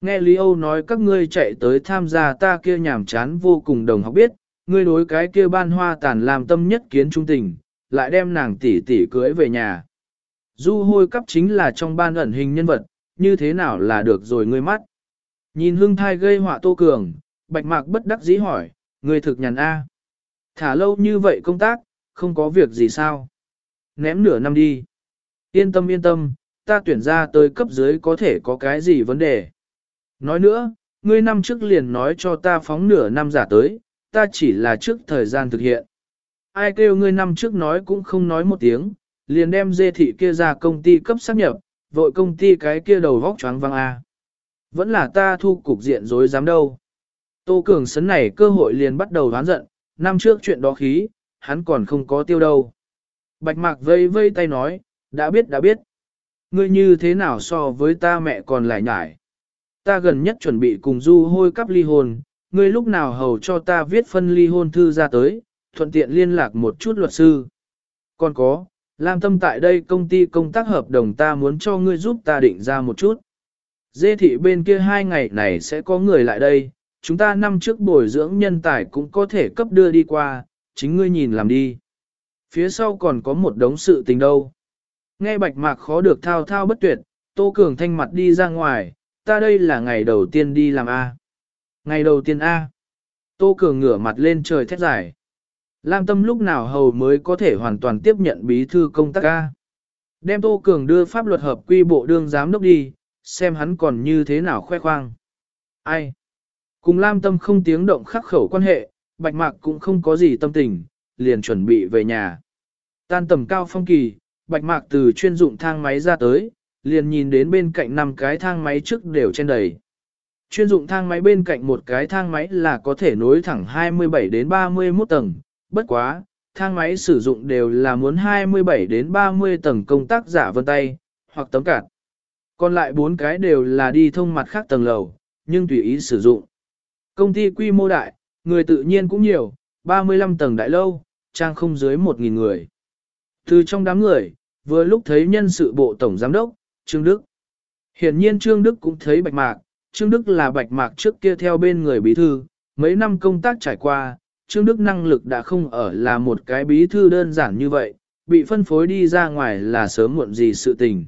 Nghe Lý Âu nói các ngươi chạy tới tham gia ta kia nhảm chán vô cùng đồng học biết, ngươi đối cái kia ban hoa tàn làm tâm nhất kiến trung tình, lại đem nàng tỷ tỷ cưới về nhà. Du hôi cấp chính là trong ban ẩn hình nhân vật, như thế nào là được rồi ngươi mắt. Nhìn hương thai gây họa tô cường, bạch mạc bất đắc dĩ hỏi, ngươi thực nhàn A. Thả lâu như vậy công tác, không có việc gì sao. Ném nửa năm đi. Yên tâm yên tâm, ta tuyển ra tới cấp dưới có thể có cái gì vấn đề. Nói nữa, ngươi năm trước liền nói cho ta phóng nửa năm giả tới, ta chỉ là trước thời gian thực hiện. Ai kêu ngươi năm trước nói cũng không nói một tiếng, liền đem dê thị kia ra công ty cấp xác nhập, vội công ty cái kia đầu vóc choáng văng A. Vẫn là ta thu cục diện dối dám đâu. Tô Cường sấn này cơ hội liền bắt đầu đoán giận, năm trước chuyện đó khí, hắn còn không có tiêu đâu. Bạch mạc vây vây tay nói, đã biết đã biết. Ngươi như thế nào so với ta mẹ còn lại nhải. Ta gần nhất chuẩn bị cùng du hôi cắp ly hôn, ngươi lúc nào hầu cho ta viết phân ly hôn thư ra tới, thuận tiện liên lạc một chút luật sư. Còn có, Lam Tâm tại đây công ty công tác hợp đồng ta muốn cho ngươi giúp ta định ra một chút. Dê thị bên kia hai ngày này sẽ có người lại đây, chúng ta năm trước bồi dưỡng nhân tài cũng có thể cấp đưa đi qua, chính ngươi nhìn làm đi. Phía sau còn có một đống sự tình đâu. Nghe bạch mạc khó được thao thao bất tuyệt, Tô Cường thanh mặt đi ra ngoài, ta đây là ngày đầu tiên đi làm A. Ngày đầu tiên A. Tô Cường ngửa mặt lên trời thét dài. Lam tâm lúc nào hầu mới có thể hoàn toàn tiếp nhận bí thư công tác A. Đem Tô Cường đưa pháp luật hợp quy bộ đương giám đốc đi, xem hắn còn như thế nào khoe khoang. Ai? Cùng Lam tâm không tiếng động khắc khẩu quan hệ, bạch mạc cũng không có gì tâm tình, liền chuẩn bị về nhà. Tan tầm cao phong kỳ, bạch mạc từ chuyên dụng thang máy ra tới, liền nhìn đến bên cạnh năm cái thang máy trước đều trên đầy. Chuyên dụng thang máy bên cạnh một cái thang máy là có thể nối thẳng 27 đến 31 tầng, bất quá, thang máy sử dụng đều là muốn 27 đến 30 tầng công tác giả vân tay, hoặc tấm cạt. Còn lại bốn cái đều là đi thông mặt khác tầng lầu, nhưng tùy ý sử dụng. Công ty quy mô đại, người tự nhiên cũng nhiều, 35 tầng đại lâu, trang không dưới 1.000 người. Từ trong đám người, vừa lúc thấy nhân sự bộ tổng giám đốc, Trương Đức. Hiển nhiên Trương Đức cũng thấy Bạch Mạc, Trương Đức là Bạch Mạc trước kia theo bên người bí thư, mấy năm công tác trải qua, Trương Đức năng lực đã không ở là một cái bí thư đơn giản như vậy, bị phân phối đi ra ngoài là sớm muộn gì sự tình.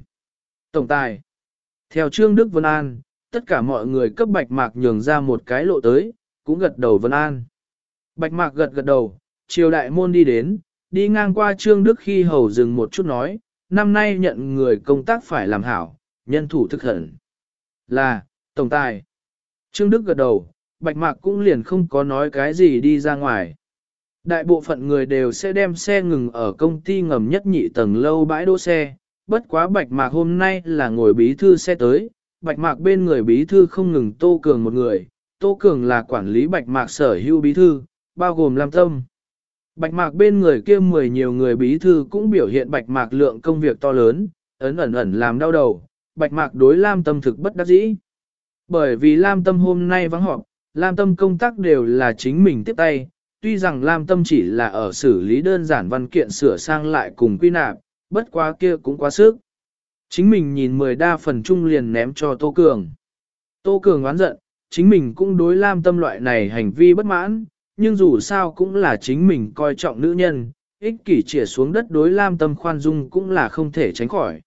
Tổng tài Theo Trương Đức Vân An, tất cả mọi người cấp Bạch Mạc nhường ra một cái lộ tới, cũng gật đầu Vân An. Bạch Mạc gật gật đầu, triều đại môn đi đến, đi ngang qua Trương Đức khi hầu dừng một chút nói, năm nay nhận người công tác phải làm hảo, nhân thủ thực hận. Là, tổng tài. Trương Đức gật đầu, Bạch Mạc cũng liền không có nói cái gì đi ra ngoài. Đại bộ phận người đều sẽ đem xe ngừng ở công ty ngầm nhất nhị tầng lâu bãi đỗ xe, bất quá Bạch Mạc hôm nay là ngồi bí thư xe tới, Bạch Mạc bên người bí thư không ngừng Tô Cường một người, Tô Cường là quản lý Bạch Mạc sở hữu bí thư, bao gồm Lam Tâm. Bạch Mạc bên người kia mười nhiều người bí thư cũng biểu hiện Bạch Mạc lượng công việc to lớn, ấn ẩn ẩn làm đau đầu, Bạch Mạc đối Lam Tâm thực bất đắc dĩ. Bởi vì Lam Tâm hôm nay vắng họp, Lam Tâm công tác đều là chính mình tiếp tay, tuy rằng Lam Tâm chỉ là ở xử lý đơn giản văn kiện sửa sang lại cùng quy nạp, bất quá kia cũng quá sức. Chính mình nhìn mười đa phần trung liền ném cho Tô Cường. Tô Cường oán giận, chính mình cũng đối Lam Tâm loại này hành vi bất mãn, nhưng dù sao cũng là chính mình coi trọng nữ nhân, ích kỷ chỉa xuống đất đối Lam Tâm khoan dung cũng là không thể tránh khỏi.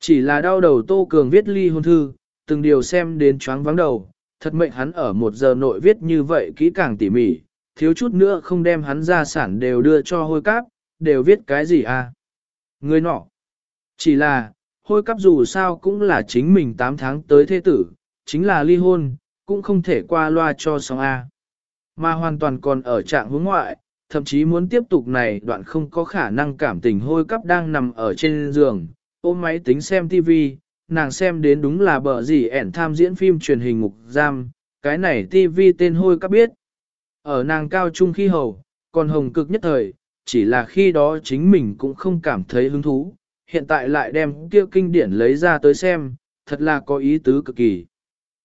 Chỉ là đau đầu Tô Cường viết ly hôn thư, từng điều xem đến choáng vắng đầu, thật mệnh hắn ở một giờ nội viết như vậy kỹ càng tỉ mỉ, thiếu chút nữa không đem hắn ra sản đều đưa cho hôi cáp, đều viết cái gì à? Người nọ. Chỉ là, hôi cáp dù sao cũng là chính mình 8 tháng tới thế tử, chính là ly hôn, cũng không thể qua loa cho sóng A. Mà hoàn toàn còn ở trạng hướng ngoại, thậm chí muốn tiếp tục này đoạn không có khả năng cảm tình hôi cắp đang nằm ở trên giường, ôm máy tính xem TV, nàng xem đến đúng là bờ gì ẻn tham diễn phim truyền hình ngục giam, cái này TV tên hôi cắp biết. Ở nàng cao trung khi hầu, còn hồng cực nhất thời, chỉ là khi đó chính mình cũng không cảm thấy hứng thú, hiện tại lại đem kia kinh điển lấy ra tới xem, thật là có ý tứ cực kỳ.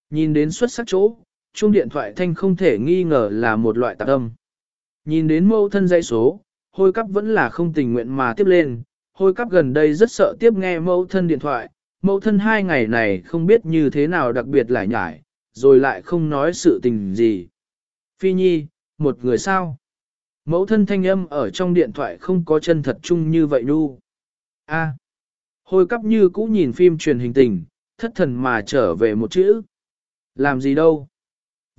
Nhìn đến xuất sắc chỗ, chuông điện thoại thanh không thể nghi ngờ là một loại tạp âm. Nhìn đến mâu thân dãy số, hôi cắp vẫn là không tình nguyện mà tiếp lên, hôi cắp gần đây rất sợ tiếp nghe mâu thân điện thoại, mâu thân hai ngày này không biết như thế nào đặc biệt lại nhải, rồi lại không nói sự tình gì. Phi Nhi, một người sao? Mẫu thân thanh âm ở trong điện thoại không có chân thật chung như vậy nu. A. À, hôi cắp như cũ nhìn phim truyền hình tình, thất thần mà trở về một chữ. Làm gì đâu?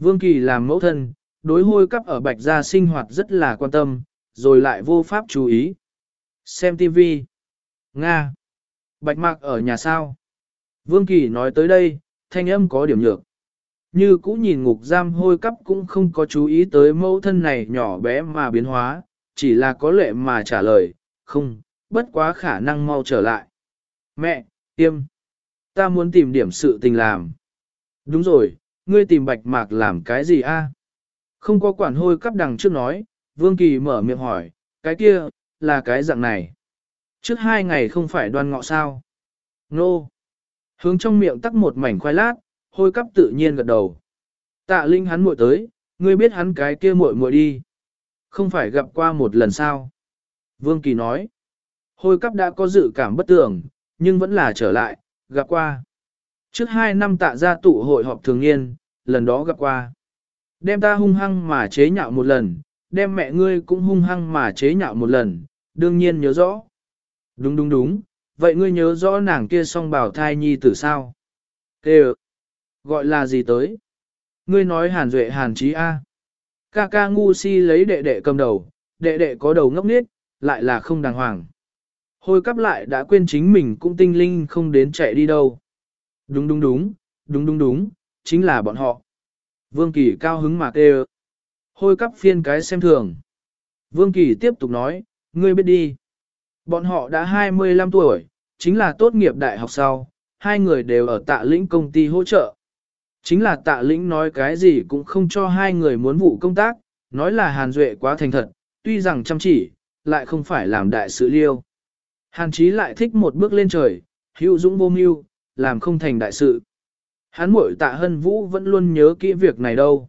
Vương Kỳ làm mẫu thân, đối hôi cắp ở bạch gia sinh hoạt rất là quan tâm, rồi lại vô pháp chú ý. Xem TV. Nga. Bạch mạc ở nhà sao? Vương Kỳ nói tới đây, thanh âm có điểm nhược. Như cũ nhìn ngục giam hôi cắp cũng không có chú ý tới mẫu thân này nhỏ bé mà biến hóa, chỉ là có lệ mà trả lời, không, bất quá khả năng mau trở lại. Mẹ, tiêm, ta muốn tìm điểm sự tình làm. Đúng rồi, ngươi tìm bạch mạc làm cái gì a? Không có quản hôi cắp đằng trước nói, Vương Kỳ mở miệng hỏi, cái kia, là cái dạng này. Trước hai ngày không phải đoan ngọ sao? Nô. Hướng trong miệng tắc một mảnh khoai lát, hôi cắp tự nhiên gật đầu. Tạ Linh hắn muội tới, ngươi biết hắn cái kia muội muội đi. Không phải gặp qua một lần sao? Vương Kỳ nói. Hôi cắp đã có dự cảm bất tưởng, nhưng vẫn là trở lại, gặp qua. Trước hai năm tạ ra tụ hội họp thường niên, lần đó gặp qua. Đem ta hung hăng mà chế nhạo một lần, đem mẹ ngươi cũng hung hăng mà chế nhạo một lần, đương nhiên nhớ rõ. Đúng đúng đúng, vậy ngươi nhớ rõ nàng kia song bảo thai nhi tử sao? Tê Gọi là gì tới? Ngươi nói hàn duệ hàn trí A. Ca ca ngu si lấy đệ đệ cầm đầu, đệ đệ có đầu ngốc niết, lại là không đàng hoàng. Hôi cắp lại đã quên chính mình cũng tinh linh không đến chạy đi đâu. Đúng đúng đúng, đúng đúng đúng, chính là bọn họ. Vương Kỳ cao hứng mà kêu. Hôi cắp phiên cái xem thường. Vương Kỳ tiếp tục nói, ngươi biết đi. Bọn họ đã 25 tuổi, chính là tốt nghiệp đại học sau, hai người đều ở tạ lĩnh công ty hỗ trợ. Chính là tạ lĩnh nói cái gì cũng không cho hai người muốn vụ công tác, nói là Hàn Duệ quá thành thật, tuy rằng chăm chỉ, lại không phải làm đại sự liêu. Hàn Chí lại thích một bước lên trời, hữu dũng vô mưu, làm không thành đại sự. Hắn muội tạ hân vũ vẫn luôn nhớ kỹ việc này đâu.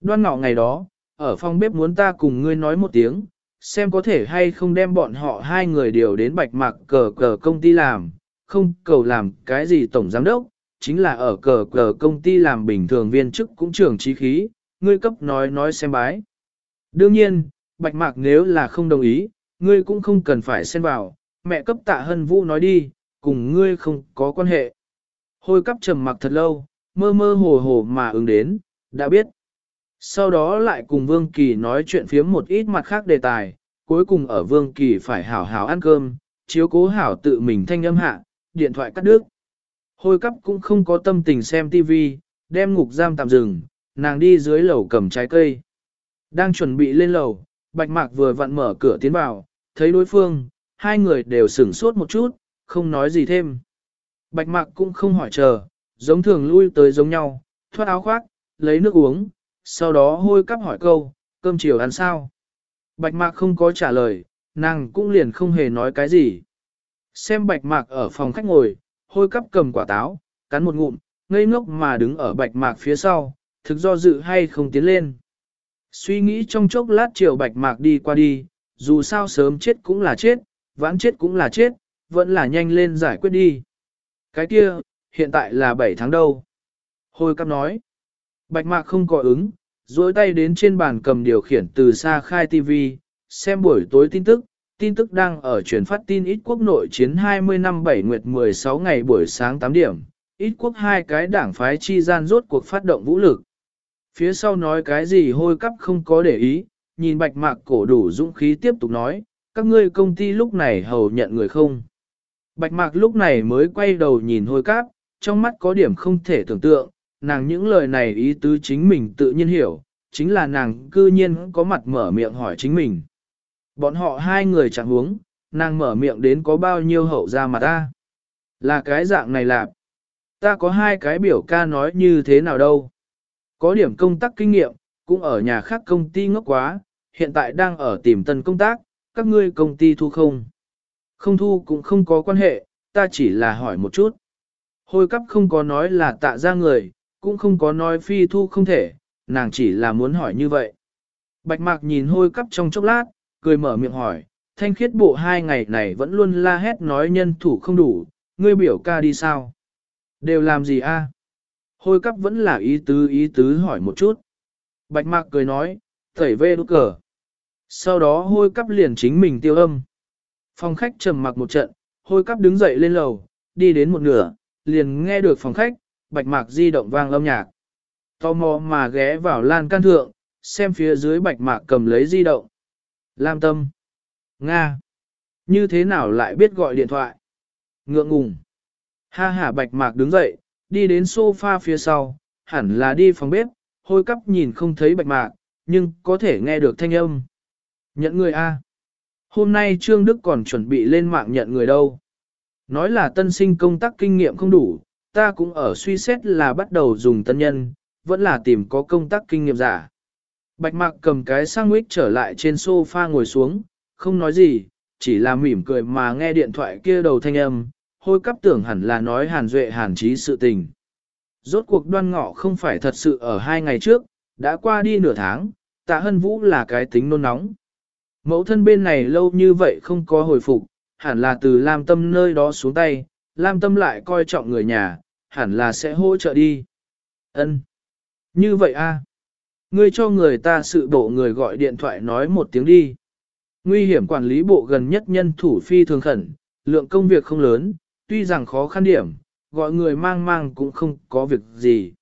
Đoan ngọ ngày đó, ở phòng bếp muốn ta cùng ngươi nói một tiếng, xem có thể hay không đem bọn họ hai người điều đến bạch mạc cờ cờ công ty làm, không cầu làm cái gì tổng giám đốc, chính là ở cờ cờ công ty làm bình thường viên chức cũng trưởng trí khí, ngươi cấp nói nói xem bái. Đương nhiên, bạch mạc nếu là không đồng ý, ngươi cũng không cần phải xen vào, mẹ cấp tạ hân vũ nói đi, cùng ngươi không có quan hệ. Hôi cắp trầm mặc thật lâu, mơ mơ hồ hồ mà ứng đến, đã biết. Sau đó lại cùng Vương Kỳ nói chuyện phiếm một ít mặt khác đề tài, cuối cùng ở Vương Kỳ phải hảo hảo ăn cơm, chiếu cố hảo tự mình thanh âm hạ, điện thoại cắt đứt. Hôi cắp cũng không có tâm tình xem TV, đem ngục giam tạm dừng, nàng đi dưới lầu cầm trái cây. Đang chuẩn bị lên lầu, Bạch Mạc vừa vặn mở cửa tiến vào, thấy đối phương, hai người đều sửng sốt một chút, không nói gì thêm. Bạch Mạc cũng không hỏi chờ, giống thường lui tới giống nhau, thoát áo khoác, lấy nước uống, sau đó hôi cắp hỏi câu, cơm chiều ăn sao? Bạch Mạc không có trả lời, nàng cũng liền không hề nói cái gì. Xem Bạch Mạc ở phòng khách ngồi, hôi cắp cầm quả táo, cắn một ngụm, ngây ngốc mà đứng ở Bạch Mạc phía sau, thực do dự hay không tiến lên. Suy nghĩ trong chốc lát chiều Bạch Mạc đi qua đi, dù sao sớm chết cũng là chết, vãn chết cũng là chết, vẫn là nhanh lên giải quyết đi. Cái kia, hiện tại là 7 tháng đâu. Hôi cắp nói. Bạch mạc không có ứng, dối tay đến trên bàn cầm điều khiển từ xa khai TV, xem buổi tối tin tức, tin tức đang ở truyền phát tin ít quốc nội chiến 20 năm 7 nguyệt 16 ngày buổi sáng 8 điểm, ít quốc hai cái đảng phái chi gian rốt cuộc phát động vũ lực. Phía sau nói cái gì hôi cắp không có để ý, nhìn bạch mạc cổ đủ dũng khí tiếp tục nói, các ngươi công ty lúc này hầu nhận người không. Bạch mạc lúc này mới quay đầu nhìn hôi cáp, trong mắt có điểm không thể tưởng tượng, nàng những lời này ý tứ chính mình tự nhiên hiểu, chính là nàng cư nhiên có mặt mở miệng hỏi chính mình. Bọn họ hai người chẳng huống, nàng mở miệng đến có bao nhiêu hậu ra mà ta. Là cái dạng này lạp. Ta có hai cái biểu ca nói như thế nào đâu. Có điểm công tác kinh nghiệm, cũng ở nhà khác công ty ngốc quá, hiện tại đang ở tìm tân công tác, các ngươi công ty thu không? Không thu cũng không có quan hệ, ta chỉ là hỏi một chút. Hôi cắp không có nói là tạ ra người, cũng không có nói phi thu không thể, nàng chỉ là muốn hỏi như vậy. Bạch mạc nhìn hôi cắp trong chốc lát, cười mở miệng hỏi, thanh khiết bộ hai ngày này vẫn luôn la hét nói nhân thủ không đủ, ngươi biểu ca đi sao? Đều làm gì a? Hôi cắp vẫn là ý tứ ý tứ hỏi một chút. Bạch mạc cười nói, thẩy vê đút cờ. Sau đó hôi cắp liền chính mình tiêu âm. Phòng khách trầm mặc một trận, hôi cắp đứng dậy lên lầu, đi đến một nửa, liền nghe được phòng khách, bạch mạc di động vang âm nhạc. Tò mò mà ghé vào lan can thượng, xem phía dưới bạch mạc cầm lấy di động. Lam tâm. Nga. Như thế nào lại biết gọi điện thoại? Ngượng ngùng. Ha ha bạch mạc đứng dậy, đi đến sofa phía sau, hẳn là đi phòng bếp, hôi cắp nhìn không thấy bạch mạc, nhưng có thể nghe được thanh âm. Nhận người A. Hôm nay Trương Đức còn chuẩn bị lên mạng nhận người đâu. Nói là tân sinh công tác kinh nghiệm không đủ, ta cũng ở suy xét là bắt đầu dùng tân nhân, vẫn là tìm có công tác kinh nghiệm giả. Bạch mạc cầm cái sandwich trở lại trên sofa ngồi xuống, không nói gì, chỉ là mỉm cười mà nghe điện thoại kia đầu thanh âm, hôi cắp tưởng hẳn là nói hàn duệ hàn trí sự tình. Rốt cuộc đoan ngọ không phải thật sự ở hai ngày trước, đã qua đi nửa tháng, tạ hân vũ là cái tính nôn nóng. Mẫu thân bên này lâu như vậy không có hồi phục, hẳn là từ Lam Tâm nơi đó xuống tay, Lam Tâm lại coi trọng người nhà, hẳn là sẽ hỗ trợ đi. Ân, Như vậy a, Ngươi cho người ta sự bộ người gọi điện thoại nói một tiếng đi. Nguy hiểm quản lý bộ gần nhất nhân thủ phi thường khẩn, lượng công việc không lớn, tuy rằng khó khăn điểm, gọi người mang mang cũng không có việc gì.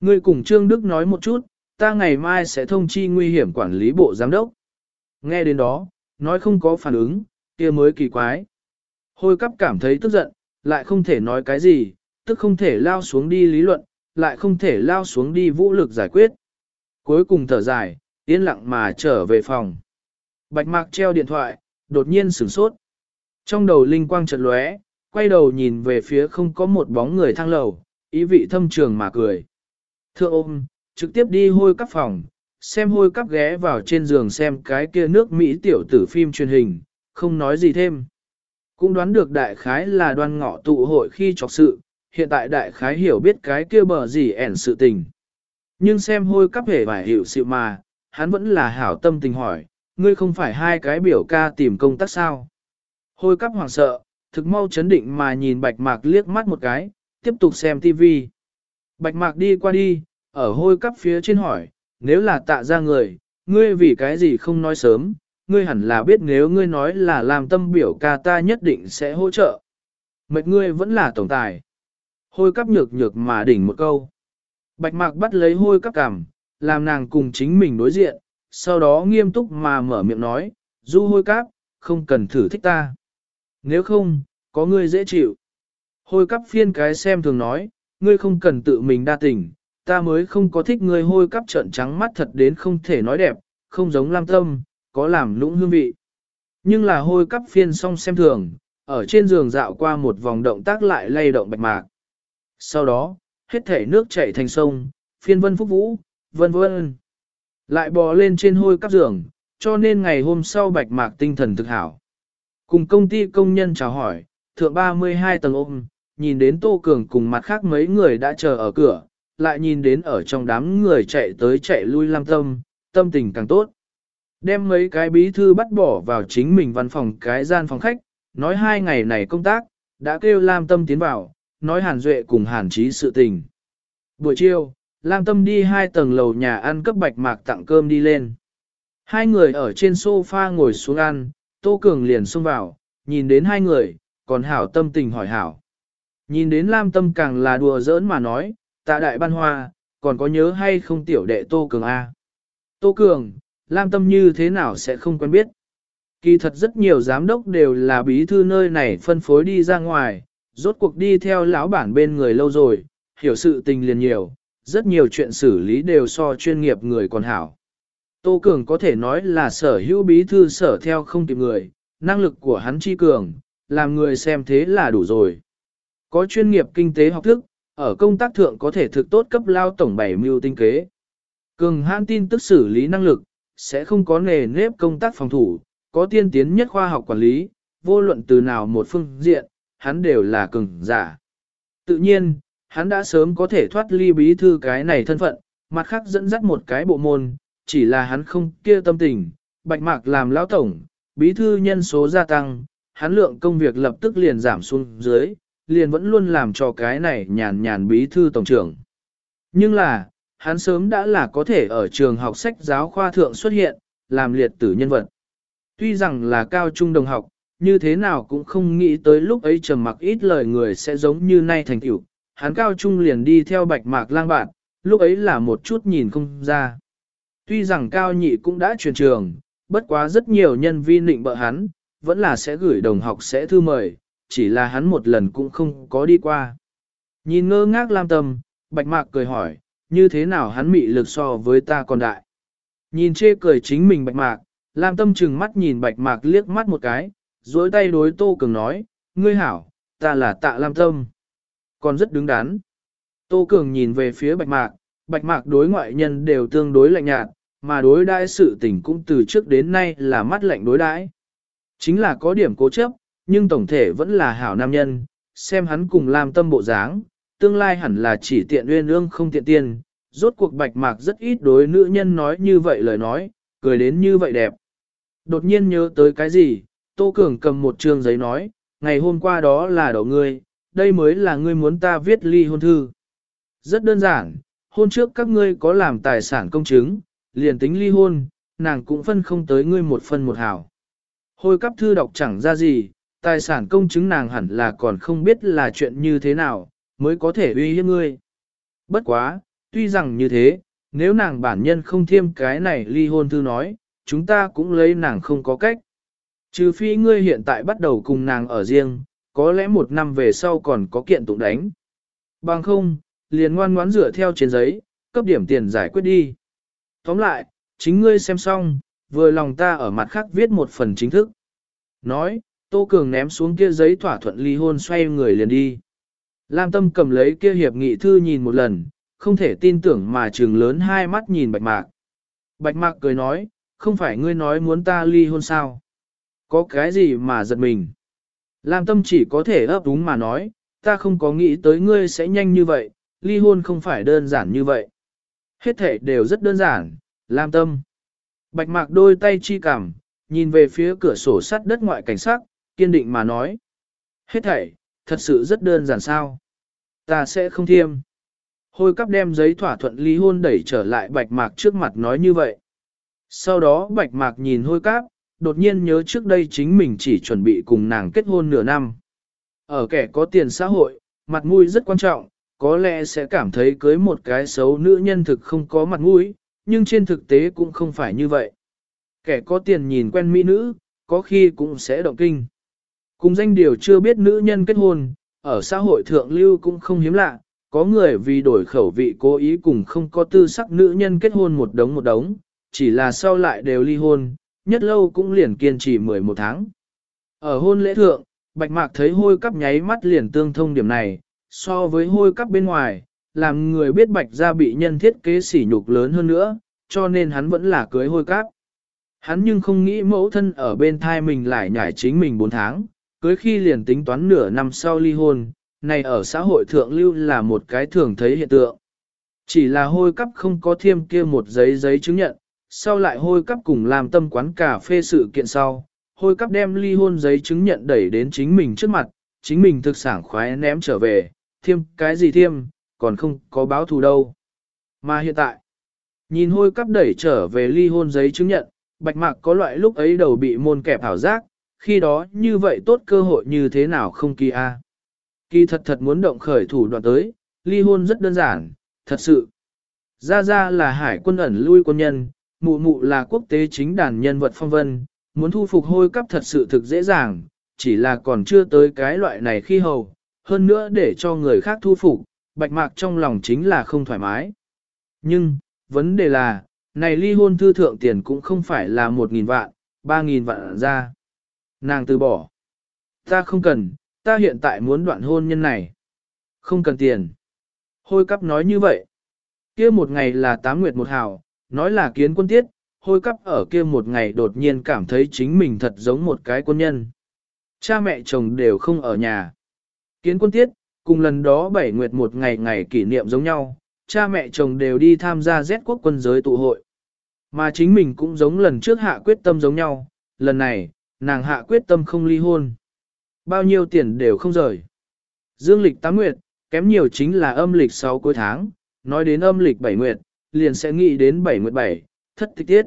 Ngươi cùng Trương Đức nói một chút, ta ngày mai sẽ thông chi nguy hiểm quản lý bộ giám đốc. Nghe đến đó, nói không có phản ứng, kia mới kỳ quái. Hôi cắp cảm thấy tức giận, lại không thể nói cái gì, tức không thể lao xuống đi lý luận, lại không thể lao xuống đi vũ lực giải quyết. Cuối cùng thở dài, yên lặng mà trở về phòng. Bạch mạc treo điện thoại, đột nhiên sửng sốt. Trong đầu linh quang chợt lóe, quay đầu nhìn về phía không có một bóng người thang lầu, ý vị thâm trường mà cười. Thưa ôm, trực tiếp đi hôi cắp phòng, xem hôi cắp ghé vào trên giường xem cái kia nước Mỹ tiểu tử phim truyền hình, không nói gì thêm. Cũng đoán được đại khái là đoan ngọ tụ hội khi trọc sự, hiện tại đại khái hiểu biết cái kia bờ gì ẻn sự tình. Nhưng xem hôi cắp hề phải hiểu sự mà, hắn vẫn là hảo tâm tình hỏi, ngươi không phải hai cái biểu ca tìm công tác sao. Hôi cắp hoảng sợ, thực mau chấn định mà nhìn bạch mạc liếc mắt một cái, tiếp tục xem TV. Bạch mạc đi qua đi, ở hôi cắp phía trên hỏi, nếu là tạ ra người, ngươi vì cái gì không nói sớm, ngươi hẳn là biết nếu ngươi nói là làm tâm biểu ca ta nhất định sẽ hỗ trợ. Mệt ngươi vẫn là tổng tài. Hôi cắp nhược nhược mà đỉnh một câu. Bạch mạc bắt lấy hôi cắp cảm, làm nàng cùng chính mình đối diện, sau đó nghiêm túc mà mở miệng nói, du hôi cắp, không cần thử thích ta. Nếu không, có ngươi dễ chịu. Hôi cắp phiên cái xem thường nói, ngươi không cần tự mình đa tình, ta mới không có thích ngươi hôi cắp trợn trắng mắt thật đến không thể nói đẹp, không giống lam tâm, có làm lũng hương vị. Nhưng là hôi cắp phiên xong xem thường, ở trên giường dạo qua một vòng động tác lại lay động bạch mạc. Sau đó, hết thể nước chảy thành sông, phiên vân phúc vũ, vân vân. Lại bò lên trên hôi cắp giường, cho nên ngày hôm sau bạch mạc tinh thần thực hảo. Cùng công ty công nhân chào hỏi, thượng 32 tầng ôm, nhìn đến Tô Cường cùng mặt khác mấy người đã chờ ở cửa, lại nhìn đến ở trong đám người chạy tới chạy lui lam tâm, tâm tình càng tốt. Đem mấy cái bí thư bắt bỏ vào chính mình văn phòng cái gian phòng khách, nói hai ngày này công tác, đã kêu Lam Tâm tiến vào, nói Hàn Duệ cùng Hàn Trí sự tình. Buổi chiều, Lam Tâm đi hai tầng lầu nhà ăn cấp bạch mạc tặng cơm đi lên. Hai người ở trên sofa ngồi xuống ăn, Tô Cường liền xông vào, nhìn đến hai người, còn hảo tâm tình hỏi hảo. Nhìn đến Lam Tâm càng là đùa giỡn mà nói, tạ đại ban hoa, còn có nhớ hay không tiểu đệ Tô Cường A. Tô Cường, Lam Tâm như thế nào sẽ không quen biết. Kỳ thật rất nhiều giám đốc đều là bí thư nơi này phân phối đi ra ngoài, rốt cuộc đi theo lão bản bên người lâu rồi, hiểu sự tình liền nhiều, rất nhiều chuyện xử lý đều so chuyên nghiệp người còn hảo. Tô Cường có thể nói là sở hữu bí thư sở theo không kịp người, năng lực của hắn chi cường, làm người xem thế là đủ rồi. Có chuyên nghiệp kinh tế học thức, ở công tác thượng có thể thực tốt cấp lao tổng bảy mưu tinh kế. Cường hãn tin tức xử lý năng lực, sẽ không có nề nếp công tác phòng thủ, có tiên tiến nhất khoa học quản lý, vô luận từ nào một phương diện, hắn đều là cường giả. Tự nhiên, hắn đã sớm có thể thoát ly bí thư cái này thân phận, mặt khác dẫn dắt một cái bộ môn, chỉ là hắn không kia tâm tình, bạch mạc làm lão tổng, bí thư nhân số gia tăng, hắn lượng công việc lập tức liền giảm xuống dưới, liền vẫn luôn làm cho cái này nhàn nhàn bí thư tổng trưởng. Nhưng là, hắn sớm đã là có thể ở trường học sách giáo khoa thượng xuất hiện, làm liệt tử nhân vật. Tuy rằng là cao trung đồng học, như thế nào cũng không nghĩ tới lúc ấy trầm mặc ít lời người sẽ giống như nay thành tiểu. Hắn cao trung liền đi theo bạch mạc lang bạn, lúc ấy là một chút nhìn không ra. Tuy rằng cao nhị cũng đã truyền trường, bất quá rất nhiều nhân vi nịnh bợ hắn, vẫn là sẽ gửi đồng học sẽ thư mời, chỉ là hắn một lần cũng không có đi qua. Nhìn ngơ ngác lam tâm, bạch mạc cười hỏi, như thế nào hắn mị lực so với ta còn đại. Nhìn chê cười chính mình bạch mạc, lam tâm chừng mắt nhìn bạch mạc liếc mắt một cái, dối tay đối tô cường nói, ngươi hảo, ta là tạ lam tâm. Còn rất đứng đắn. Tô cường nhìn về phía bạch mạc, bạch mạc đối ngoại nhân đều tương đối lạnh nhạt, mà đối đãi sự tình cũng từ trước đến nay là mắt lạnh đối đãi. Chính là có điểm cố chấp, nhưng tổng thể vẫn là hảo nam nhân, xem hắn cùng làm tâm bộ dáng, tương lai hẳn là chỉ tiện uyên ương không tiện tiền, rốt cuộc bạch mạc rất ít đối nữ nhân nói như vậy lời nói, cười đến như vậy đẹp. Đột nhiên nhớ tới cái gì, Tô Cường cầm một trường giấy nói, ngày hôm qua đó là đậu ngươi, đây mới là ngươi muốn ta viết ly hôn thư. Rất đơn giản, hôn trước các ngươi có làm tài sản công chứng, liền tính ly hôn, nàng cũng phân không tới ngươi một phân một hảo. Hôi cắp thư đọc chẳng ra gì, tài sản công chứng nàng hẳn là còn không biết là chuyện như thế nào, mới có thể uy hiếp ngươi. Bất quá, tuy rằng như thế, nếu nàng bản nhân không thêm cái này ly hôn thư nói, chúng ta cũng lấy nàng không có cách. Trừ phi ngươi hiện tại bắt đầu cùng nàng ở riêng, có lẽ một năm về sau còn có kiện tụng đánh. Bằng không, liền ngoan ngoãn rửa theo trên giấy, cấp điểm tiền giải quyết đi. Tóm lại, chính ngươi xem xong, vừa lòng ta ở mặt khác viết một phần chính thức. Nói, Tô Cường ném xuống kia giấy thỏa thuận ly hôn xoay người liền đi. Lam Tâm cầm lấy kia hiệp nghị thư nhìn một lần, không thể tin tưởng mà trừng lớn hai mắt nhìn Bạch Mạc. Bạch Mạc cười nói, không phải ngươi nói muốn ta ly hôn sao? Có cái gì mà giật mình? Lam Tâm chỉ có thể ấp úng mà nói, ta không có nghĩ tới ngươi sẽ nhanh như vậy, ly hôn không phải đơn giản như vậy. Hết thể đều rất đơn giản, Lam Tâm. Bạch Mạc đôi tay chi cảm, nhìn về phía cửa sổ sắt đất ngoại cảnh sắc, kiên định mà nói. Hết thảy, thật sự rất đơn giản sao. Ta sẽ không thiêm. Hôi cắp đem giấy thỏa thuận ly hôn đẩy trở lại bạch mạc trước mặt nói như vậy. Sau đó bạch mạc nhìn hôi cắp, đột nhiên nhớ trước đây chính mình chỉ chuẩn bị cùng nàng kết hôn nửa năm. Ở kẻ có tiền xã hội, mặt mũi rất quan trọng, có lẽ sẽ cảm thấy cưới một cái xấu nữ nhân thực không có mặt mũi, nhưng trên thực tế cũng không phải như vậy. Kẻ có tiền nhìn quen mỹ nữ, có khi cũng sẽ động kinh. Cùng danh điều chưa biết nữ nhân kết hôn, ở xã hội thượng lưu cũng không hiếm lạ, có người vì đổi khẩu vị cố ý cùng không có tư sắc nữ nhân kết hôn một đống một đống, chỉ là sau lại đều ly hôn, nhất lâu cũng liền kiên trì 11 tháng. Ở hôn lễ thượng, Bạch Mạc thấy hôi cắp nháy mắt liền tương thông điểm này, so với hôi cắp bên ngoài, làm người biết Bạch gia bị nhân thiết kế sỉ nhục lớn hơn nữa, cho nên hắn vẫn là cưới hôi cắp. Hắn nhưng không nghĩ mẫu thân ở bên thai mình lại nhảy chính mình 4 tháng, cưới khi liền tính toán nửa năm sau ly hôn, này ở xã hội thượng lưu là một cái thường thấy hiện tượng. Chỉ là hôi cắp không có thêm kia một giấy giấy chứng nhận, sau lại hôi cắp cùng làm tâm quán cà phê sự kiện sau, hôi cắp đem ly hôn giấy chứng nhận đẩy đến chính mình trước mặt, chính mình thực sảng khoái ném trở về, thêm cái gì thêm, còn không có báo thù đâu. Mà hiện tại, nhìn hôi cắp đẩy trở về ly hôn giấy chứng nhận, bạch mạc có loại lúc ấy đầu bị môn kẹp hảo giác, khi đó như vậy tốt cơ hội như thế nào không kỳ a? Kỳ thật thật muốn động khởi thủ đoạn tới, ly hôn rất đơn giản, thật sự. Gia Gia là hải quân ẩn lui quân nhân, mụ mụ là quốc tế chính đàn nhân vật phong vân, muốn thu phục hôi cấp thật sự thực dễ dàng, chỉ là còn chưa tới cái loại này khi hầu, hơn nữa để cho người khác thu phục, bạch mạc trong lòng chính là không thoải mái. Nhưng, vấn đề là, này ly hôn thư thượng tiền cũng không phải là một nghìn vạn, ba nghìn vạn ra. Nàng từ bỏ. Ta không cần, ta hiện tại muốn đoạn hôn nhân này. Không cần tiền. Hôi cắp nói như vậy. kia một ngày là tám nguyệt một hào, nói là kiến quân tiết, hôi cắp ở kia một ngày đột nhiên cảm thấy chính mình thật giống một cái quân nhân. Cha mẹ chồng đều không ở nhà. Kiến quân tiết, cùng lần đó bảy nguyệt một ngày ngày kỷ niệm giống nhau, cha mẹ chồng đều đi tham gia Z quốc quân giới tụ hội. Mà chính mình cũng giống lần trước hạ quyết tâm giống nhau, lần này, nàng hạ quyết tâm không ly hôn. Bao nhiêu tiền đều không rời. Dương lịch 8 nguyệt, kém nhiều chính là âm lịch 6 cuối tháng, nói đến âm lịch 7 nguyệt, liền sẽ nghĩ đến 7 nguyệt 7, thất tích tiết.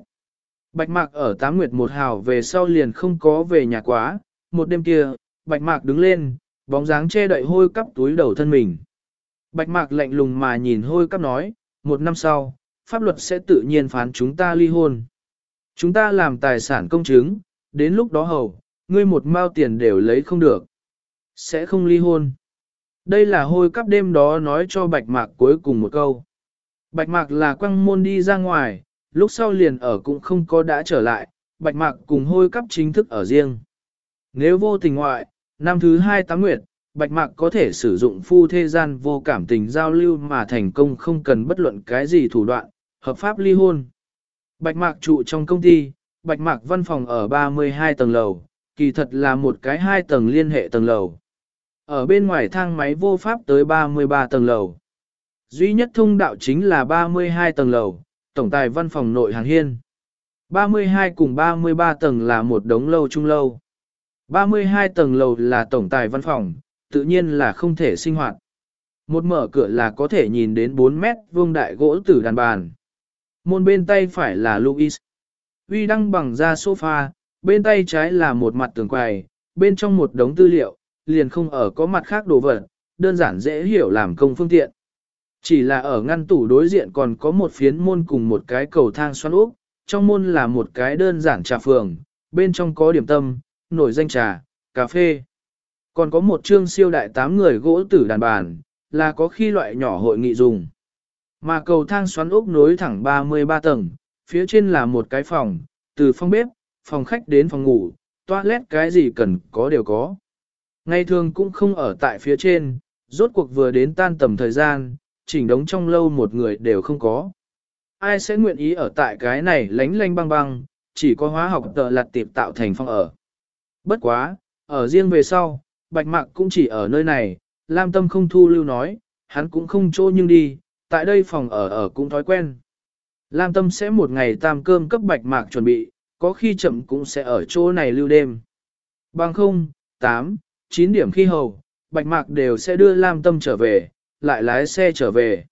Bạch mạc ở 8 nguyệt một hào về sau liền không có về nhà quá, một đêm kia, bạch mạc đứng lên, bóng dáng che đậy hôi cắp túi đầu thân mình. Bạch mạc lạnh lùng mà nhìn hôi cắp nói, một năm sau, pháp luật sẽ tự nhiên phán chúng ta ly hôn. Chúng ta làm tài sản công chứng, đến lúc đó hầu, ngươi một mao tiền đều lấy không được. Sẽ không ly hôn. Đây là hôi cắp đêm đó nói cho bạch mạc cuối cùng một câu. Bạch mạc là quăng môn đi ra ngoài, lúc sau liền ở cũng không có đã trở lại, bạch mạc cùng hôi cắp chính thức ở riêng. Nếu vô tình ngoại, năm thứ hai tám nguyệt, bạch mạc có thể sử dụng phu thế gian vô cảm tình giao lưu mà thành công không cần bất luận cái gì thủ đoạn, hợp pháp ly hôn. Bạch mạc trụ trong công ty, bạch mạc văn phòng ở 32 tầng lầu, kỳ thật là một cái hai tầng liên hệ tầng lầu. Ở bên ngoài thang máy vô pháp tới 33 tầng lầu. Duy nhất thông đạo chính là 32 tầng lầu, tổng tài văn phòng nội hàng hiên. 32 cùng 33 tầng là một đống lâu trung lâu. 32 tầng lầu là tổng tài văn phòng, tự nhiên là không thể sinh hoạt. Một mở cửa là có thể nhìn đến 4 mét vuông đại gỗ tử đàn bàn. Môn bên tay phải là Louis. Uy đăng bằng da sofa, bên tay trái là một mặt tường quầy, bên trong một đống tư liệu, liền không ở có mặt khác đồ vật, đơn giản dễ hiểu làm công phương tiện. Chỉ là ở ngăn tủ đối diện còn có một phiến môn cùng một cái cầu thang xoắn úp, trong môn là một cái đơn giản trà phường, bên trong có điểm tâm, nổi danh trà, cà phê. Còn có một chương siêu đại tám người gỗ tử đàn bàn, là có khi loại nhỏ hội nghị dùng. Mà cầu thang xoắn úp nối thẳng 33 tầng, phía trên là một cái phòng, từ phòng bếp, phòng khách đến phòng ngủ, toilet cái gì cần có đều có. Ngày thường cũng không ở tại phía trên, rốt cuộc vừa đến tan tầm thời gian, chỉnh đống trong lâu một người đều không có. Ai sẽ nguyện ý ở tại cái này lánh lánh băng băng, chỉ có hóa học tờ lặt tiệp tạo thành phòng ở. Bất quá, ở riêng về sau, bạch mạc cũng chỉ ở nơi này, Lam Tâm không thu lưu nói, hắn cũng không chỗ nhưng đi, tại đây phòng ở ở cũng thói quen. Lam Tâm sẽ một ngày tam cơm cấp bạch mạc chuẩn bị, có khi chậm cũng sẽ ở chỗ này lưu đêm. Bằng không, 8, 9 điểm khi hầu, bạch mạc đều sẽ đưa Lam Tâm trở về, lại lái xe trở về.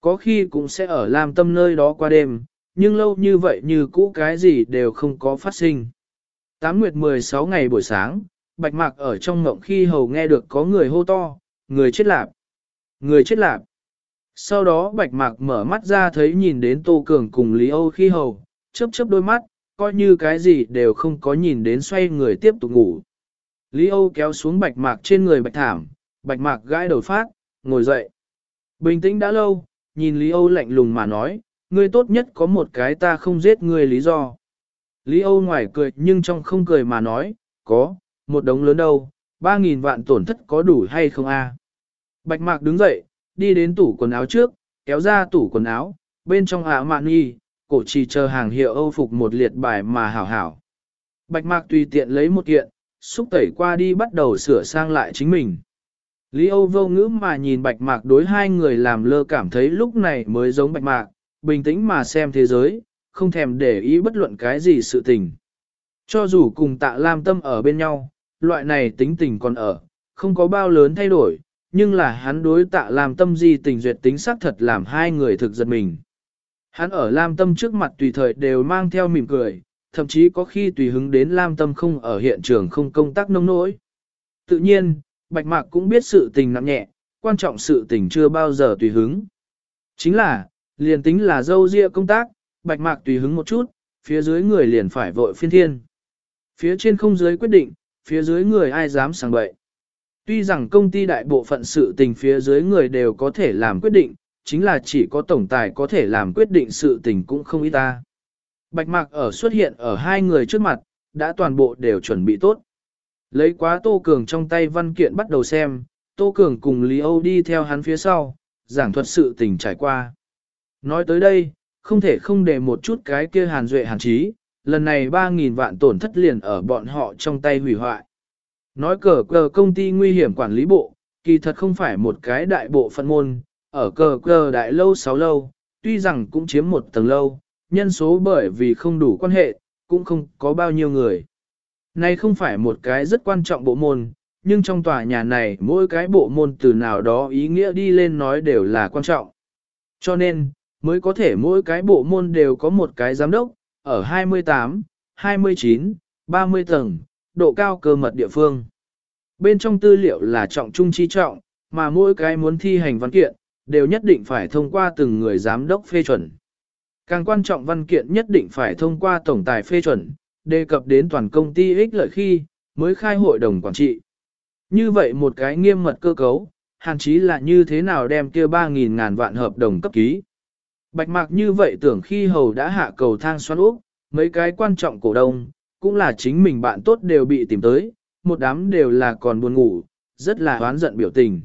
Có khi cũng sẽ ở Lam Tâm nơi đó qua đêm, nhưng lâu như vậy như cũ cái gì đều không có phát sinh. Tám nguyệt 16 ngày buổi sáng, bạch mạc ở trong ngộng khi hầu nghe được có người hô to, người chết lạp, người chết lạp. Sau đó bạch mạc mở mắt ra thấy nhìn đến Tô Cường cùng Lý Âu khi hầu, chớp chớp đôi mắt, coi như cái gì đều không có nhìn đến xoay người tiếp tục ngủ. Lý Âu kéo xuống bạch mạc trên người bạch thảm, bạch mạc gãi đầu phát, ngồi dậy. Bình tĩnh đã lâu, nhìn Lý Âu lạnh lùng mà nói, ngươi tốt nhất có một cái ta không giết ngươi lý do. Lý Âu ngoài cười nhưng trong không cười mà nói, có, một đống lớn đâu, ba nghìn vạn tổn thất có đủ hay không a? Bạch Mạc đứng dậy, đi đến tủ quần áo trước, kéo ra tủ quần áo, bên trong ạ mạn y, cổ trì chờ hàng hiệu Âu phục một liệt bài mà hảo hảo. Bạch Mạc tùy tiện lấy một kiện, xúc tẩy qua đi bắt đầu sửa sang lại chính mình. Lý Âu vô ngữ mà nhìn Bạch Mạc đối hai người làm lơ cảm thấy lúc này mới giống Bạch Mạc, bình tĩnh mà xem thế giới, không thèm để ý bất luận cái gì sự tình. Cho dù cùng tạ Lam Tâm ở bên nhau, loại này tính tình còn ở, không có bao lớn thay đổi, nhưng là hắn đối tạ Lam Tâm di tình duyệt tính xác thật làm hai người thực giật mình. Hắn ở Lam Tâm trước mặt tùy thời đều mang theo mỉm cười, thậm chí có khi tùy hứng đến Lam Tâm không ở hiện trường không công tác nông nỗi. Tự nhiên, Bạch Mạc cũng biết sự tình nặng nhẹ, quan trọng sự tình chưa bao giờ tùy hứng. Chính là, liền tính là dâu ria công tác, Bạch Mạc tùy hứng một chút, phía dưới người liền phải vội phiên thiên. Phía trên không dưới quyết định, phía dưới người ai dám sang bậy. Tuy rằng công ty đại bộ phận sự tình phía dưới người đều có thể làm quyết định, chính là chỉ có tổng tài có thể làm quyết định sự tình cũng không ít ta. Bạch Mạc ở xuất hiện ở hai người trước mặt, đã toàn bộ đều chuẩn bị tốt. Lấy quá Tô Cường trong tay văn kiện bắt đầu xem, Tô Cường cùng Lý Âu đi theo hắn phía sau, giảng thuật sự tình trải qua. Nói tới đây, không thể không để một chút cái kia hàn duệ hàn trí, lần này 3.000 vạn tổn thất liền ở bọn họ trong tay hủy hoại. Nói cờ cờ công ty nguy hiểm quản lý bộ, kỳ thật không phải một cái đại bộ phận môn, ở cờ cờ đại lâu 6 lâu, tuy rằng cũng chiếm một tầng lâu, nhân số bởi vì không đủ quan hệ, cũng không có bao nhiêu người. Này không phải một cái rất quan trọng bộ môn, nhưng trong tòa nhà này mỗi cái bộ môn từ nào đó ý nghĩa đi lên nói đều là quan trọng. Cho nên, mới có thể mỗi cái bộ môn đều có một cái giám đốc, ở 28, 29, 30 tầng, độ cao cơ mật địa phương. Bên trong tư liệu là trọng trung chi trọng, mà mỗi cái muốn thi hành văn kiện, đều nhất định phải thông qua từng người giám đốc phê chuẩn. Càng quan trọng văn kiện nhất định phải thông qua tổng tài phê chuẩn, đề cập đến toàn công ty ích lợi khi, mới khai hội đồng quản trị. Như vậy một cái nghiêm mật cơ cấu, hàn chí là như thế nào đem kia 3.000 ngàn vạn hợp đồng cấp ký. Bạch mạc như vậy tưởng khi hầu đã hạ cầu thang xoắn úp, mấy cái quan trọng cổ đông, cũng là chính mình bạn tốt đều bị tìm tới, một đám đều là còn buồn ngủ, rất là oán giận biểu tình.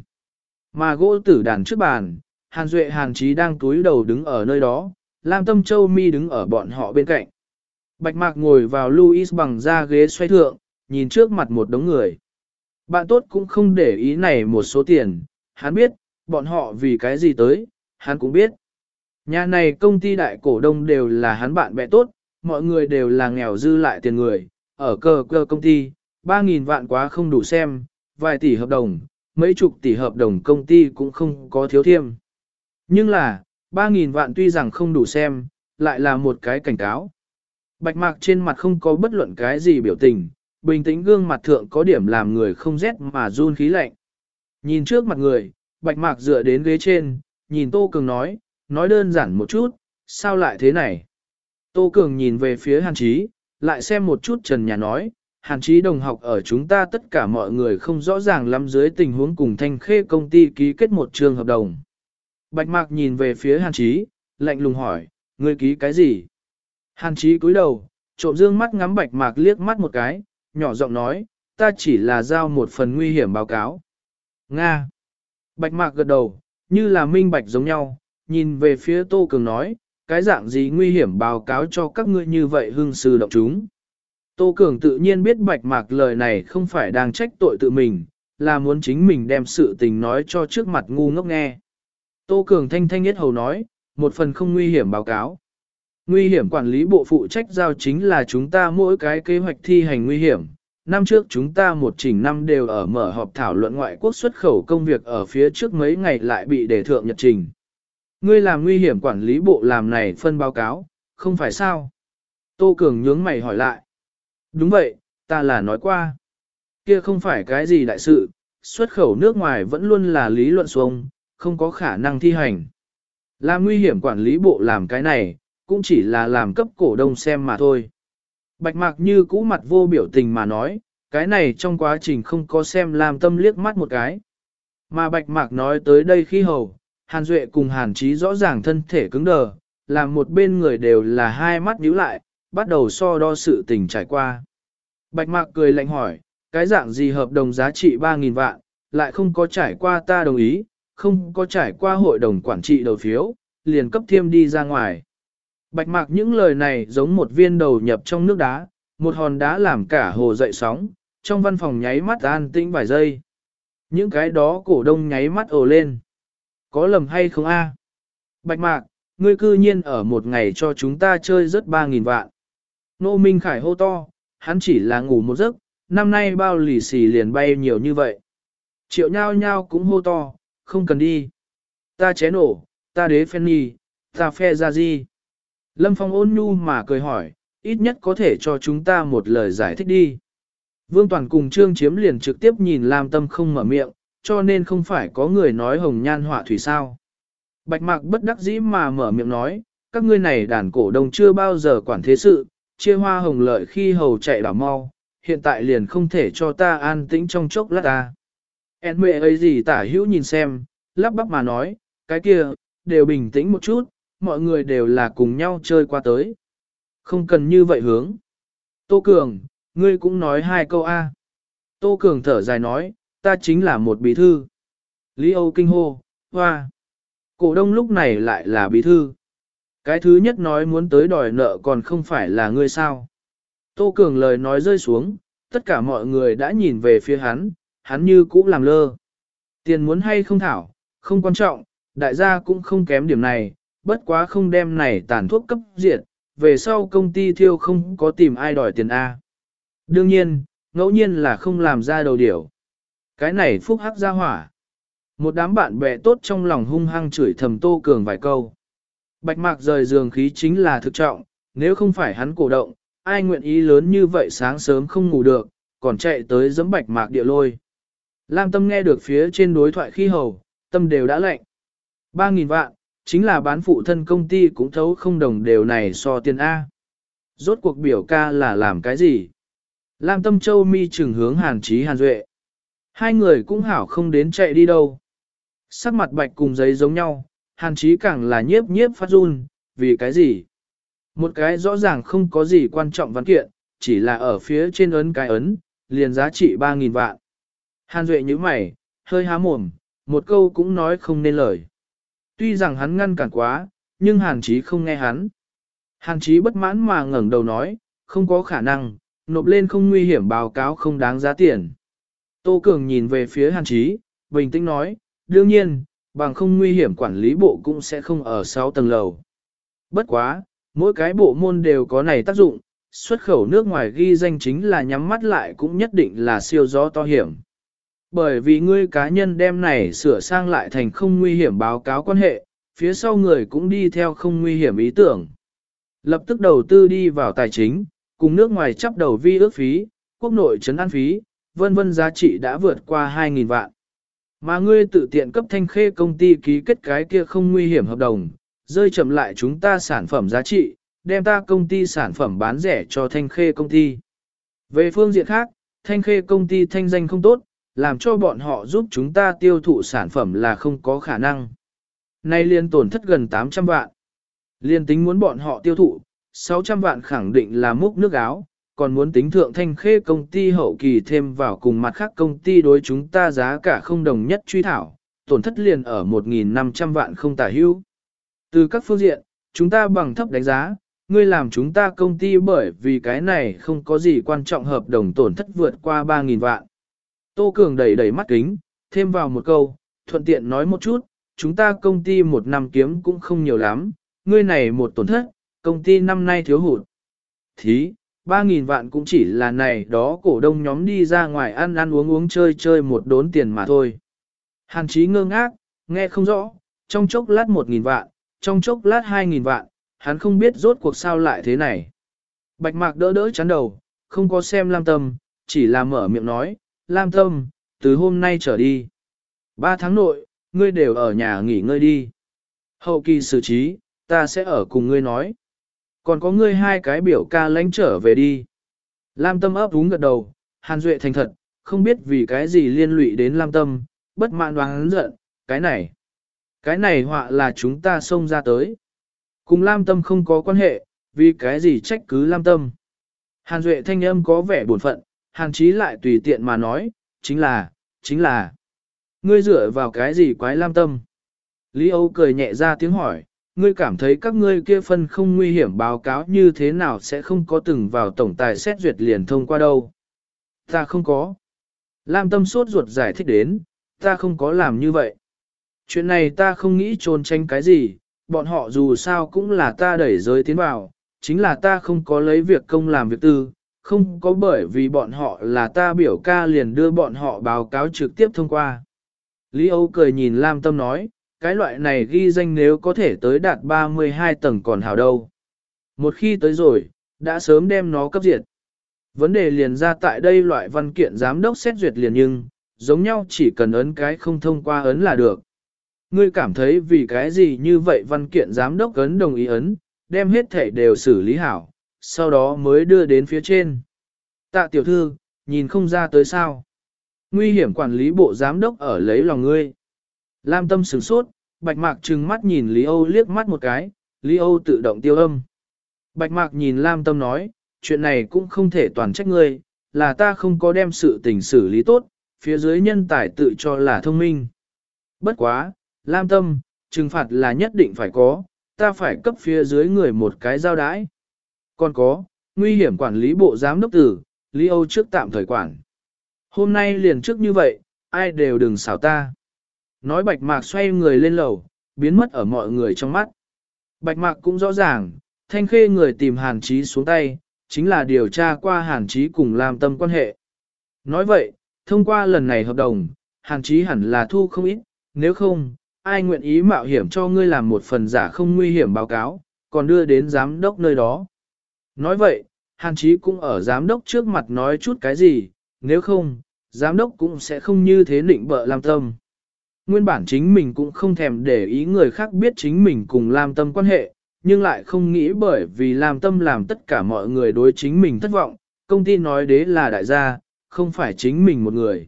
Mà gỗ tử đàn trước bàn, Hàn Duệ Hàn Chí đang túi đầu đứng ở nơi đó, Lam Tâm Châu Mi đứng ở bọn họ bên cạnh. Bạch Mạc ngồi vào Louis bằng da ghế xoay thượng, nhìn trước mặt một đống người. Bạn tốt cũng không để ý này một số tiền, hắn biết, bọn họ vì cái gì tới, hắn cũng biết. Nhà này công ty đại cổ đông đều là hắn bạn bè tốt, mọi người đều là nghèo dư lại tiền người, ở cơ cơ công ty, 3.000 vạn quá không đủ xem, vài tỷ hợp đồng, mấy chục tỷ hợp đồng công ty cũng không có thiếu thiêm. Nhưng là, 3.000 vạn tuy rằng không đủ xem, lại là một cái cảnh cáo. Bạch mạc trên mặt không có bất luận cái gì biểu tình, bình tĩnh gương mặt thượng có điểm làm người không rét mà run khí lạnh. Nhìn trước mặt người, bạch mạc dựa đến ghế trên, nhìn Tô Cường nói, nói đơn giản một chút, sao lại thế này? Tô Cường nhìn về phía Hàn Chí, lại xem một chút Trần Nhà nói, Hàn Chí đồng học ở chúng ta tất cả mọi người không rõ ràng lắm dưới tình huống cùng thanh khê công ty ký kết một trường hợp đồng. Bạch Mạc nhìn về phía Hàn Chí, lạnh lùng hỏi, ngươi ký cái gì? Hàn Chí cúi đầu, trộm dương mắt ngắm Bạch Mạc liếc mắt một cái, nhỏ giọng nói, ta chỉ là giao một phần nguy hiểm báo cáo. Nga. Bạch Mạc gật đầu, như là minh bạch giống nhau, nhìn về phía Tô Cường nói, cái dạng gì nguy hiểm báo cáo cho các ngươi như vậy hưng sư động chúng. Tô Cường tự nhiên biết Bạch Mạc lời này không phải đang trách tội tự mình, là muốn chính mình đem sự tình nói cho trước mặt ngu ngốc nghe. Tô Cường thanh thanh nhất hầu nói, một phần không nguy hiểm báo cáo. Nguy hiểm quản lý bộ phụ trách giao chính là chúng ta mỗi cái kế hoạch thi hành nguy hiểm. Năm trước chúng ta một chỉnh năm đều ở mở họp thảo luận ngoại quốc xuất khẩu công việc ở phía trước mấy ngày lại bị đề thượng nhật trình. Ngươi làm nguy hiểm quản lý bộ làm này phân báo cáo, không phải sao? Tô Cường nhướng mày hỏi lại. Đúng vậy, ta là nói qua. Kia không phải cái gì đại sự, xuất khẩu nước ngoài vẫn luôn là lý luận xuống, không có khả năng thi hành. Làm nguy hiểm quản lý bộ làm cái này, cũng chỉ là làm cấp cổ đông xem mà thôi. Bạch mạc như cũ mặt vô biểu tình mà nói, cái này trong quá trình không có xem làm tâm liếc mắt một cái. Mà bạch mạc nói tới đây khi hầu, Hàn Duệ cùng Hàn Chí rõ ràng thân thể cứng đờ, làm một bên người đều là hai mắt nhíu lại, bắt đầu so đo sự tình trải qua. Bạch Mạc cười lạnh hỏi, cái dạng gì hợp đồng giá trị 3.000 vạn, lại không có trải qua ta đồng ý, không có trải qua hội đồng quản trị đầu phiếu, liền cấp thiêm đi ra ngoài. Bạch Mạc những lời này giống một viên đầu nhập trong nước đá, một hòn đá làm cả hồ dậy sóng, trong văn phòng nháy mắt an tĩnh vài giây. Những cái đó cổ đông nháy mắt ồ lên. Có lầm hay không a? Bạch Mạc, ngươi cư nhiên ở một ngày cho chúng ta chơi rất 3.000 vạn. Nô Minh Khải hô to, hắn chỉ là ngủ một giấc, năm nay bao lì xì liền bay nhiều như vậy. Triệu nhao nhao cũng hô to, không cần đi. Ta ché nổ, ta đế phen nhi, ta phe ra gì. Lâm Phong ôn nhu mà cười hỏi, ít nhất có thể cho chúng ta một lời giải thích đi. Vương Toàn cùng Trương Chiếm liền trực tiếp nhìn Lam Tâm không mở miệng, cho nên không phải có người nói hồng nhan họa thủy sao. Bạch Mạc bất đắc dĩ mà mở miệng nói, các ngươi này đàn cổ đông chưa bao giờ quản thế sự, chia hoa hồng lợi khi hầu chạy đảo mau, hiện tại liền không thể cho ta an tĩnh trong chốc lát ta. En mẹ ấy gì tả hữu nhìn xem, lắp bắp mà nói, cái kia, đều bình tĩnh một chút, mọi người đều là cùng nhau chơi qua tới. Không cần như vậy hướng. Tô Cường, ngươi cũng nói hai câu A. Tô Cường thở dài nói, ta chính là một bí thư. Lý Âu kinh hô, hoa. Cổ đông lúc này lại là bí thư. Cái thứ nhất nói muốn tới đòi nợ còn không phải là ngươi sao. Tô Cường lời nói rơi xuống, tất cả mọi người đã nhìn về phía hắn, hắn như cũ làm lơ. Tiền muốn hay không thảo, không quan trọng, đại gia cũng không kém điểm này, bất quá không đem này tàn thuốc cấp diệt, về sau công ty thiêu không có tìm ai đòi tiền A. Đương nhiên, ngẫu nhiên là không làm ra đầu điểu. Cái này phúc hắc ra hỏa. Một đám bạn bè tốt trong lòng hung hăng chửi thầm Tô Cường vài câu. Bạch mạc rời giường khí chính là thực trọng, nếu không phải hắn cổ động, ai nguyện ý lớn như vậy sáng sớm không ngủ được, còn chạy tới giẫm bạch mạc địa lôi. Lam tâm nghe được phía trên đối thoại khi hầu, tâm đều đã lạnh. 3.000 vạn, chính là bán phụ thân công ty cũng thấu không đồng đều này so tiền A. Rốt cuộc biểu ca là làm cái gì? Lam tâm châu mi trừng hướng hàn trí hàn duệ. Hai người cũng hảo không đến chạy đi đâu. Sắc mặt bạch cùng giấy giống nhau, hàn trí càng là nhiếp nhiếp phát run, vì cái gì? Một cái rõ ràng không có gì quan trọng văn kiện, chỉ là ở phía trên ấn cái ấn, liền giá trị 3.000 vạn. Hàn Duệ như mày, hơi há mồm, một câu cũng nói không nên lời. Tuy rằng hắn ngăn cản quá, nhưng Hàn Chí không nghe hắn. Hàn Chí bất mãn mà ngẩng đầu nói, không có khả năng, nộp lên không nguy hiểm báo cáo không đáng giá tiền. Tô Cường nhìn về phía Hàn Chí, bình tĩnh nói, đương nhiên, bằng không nguy hiểm quản lý bộ cũng sẽ không ở 6 tầng lầu. Bất quá, mỗi cái bộ môn đều có này tác dụng, xuất khẩu nước ngoài ghi danh chính là nhắm mắt lại cũng nhất định là siêu gió to hiểm. Bởi vì ngươi cá nhân đem này sửa sang lại thành không nguy hiểm báo cáo quan hệ, phía sau người cũng đi theo không nguy hiểm ý tưởng. Lập tức đầu tư đi vào tài chính, cùng nước ngoài chấp đầu vi ước phí, quốc nội trấn an phí, vân vân giá trị đã vượt qua 2.000 vạn. Mà ngươi tự tiện cấp thanh khê công ty ký kết cái kia không nguy hiểm hợp đồng, rơi chậm lại chúng ta sản phẩm giá trị, đem ta công ty sản phẩm bán rẻ cho thanh khê công ty. Về phương diện khác, thanh khê công ty thanh danh không tốt, làm cho bọn họ giúp chúng ta tiêu thụ sản phẩm là không có khả năng. Nay liên tổn thất gần 800 vạn. Liên tính muốn bọn họ tiêu thụ, 600 vạn khẳng định là múc nước áo, còn muốn tính thượng thanh khê công ty hậu kỳ thêm vào cùng mặt khác công ty đối chúng ta giá cả không đồng nhất truy thảo, tổn thất liền ở 1.500 vạn không tả hữu. Từ các phương diện, chúng ta bằng thấp đánh giá, ngươi làm chúng ta công ty bởi vì cái này không có gì quan trọng hợp đồng tổn thất vượt qua 3.000 vạn. Tô Cường đẩy đẩy mắt kính, thêm vào một câu, thuận tiện nói một chút, chúng ta công ty một năm kiếm cũng không nhiều lắm, ngươi này một tổn thất, công ty năm nay thiếu hụt. Thí, 3.000 vạn cũng chỉ là này đó cổ đông nhóm đi ra ngoài ăn ăn uống uống chơi chơi một đốn tiền mà thôi. Hàn Chí ngơ ngác, nghe không rõ, trong chốc lát 1.000 vạn, trong chốc lát 2.000 vạn, hắn không biết rốt cuộc sao lại thế này. Bạch mạc đỡ đỡ chán đầu, không có xem Lam Tâm, chỉ là mở miệng nói, Lam Tâm, từ hôm nay trở đi. Ba tháng nội, ngươi đều ở nhà nghỉ ngơi đi. Hậu kỳ xử trí, ta sẽ ở cùng ngươi nói. Còn có ngươi hai cái biểu ca lánh trở về đi. Lam Tâm ấp úng gật đầu, Hàn Duệ thành thật, không biết vì cái gì liên lụy đến Lam Tâm, bất mãn đoán giận, cái này. Cái này họa là chúng ta xông ra tới. Cùng Lam Tâm không có quan hệ, vì cái gì trách cứ Lam Tâm. Hàn Duệ thanh âm có vẻ buồn phận, Hàn Chí lại tùy tiện mà nói, chính là, chính là. Ngươi dựa vào cái gì quái Lam Tâm? Lý Âu cười nhẹ ra tiếng hỏi, ngươi cảm thấy các ngươi kia phân không nguy hiểm báo cáo như thế nào sẽ không có từng vào tổng tài xét duyệt liền thông qua đâu? Ta không có. Lam Tâm sốt ruột giải thích đến, ta không có làm như vậy. Chuyện này ta không nghĩ trốn tránh cái gì, bọn họ dù sao cũng là ta đẩy giới tiến vào, chính là ta không có lấy việc công làm việc tư, không có bởi vì bọn họ là ta biểu ca liền đưa bọn họ báo cáo trực tiếp thông qua. Lý Âu cười nhìn Lam Tâm nói, cái loại này ghi danh nếu có thể tới đạt 32 tầng còn hào đâu. Một khi tới rồi, đã sớm đem nó cấp diệt. Vấn đề liền ra tại đây loại văn kiện giám đốc xét duyệt liền nhưng, giống nhau chỉ cần ấn cái không thông qua ấn là được. Ngươi cảm thấy vì cái gì như vậy văn kiện giám đốc ấn đồng ý ấn, đem hết thể đều xử lý hảo, sau đó mới đưa đến phía trên. Tạ tiểu thư, nhìn không ra tới sao. Nguy hiểm quản lý bộ giám đốc ở lấy lòng ngươi. Lam tâm sửng sốt, bạch mạc trừng mắt nhìn Lý Âu liếc mắt một cái, Lý Âu tự động tiêu âm. Bạch mạc nhìn Lam tâm nói, chuyện này cũng không thể toàn trách ngươi, là ta không có đem sự tình xử lý tốt, phía dưới nhân tài tự cho là thông minh. Bất quá, Lam Tâm, trừng phạt là nhất định phải có, ta phải cấp phía dưới người một cái giao đái. Còn có, nguy hiểm quản lý bộ giám đốc tử, Lý Âu trước tạm thời quản. Hôm nay liền trước như vậy, ai đều đừng xảo ta. Nói bạch mạc xoay người lên lầu, biến mất ở mọi người trong mắt. Bạch mạc cũng rõ ràng, thanh khê người tìm hàn trí xuống tay, chính là điều tra qua hàn trí cùng làm tâm quan hệ. Nói vậy, thông qua lần này hợp đồng, hàn trí hẳn là thu không ít, nếu không, ai nguyện ý mạo hiểm cho ngươi làm một phần giả không nguy hiểm báo cáo, còn đưa đến giám đốc nơi đó. Nói vậy, hàn trí cũng ở giám đốc trước mặt nói chút cái gì, nếu không, giám đốc cũng sẽ không như thế định bợ làm tâm. Nguyên bản chính mình cũng không thèm để ý người khác biết chính mình cùng Lam Tâm quan hệ, nhưng lại không nghĩ bởi vì Lam Tâm làm tất cả mọi người đối chính mình thất vọng, công ty nói đế là đại gia, không phải chính mình một người.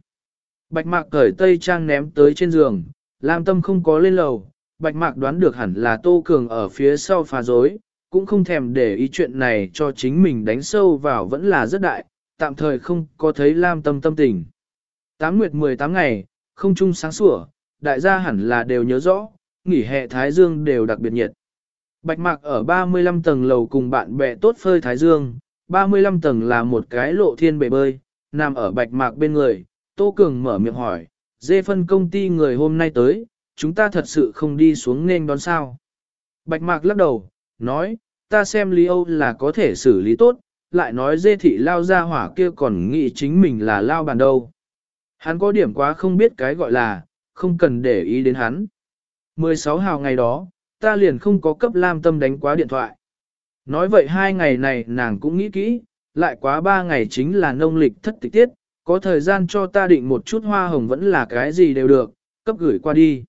Bạch Mạc cởi tây trang ném tới trên giường, Lam Tâm không có lên lầu, Bạch Mạc đoán được hẳn là Tô Cường ở phía sau phá rối, cũng không thèm để ý chuyện này cho chính mình đánh sâu vào vẫn là rất đại, tạm thời không có thấy Lam Tâm tâm tình. Tám nguyệt 18 ngày, không chung sáng sủa, đại gia hẳn là đều nhớ rõ, nghỉ hè Thái Dương đều đặc biệt nhiệt. Bạch Mạc ở 35 tầng lầu cùng bạn bè tốt phơi Thái Dương, 35 tầng là một cái lộ thiên bể bơi, nằm ở Bạch Mạc bên người, Tô Cường mở miệng hỏi, dê phân công ty người hôm nay tới, chúng ta thật sự không đi xuống nên đón sao. Bạch Mạc lắc đầu, nói, ta xem Lý Âu là có thể xử lý tốt, lại nói dê thị lao ra hỏa kia còn nghĩ chính mình là lao bàn đâu. Hắn có điểm quá không biết cái gọi là, không cần để ý đến hắn. 16 hào ngày đó, ta liền không có cấp Lam Tâm đánh quá điện thoại. Nói vậy hai ngày này nàng cũng nghĩ kỹ, lại quá ba ngày chính là nông lịch thất tịch tiết, có thời gian cho ta định một chút hoa hồng vẫn là cái gì đều được, cấp gửi qua đi.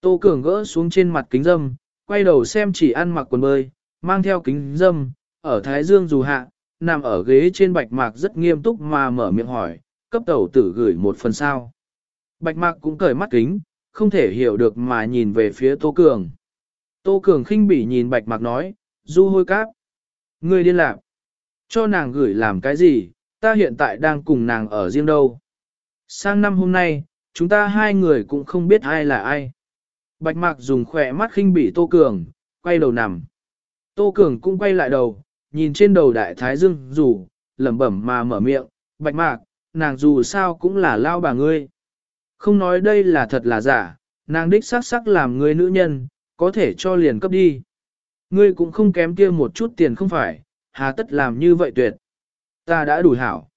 Tô Cường gỡ xuống trên mặt kính dâm, quay đầu xem chỉ ăn mặc quần bơi, mang theo kính dâm, ở Thái Dương dù hạ, nằm ở ghế trên bạch mạc rất nghiêm túc mà mở miệng hỏi, cấp tẩu tử gửi một phần sao. Bạch mạc cũng cởi mắt kính, không thể hiểu được mà nhìn về phía Tô Cường. Tô Cường khinh bỉ nhìn bạch mạc nói, du hôi cáp. Người điên lạc. Cho nàng gửi làm cái gì, ta hiện tại đang cùng nàng ở riêng đâu. Sang năm hôm nay, chúng ta hai người cũng không biết ai là ai. Bạch mạc dùng khỏe mắt khinh bỉ Tô Cường, quay đầu nằm. Tô Cường cũng quay lại đầu, nhìn trên đầu đại thái dương rủ, lẩm bẩm mà mở miệng, bạch mạc, nàng dù sao cũng là lao bà ngươi. Không nói đây là thật là giả, nàng đích xác sắc làm người nữ nhân, có thể cho liền cấp đi. Ngươi cũng không kém kia một chút tiền không phải, hà tất làm như vậy tuyệt. Ta đã đủ hảo.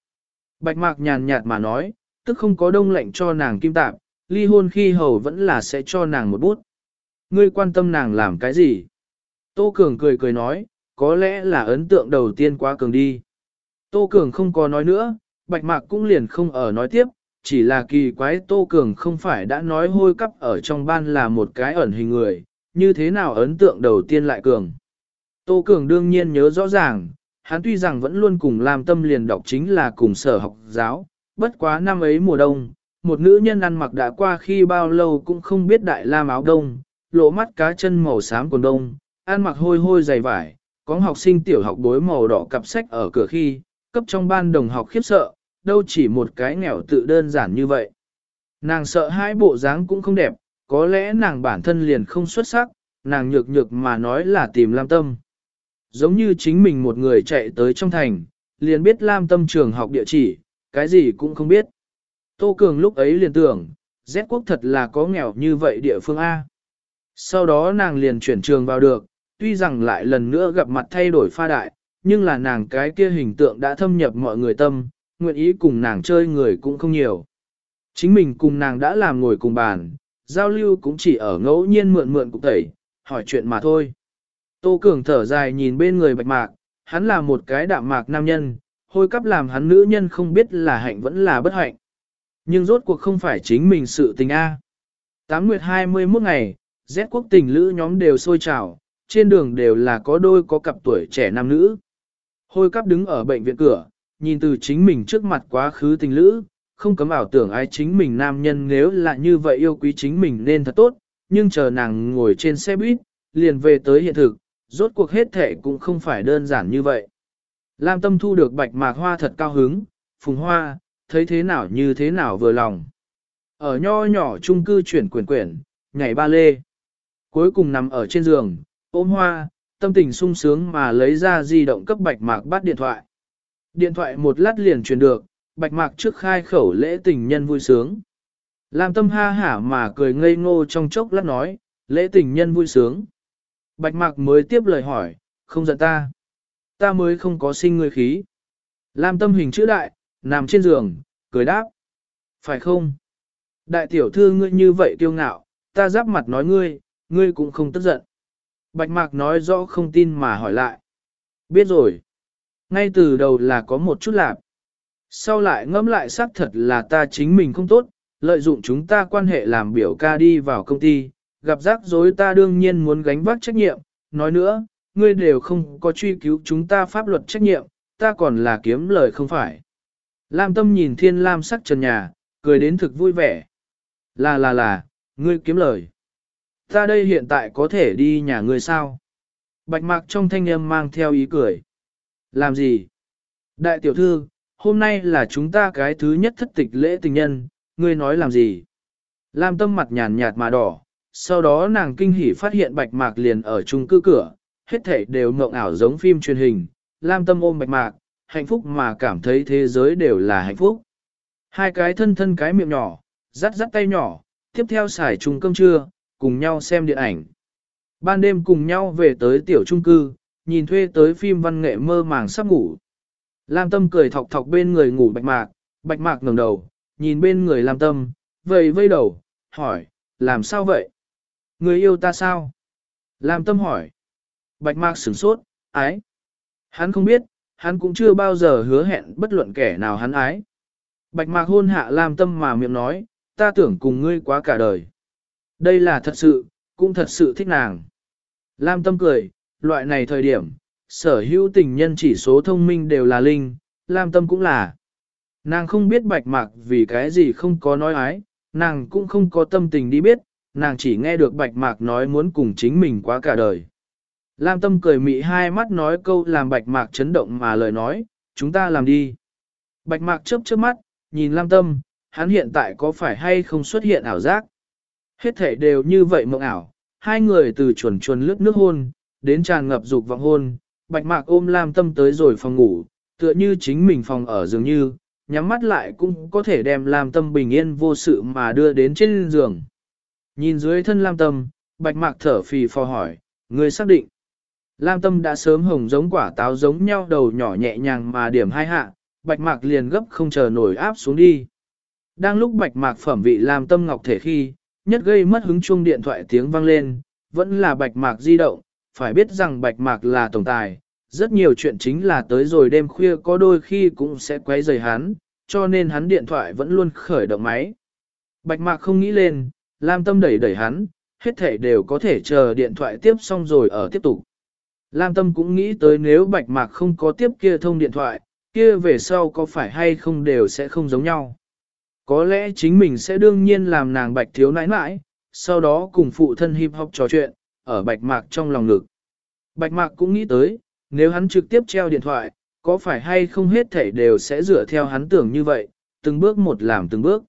Bạch mạc nhàn nhạt mà nói, tức không có đông lệnh cho nàng kim tạp, ly hôn khi hầu vẫn là sẽ cho nàng một bút. Ngươi quan tâm nàng làm cái gì? Tô Cường cười cười nói, có lẽ là ấn tượng đầu tiên quá cường đi. Tô Cường không có nói nữa, Bạch Mạc cũng liền không ở nói tiếp, chỉ là kỳ quái Tô Cường không phải đã nói hôi cắp ở trong ban là một cái ẩn hình người, như thế nào ấn tượng đầu tiên lại cường. Tô Cường đương nhiên nhớ rõ ràng, hắn tuy rằng vẫn luôn cùng làm tâm liền đọc chính là cùng sở học giáo, bất quá năm ấy mùa đông, một nữ nhân ăn mặc đã qua khi bao lâu cũng không biết đại lam áo đông, lộ mắt cá chân màu xám quần đông, ăn mặc hôi hôi dày vải, có học sinh tiểu học bối màu đỏ cặp sách ở cửa khi, cấp trong ban đồng học khiếp sợ, đâu chỉ một cái nghèo tự đơn giản như vậy. Nàng sợ hai bộ dáng cũng không đẹp, có lẽ nàng bản thân liền không xuất sắc, nàng nhược nhược mà nói là tìm Lam Tâm. Giống như chính mình một người chạy tới trong thành, liền biết Lam Tâm trường học địa chỉ, cái gì cũng không biết. Tô Cường lúc ấy liền tưởng, Z quốc thật là có nghèo như vậy địa phương A. Sau đó nàng liền chuyển trường vào được, tuy rằng lại lần nữa gặp mặt thay đổi pha đại, nhưng là nàng cái kia hình tượng đã thâm nhập mọi người tâm, nguyện ý cùng nàng chơi người cũng không nhiều. Chính mình cùng nàng đã làm ngồi cùng bàn, giao lưu cũng chỉ ở ngẫu nhiên mượn mượn cục tẩy, hỏi chuyện mà thôi. Tô Cường thở dài nhìn bên người bạch mạc, hắn là một cái đạm mạc nam nhân, hôi cắp làm hắn nữ nhân không biết là hạnh vẫn là bất hạnh. Nhưng rốt cuộc không phải chính mình sự tình A. Tám nguyệt 21 ngày, rét quốc tình lữ nhóm đều sôi trào, trên đường đều là có đôi có cặp tuổi trẻ nam nữ. Hôi cắp đứng ở bệnh viện cửa, nhìn từ chính mình trước mặt quá khứ tình lữ, không cấm ảo tưởng ai chính mình nam nhân nếu là như vậy yêu quý chính mình nên thật tốt, nhưng chờ nàng ngồi trên xe buýt, liền về tới hiện thực, rốt cuộc hết thể cũng không phải đơn giản như vậy. Lam tâm thu được bạch mạc hoa thật cao hứng, phùng hoa, thấy thế nào như thế nào vừa lòng. ở nho nhỏ chung cư chuyển quyển quyển, nhảy ba lê. Cuối cùng nằm ở trên giường, ôm hoa, tâm tình sung sướng mà lấy ra di động cấp bạch mạc bắt điện thoại. Điện thoại một lát liền truyền được, bạch mạc trước khai khẩu lễ tình nhân vui sướng. Lam tâm ha hả mà cười ngây ngô trong chốc lát nói, lễ tình nhân vui sướng. Bạch mạc mới tiếp lời hỏi, không giận ta. Ta mới không có sinh người khí. Lam tâm hình chữ đại, nằm trên giường, cười đáp. Phải không? Đại tiểu thư ngươi như vậy kiêu ngạo, ta giáp mặt nói ngươi, ngươi cũng không tức giận. Bạch mạc nói rõ không tin mà hỏi lại. Biết rồi. Ngay từ đầu là có một chút lạp. Sau lại ngẫm lại xác thật là ta chính mình không tốt, lợi dụng chúng ta quan hệ làm biểu ca đi vào công ty, gặp rắc rối ta đương nhiên muốn gánh vác trách nhiệm. Nói nữa, ngươi đều không có truy cứu chúng ta pháp luật trách nhiệm, ta còn là kiếm lời không phải. Lam tâm nhìn thiên lam sắc trần nhà, cười đến thực vui vẻ. Là là là, ngươi kiếm lời. Ta đây hiện tại có thể đi nhà ngươi sao? Bạch mạc trong thanh âm mang theo ý cười. Làm gì? Đại tiểu thư, hôm nay là chúng ta cái thứ nhất thất tịch lễ tình nhân, ngươi nói làm gì? Lam tâm mặt nhàn nhạt mà đỏ, sau đó nàng kinh hỉ phát hiện bạch mạc liền ở chung cư cửa, hết thảy đều ngộng ảo giống phim truyền hình. Lam tâm ôm bạch mạc, hạnh phúc mà cảm thấy thế giới đều là hạnh phúc. Hai cái thân thân cái miệng nhỏ, rắt rắt tay nhỏ, tiếp theo xài chung cơm trưa, cùng nhau xem điện ảnh. Ban đêm cùng nhau về tới tiểu trung cư, nhìn thuê tới phim văn nghệ mơ màng sắp ngủ. Lam Tâm cười thọc thọc bên người ngủ bạch mạc, bạch mạc ngẩng đầu, nhìn bên người Lam Tâm, vầy vây đầu, hỏi, làm sao vậy? Người yêu ta sao? Lam Tâm hỏi. Bạch mạc sửng sốt, ái. Hắn không biết, hắn cũng chưa bao giờ hứa hẹn bất luận kẻ nào hắn ái. Bạch mạc hôn hạ Lam Tâm mà miệng nói, ta tưởng cùng ngươi quá cả đời. Đây là thật sự, cũng thật sự thích nàng. Lam Tâm cười, loại này thời điểm, sở hữu tình nhân chỉ số thông minh đều là linh, Lam Tâm cũng là. Nàng không biết bạch mạc vì cái gì không có nói ái, nàng cũng không có tâm tình đi biết, nàng chỉ nghe được bạch mạc nói muốn cùng chính mình quá cả đời. Lam Tâm cười mị hai mắt nói câu làm bạch mạc chấn động mà lời nói, chúng ta làm đi. Bạch mạc chớp chớp mắt, nhìn Lam Tâm, hắn hiện tại có phải hay không xuất hiện ảo giác? Hết thể đều như vậy mộng ảo, hai người từ chuẩn chuẩn lướt nước hôn, đến tràn ngập dục vọng hôn, bạch mạc ôm Lam Tâm tới rồi phòng ngủ, tựa như chính mình phòng ở dường như, nhắm mắt lại cũng có thể đem Lam Tâm bình yên vô sự mà đưa đến trên giường. Nhìn dưới thân Lam Tâm, bạch mạc thở phì phò hỏi, người xác định. Lam Tâm đã sớm hồng giống quả táo giống nhau đầu nhỏ nhẹ nhàng mà điểm hai hạ, bạch mạc liền gấp không chờ nổi áp xuống đi. Đang lúc bạch mạc phẩm vị Lam Tâm ngọc thể khi, nhất gây mất hứng chuông điện thoại tiếng vang lên, vẫn là bạch mạc di động, phải biết rằng bạch mạc là tổng tài, rất nhiều chuyện chính là tới rồi đêm khuya có đôi khi cũng sẽ quấy rầy hắn, cho nên hắn điện thoại vẫn luôn khởi động máy. Bạch mạc không nghĩ lên, Lam Tâm đẩy đẩy hắn, hết thể đều có thể chờ điện thoại tiếp xong rồi ở tiếp tục. Lam Tâm cũng nghĩ tới nếu bạch mạc không có tiếp kia thông điện thoại, kia về sau có phải hay không đều sẽ không giống nhau. Có lẽ chính mình sẽ đương nhiên làm nàng bạch thiếu nãi nãi, sau đó cùng phụ thân hip hop trò chuyện, ở bạch mạc trong lòng ngực. Bạch mạc cũng nghĩ tới, nếu hắn trực tiếp treo điện thoại, có phải hay không hết thảy đều sẽ dựa theo hắn tưởng như vậy, từng bước một làm từng bước.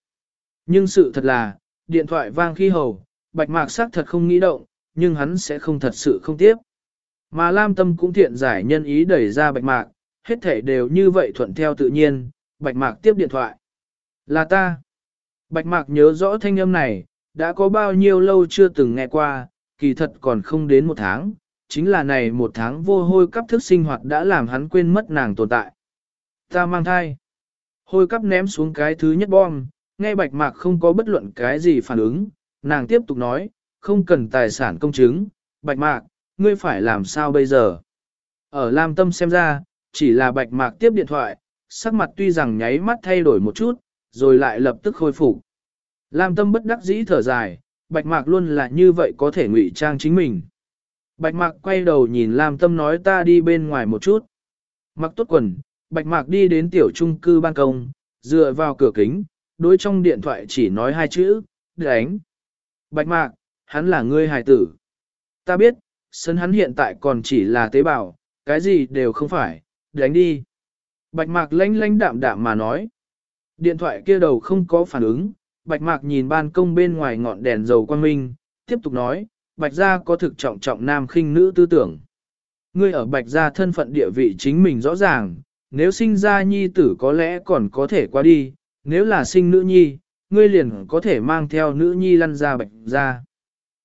Nhưng sự thật là, điện thoại vang khi hầu, bạch mạc xác thật không nghĩ động, nhưng hắn sẽ không thật sự không tiếp. Mà Lam Tâm cũng thiện giải nhân ý đẩy ra bạch mạc, hết thảy đều như vậy thuận theo tự nhiên, bạch mạc tiếp điện thoại. Là ta. Bạch mạc nhớ rõ thanh âm này, đã có bao nhiêu lâu chưa từng nghe qua, kỳ thật còn không đến một tháng, chính là này một tháng vô hôi cắp thức sinh hoạt đã làm hắn quên mất nàng tồn tại. Ta mang thai. Hôi cắp ném xuống cái thứ nhất bom, nghe bạch mạc không có bất luận cái gì phản ứng, nàng tiếp tục nói, không cần tài sản công chứng, bạch mạc, ngươi phải làm sao bây giờ? Ở Lam Tâm xem ra, chỉ là bạch mạc tiếp điện thoại, sắc mặt tuy rằng nháy mắt thay đổi một chút, rồi lại lập tức khôi phục. Lam tâm bất đắc dĩ thở dài, bạch mạc luôn là như vậy có thể ngụy trang chính mình. Bạch mạc quay đầu nhìn Lam tâm nói ta đi bên ngoài một chút. Mặc tốt quần, bạch mạc đi đến tiểu trung cư ban công, dựa vào cửa kính, đối trong điện thoại chỉ nói hai chữ, đánh. Bạch mạc, hắn là ngươi hài tử. Ta biết, sân hắn hiện tại còn chỉ là tế bào, cái gì đều không phải, đánh đi. Bạch mạc lanh lanh đạm đạm mà nói. Điện thoại kia đầu không có phản ứng, bạch mạc nhìn ban công bên ngoài ngọn đèn dầu quang minh, tiếp tục nói, bạch gia có thực trọng trọng nam khinh nữ tư tưởng. Ngươi ở bạch gia thân phận địa vị chính mình rõ ràng, nếu sinh ra nhi tử có lẽ còn có thể qua đi, nếu là sinh nữ nhi, ngươi liền có thể mang theo nữ nhi lăn ra bạch gia.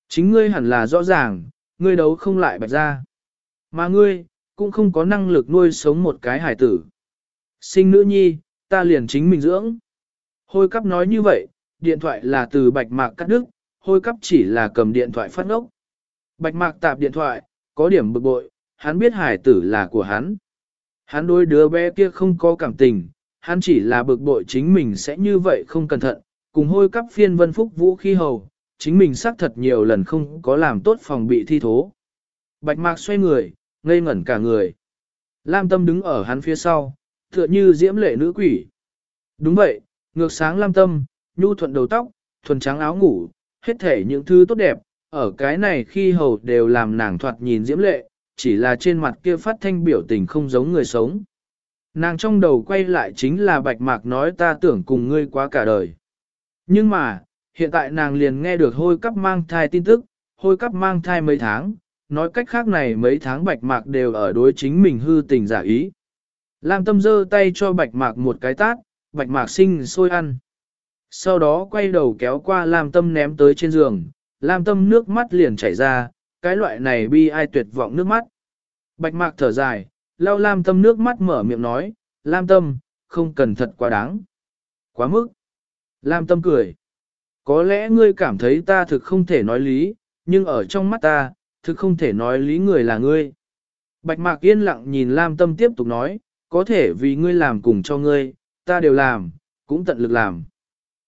Chính ngươi hẳn là rõ ràng, ngươi đấu không lại bạch gia. Mà ngươi, cũng không có năng lực nuôi sống một cái hải tử. Sinh nữ nhi, ta liền chính mình dưỡng. Hôi cắp nói như vậy, điện thoại là từ bạch mạc cắt đứt, hôi cắp chỉ là cầm điện thoại phát ngốc. Bạch mạc tạp điện thoại, có điểm bực bội, hắn biết hải tử là của hắn. Hắn đối đứa bé kia không có cảm tình, hắn chỉ là bực bội chính mình sẽ như vậy không cẩn thận, cùng hôi cắp phiên vân phúc vũ khi hầu, chính mình xác thật nhiều lần không có làm tốt phòng bị thi thố. Bạch mạc xoay người, ngây ngẩn cả người. Lam tâm đứng ở hắn phía sau, tựa như diễm lệ nữ quỷ. Đúng vậy, ngược sáng lam tâm, nhu thuận đầu tóc, thuần trắng áo ngủ, hết thể những thứ tốt đẹp, ở cái này khi hầu đều làm nàng thoạt nhìn diễm lệ, chỉ là trên mặt kia phát thanh biểu tình không giống người sống. Nàng trong đầu quay lại chính là bạch mạc nói ta tưởng cùng ngươi quá cả đời. Nhưng mà, hiện tại nàng liền nghe được hôi cắp mang thai tin tức, hôi cắp mang thai mấy tháng, nói cách khác này mấy tháng bạch mạc đều ở đối chính mình hư tình giả ý. Lam tâm giơ tay cho bạch mạc một cái tát, bạch mạc sinh sôi ăn. Sau đó quay đầu kéo qua Lam tâm ném tới trên giường, Lam tâm nước mắt liền chảy ra, cái loại này bi ai tuyệt vọng nước mắt. Bạch mạc thở dài, lau Lam tâm nước mắt mở miệng nói, Lam tâm, không cần thật quá đáng. Quá mức. Lam tâm cười. Có lẽ ngươi cảm thấy ta thực không thể nói lý, nhưng ở trong mắt ta, thực không thể nói lý người là ngươi. Bạch mạc yên lặng nhìn Lam tâm tiếp tục nói, có thể vì ngươi làm cùng cho ngươi, ta đều làm, cũng tận lực làm.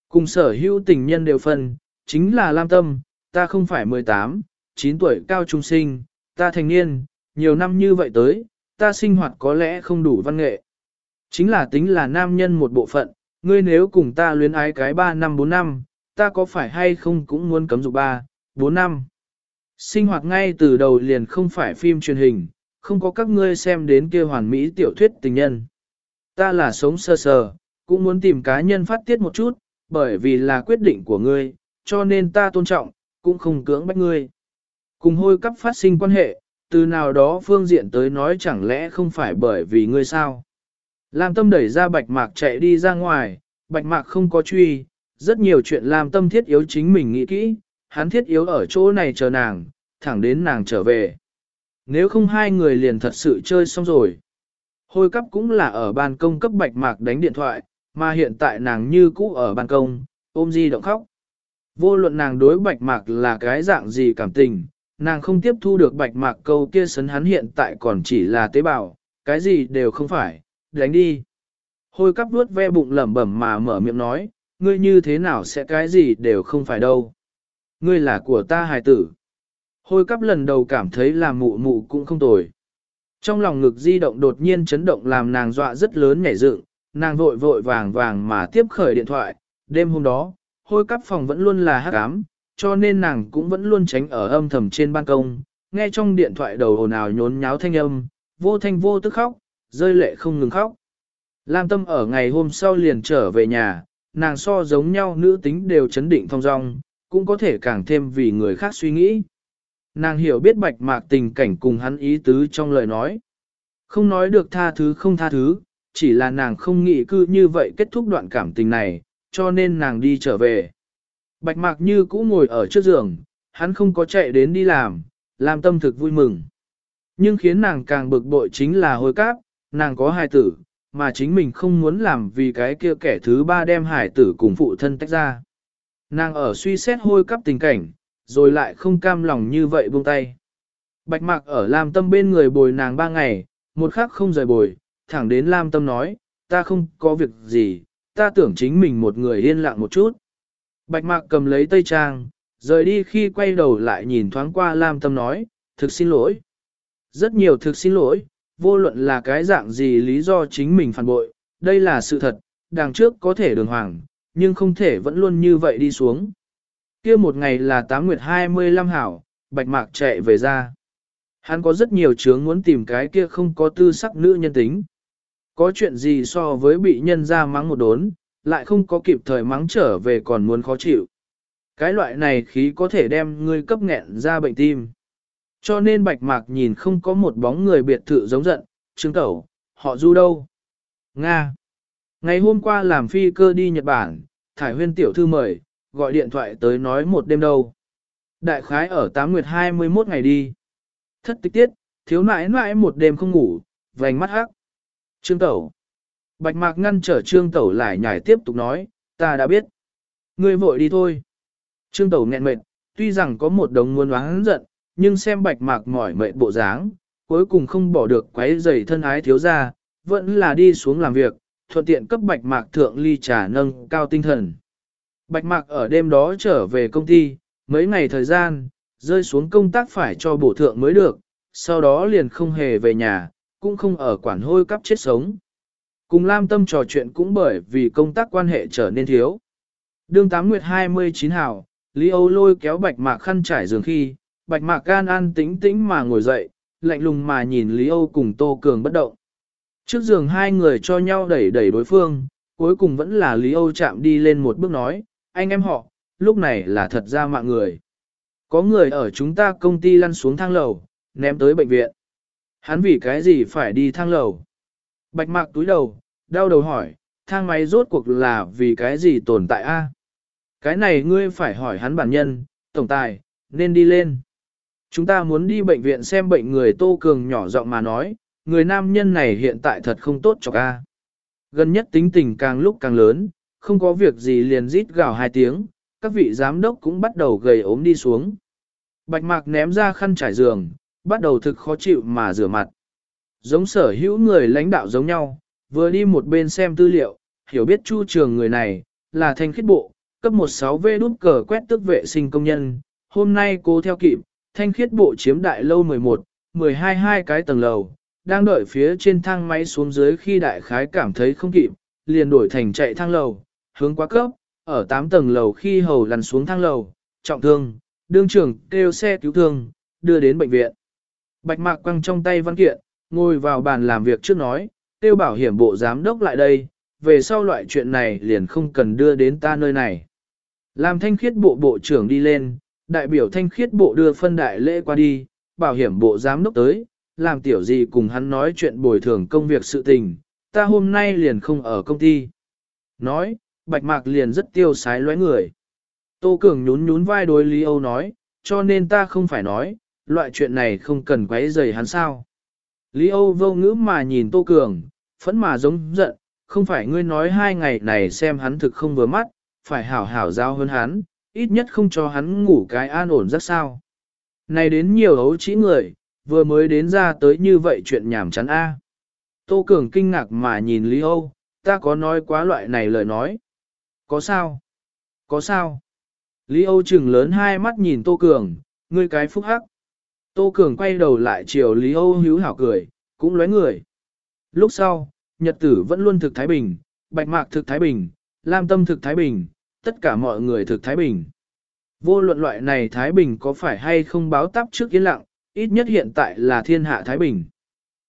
Cùng sở hữu tình nhân đều phân, chính là Lam tâm, ta không phải 18, 9 tuổi cao trung sinh, ta thành niên, nhiều năm như vậy tới, ta sinh hoạt có lẽ không đủ văn nghệ. Chính là tính là nam nhân một bộ phận, ngươi nếu cùng ta luyến ái cái 3 năm 4 năm, ta có phải hay không cũng muốn cấm dục 3, 4 năm. Sinh hoạt ngay từ đầu liền không phải phim truyền hình, không có các ngươi xem đến kia hoàn mỹ tiểu thuyết tình nhân. Ta là sống sơ sờ, cũng muốn tìm cá nhân phát tiết một chút, bởi vì là quyết định của ngươi, cho nên ta tôn trọng, cũng không cưỡng bách ngươi. Cùng hôi cấp phát sinh quan hệ, từ nào đó phương diện tới nói chẳng lẽ không phải bởi vì ngươi sao. Lam tâm đẩy ra bạch mạc chạy đi ra ngoài, bạch mạc không có truy, rất nhiều chuyện Lam tâm thiết yếu chính mình nghĩ kỹ, hắn thiết yếu ở chỗ này chờ nàng, thẳng đến nàng trở về. Nếu không hai người liền thật sự chơi xong rồi. Hôi cấp cũng là ở ban công cấp bạch mạc đánh điện thoại, mà hiện tại nàng như cũ ở ban công, ôm di động khóc. Vô luận nàng đối bạch mạc là cái dạng gì cảm tình, nàng không tiếp thu được bạch mạc câu kia sấn hắn hiện tại còn chỉ là tế bào, cái gì đều không phải, đánh đi. Hôi cắp vuốt ve bụng lẩm bẩm mà mở miệng nói, ngươi như thế nào sẽ cái gì đều không phải đâu. Ngươi là của ta hài tử. Hôi cắp lần đầu cảm thấy là mụ mụ cũng không tồi. Trong lòng ngực di động đột nhiên chấn động làm nàng dọa rất lớn nhảy dựng, nàng vội vội vàng vàng mà tiếp khởi điện thoại. Đêm hôm đó, hôi cắp phòng vẫn luôn là hát ám, cho nên nàng cũng vẫn luôn tránh ở âm thầm trên ban công, nghe trong điện thoại đầu ồn ào nhốn nháo thanh âm, vô thanh vô tức khóc, rơi lệ không ngừng khóc. Lam tâm ở ngày hôm sau liền trở về nhà, nàng so giống nhau nữ tính đều chấn định thong dong, cũng có thể càng thêm vì người khác suy nghĩ. Nàng hiểu biết bạch mạc tình cảnh cùng hắn ý tứ trong lời nói. Không nói được tha thứ không tha thứ, chỉ là nàng không nghĩ cư như vậy kết thúc đoạn cảm tình này, cho nên nàng đi trở về. Bạch mạc như cũ ngồi ở trước giường, hắn không có chạy đến đi làm, làm tâm thực vui mừng. Nhưng khiến nàng càng bực bội chính là hồi cáp, nàng có hài tử, mà chính mình không muốn làm vì cái kia kẻ thứ ba đem hài tử cùng phụ thân tách ra. Nàng ở suy xét hôi cắp tình cảnh, rồi lại không cam lòng như vậy buông tay. Bạch mạc ở làm Tâm bên người bồi nàng ba ngày, một khắc không rời bồi, thẳng đến Lam Tâm nói, ta không có việc gì, ta tưởng chính mình một người yên lặng một chút. Bạch mạc cầm lấy tây trang, rời đi khi quay đầu lại nhìn thoáng qua Lam Tâm nói, thực xin lỗi. Rất nhiều thực xin lỗi, vô luận là cái dạng gì lý do chính mình phản bội, đây là sự thật, đằng trước có thể đường hoàng, nhưng không thể vẫn luôn như vậy đi xuống kia một ngày là 8 nguyệt 25 hảo, bạch mạc chạy về ra. Hắn có rất nhiều chướng muốn tìm cái kia không có tư sắc nữ nhân tính. Có chuyện gì so với bị nhân ra mắng một đốn, lại không có kịp thời mắng trở về còn muốn khó chịu. Cái loại này khí có thể đem ngươi cấp nghẹn ra bệnh tim. Cho nên bạch mạc nhìn không có một bóng người biệt thự giống giận, chứng tẩu, họ du đâu. Nga. Ngày hôm qua làm phi cơ đi Nhật Bản, Thải Huyên tiểu thư mời, gọi điện thoại tới nói một đêm đâu. Đại khái ở 8 nguyệt 21 ngày đi. Thất tích tiết, thiếu nãi nãi một đêm không ngủ, vành mắt hắc. Trương Tẩu. Bạch Mạc ngăn trở Trương Tẩu lại nhảy tiếp tục nói, ta đã biết. Ngươi vội đi thôi. Trương Tẩu nghẹn mệt, tuy rằng có một đồng muôn oán giận, nhưng xem Bạch Mạc mỏi mệt bộ dáng, cuối cùng không bỏ được quấy giày thân ái thiếu ra, vẫn là đi xuống làm việc, thuận tiện cấp Bạch Mạc thượng ly trà nâng cao tinh thần. Bạch Mạc ở đêm đó trở về công ty, mấy ngày thời gian, rơi xuống công tác phải cho bổ thượng mới được, sau đó liền không hề về nhà, cũng không ở quản hôi cắp chết sống. Cùng Lam Tâm trò chuyện cũng bởi vì công tác quan hệ trở nên thiếu. Đương 8 Nguyệt 29 hào, Lý Âu lôi kéo Bạch Mạc khăn trải giường khi, Bạch Mạc gan an tĩnh tĩnh mà ngồi dậy, lạnh lùng mà nhìn Lý Âu cùng Tô Cường bất động. Trước giường hai người cho nhau đẩy đẩy đối phương, cuối cùng vẫn là Lý Âu chạm đi lên một bước nói, anh em họ, lúc này là thật ra mạng người. Có người ở chúng ta công ty lăn xuống thang lầu, ném tới bệnh viện. Hắn vì cái gì phải đi thang lầu? Bạch mạc túi đầu, đau đầu hỏi, thang máy rốt cuộc là vì cái gì tồn tại a? Cái này ngươi phải hỏi hắn bản nhân, tổng tài, nên đi lên. Chúng ta muốn đi bệnh viện xem bệnh người Tô Cường nhỏ giọng mà nói, người nam nhân này hiện tại thật không tốt cho ca. Gần nhất tính tình càng lúc càng lớn, không có việc gì liền rít gào hai tiếng, các vị giám đốc cũng bắt đầu gầy ốm đi xuống. Bạch mạc ném ra khăn trải giường, bắt đầu thực khó chịu mà rửa mặt. Giống sở hữu người lãnh đạo giống nhau, vừa đi một bên xem tư liệu, hiểu biết chu trường người này, là thanh khiết bộ, cấp 16 v đút cờ quét tức vệ sinh công nhân. Hôm nay cô theo kịp, thanh khiết bộ chiếm đại lâu 11, 12 hai cái tầng lầu, đang đợi phía trên thang máy xuống dưới khi đại khái cảm thấy không kịp, liền đổi thành chạy thang lầu, hướng quá cấp, ở 8 tầng lầu khi hầu lăn xuống thang lầu, trọng thương, đương trưởng kêu xe cứu thương, đưa đến bệnh viện. Bạch mạc quăng trong tay văn kiện, ngồi vào bàn làm việc trước nói, tiêu bảo hiểm bộ giám đốc lại đây, về sau loại chuyện này liền không cần đưa đến ta nơi này. Làm thanh khiết bộ bộ trưởng đi lên, đại biểu thanh khiết bộ đưa phân đại lễ qua đi, bảo hiểm bộ giám đốc tới, làm tiểu gì cùng hắn nói chuyện bồi thường công việc sự tình, ta hôm nay liền không ở công ty. Nói, bạch mạc liền rất tiêu sái lóe người. Tô Cường nhún nhún vai đối Lý Âu nói, cho nên ta không phải nói, loại chuyện này không cần quấy rầy hắn sao. Lý Âu vô ngữ mà nhìn Tô Cường, phẫn mà giống giận, không phải ngươi nói hai ngày này xem hắn thực không vừa mắt, phải hảo hảo giao hơn hắn, ít nhất không cho hắn ngủ cái an ổn rất sao. Này đến nhiều ấu chỉ người, vừa mới đến ra tới như vậy chuyện nhảm chán a. Tô Cường kinh ngạc mà nhìn Lý Âu, ta có nói quá loại này lời nói. Có sao? Có sao? Lý Âu trừng lớn hai mắt nhìn Tô Cường, ngươi cái phúc hắc. Tô Cường quay đầu lại chiều Lý Âu hữu hảo cười, cũng lóe người. Lúc sau, Nhật tử vẫn luôn thực Thái Bình, Bạch Mạc thực Thái Bình, Lam Tâm thực Thái Bình, tất cả mọi người thực Thái Bình. Vô luận loại này Thái Bình có phải hay không báo táp trước yên lặng, ít nhất hiện tại là thiên hạ Thái Bình.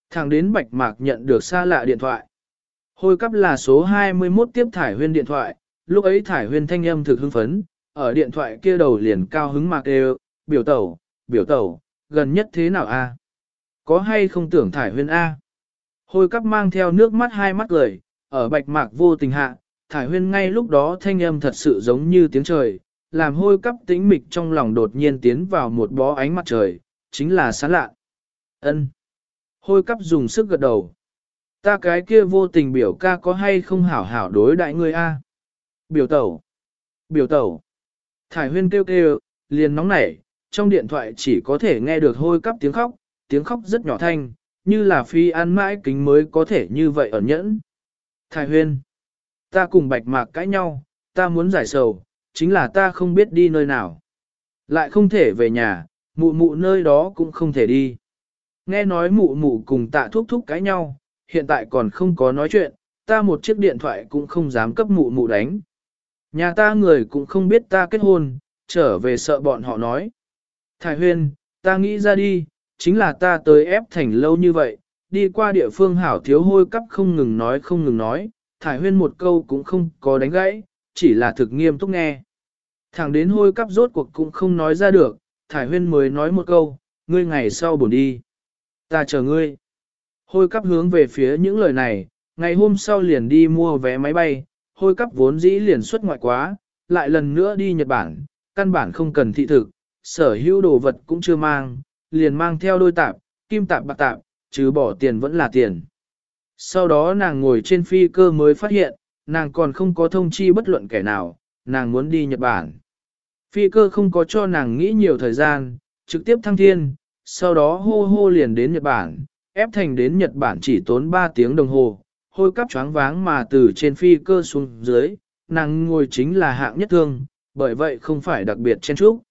Thẳng đến Bạch Mạc nhận được xa lạ điện thoại. Hồi cấp là số 21 tiếp thải huyên điện thoại, lúc ấy thải huyên thanh âm thực hưng phấn, ở điện thoại kia đầu liền cao hứng mạc đều, biểu tẩu, biểu tẩu, gần nhất thế nào a? Có hay không tưởng thải huyên a? Hôi cắp mang theo nước mắt hai mắt cười, ở bạch mạc vô tình hạ, thải huyên ngay lúc đó thanh âm thật sự giống như tiếng trời, làm hôi cắp tĩnh mịch trong lòng đột nhiên tiến vào một bó ánh mặt trời, chính là sáng lạ. ân Hôi cắp dùng sức gật đầu. Ta cái kia vô tình biểu ca có hay không hảo hảo đối đại ngươi a? Biểu tẩu. Biểu tẩu. Thải huyên kêu kêu, liền nóng nảy, trong điện thoại chỉ có thể nghe được hôi cắp tiếng khóc, tiếng khóc rất nhỏ thanh, như là phi ăn mãi kính mới có thể như vậy ẩn nhẫn. Thái huyên. Ta cùng bạch mạc cãi nhau, ta muốn giải sầu, chính là ta không biết đi nơi nào. Lại không thể về nhà, mụ mụ nơi đó cũng không thể đi. Nghe nói mụ mụ cùng tạ thúc thúc cãi nhau, hiện tại còn không có nói chuyện, ta một chiếc điện thoại cũng không dám cấp mụ mụ đánh. Nhà ta người cũng không biết ta kết hôn, trở về sợ bọn họ nói. Thải huyên, ta nghĩ ra đi, chính là ta tới ép thành lâu như vậy, đi qua địa phương hảo thiếu hôi cắp không ngừng nói không ngừng nói, Thải Huyên một câu cũng không có đánh gãy, chỉ là thực nghiêm túc nghe. Thẳng đến hôi cắp rốt cuộc cũng không nói ra được, Thải Huyên mới nói một câu, ngươi ngày sau buồn đi. Ta chờ ngươi. Hôi cắp hướng về phía những lời này, ngày hôm sau liền đi mua vé máy bay, hôi cắp vốn dĩ liền xuất ngoại quá, lại lần nữa đi Nhật Bản, căn bản không cần thị thực, sở hữu đồ vật cũng chưa mang, liền mang theo đôi tạp, kim tạp bạc tạp, chứ bỏ tiền vẫn là tiền. Sau đó nàng ngồi trên phi cơ mới phát hiện, nàng còn không có thông chi bất luận kẻ nào, nàng muốn đi Nhật Bản. Phi cơ không có cho nàng nghĩ nhiều thời gian, trực tiếp thăng thiên, sau đó hô hô liền đến Nhật Bản, ép thành đến Nhật Bản chỉ tốn 3 tiếng đồng hồ, hôi cắp choáng váng mà từ trên phi cơ xuống dưới, nàng ngồi chính là hạng nhất thương, bởi vậy không phải đặc biệt chen trúc.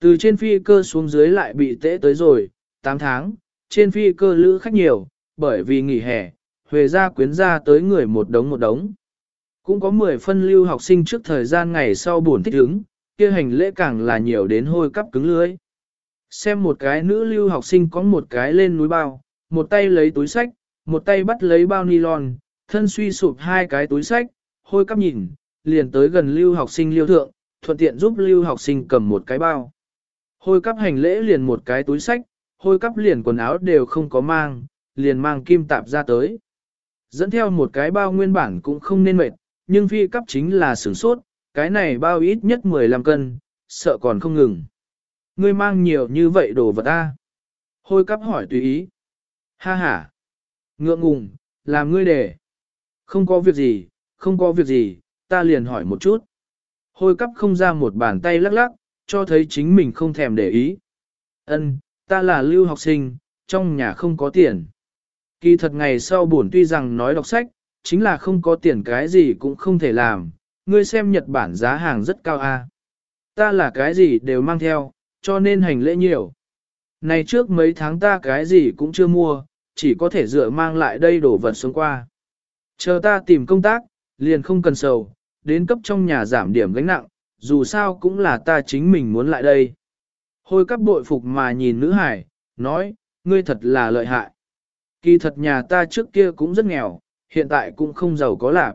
Từ trên phi cơ xuống dưới lại bị tễ tới rồi, 8 tháng, trên phi cơ lữ khách nhiều, bởi vì nghỉ hè, huề ra quyến ra tới người một đống một đống. Cũng có 10 phân lưu học sinh trước thời gian ngày sau buồn thích ứng, kia hành lễ càng là nhiều đến hôi cắp cứng lưới. Xem một cái nữ lưu học sinh có một cái lên núi bao, một tay lấy túi sách, một tay bắt lấy bao nylon, thân suy sụp hai cái túi sách, hôi cắp nhìn, liền tới gần lưu học sinh liêu thượng, thuận tiện giúp lưu học sinh cầm một cái bao. Hôi cắp hành lễ liền một cái túi sách, hôi cắp liền quần áo đều không có mang, liền mang kim tạp ra tới. Dẫn theo một cái bao nguyên bản cũng không nên mệt, nhưng phi cắp chính là sửng sốt, cái này bao ít nhất 15 cân, sợ còn không ngừng. Ngươi mang nhiều như vậy đồ vật ta. Hôi cắp hỏi tùy ý. Ha ha. Ngượng ngùng, làm ngươi để. Không có việc gì, không có việc gì, ta liền hỏi một chút. Hôi cắp không ra một bàn tay lắc lắc, cho thấy chính mình không thèm để ý. Ân, ta là lưu học sinh, trong nhà không có tiền. Kỳ thật ngày sau buồn tuy rằng nói đọc sách, chính là không có tiền cái gì cũng không thể làm, ngươi xem Nhật Bản giá hàng rất cao a. Ta là cái gì đều mang theo, cho nên hành lễ nhiều. Này trước mấy tháng ta cái gì cũng chưa mua, chỉ có thể dựa mang lại đây đổ vật xuống qua. Chờ ta tìm công tác, liền không cần sầu, đến cấp trong nhà giảm điểm gánh nặng, dù sao cũng là ta chính mình muốn lại đây. Hôi cắp bội phục mà nhìn nữ hải, nói, ngươi thật là lợi hại. Kỳ thật nhà ta trước kia cũng rất nghèo, hiện tại cũng không giàu có lạc.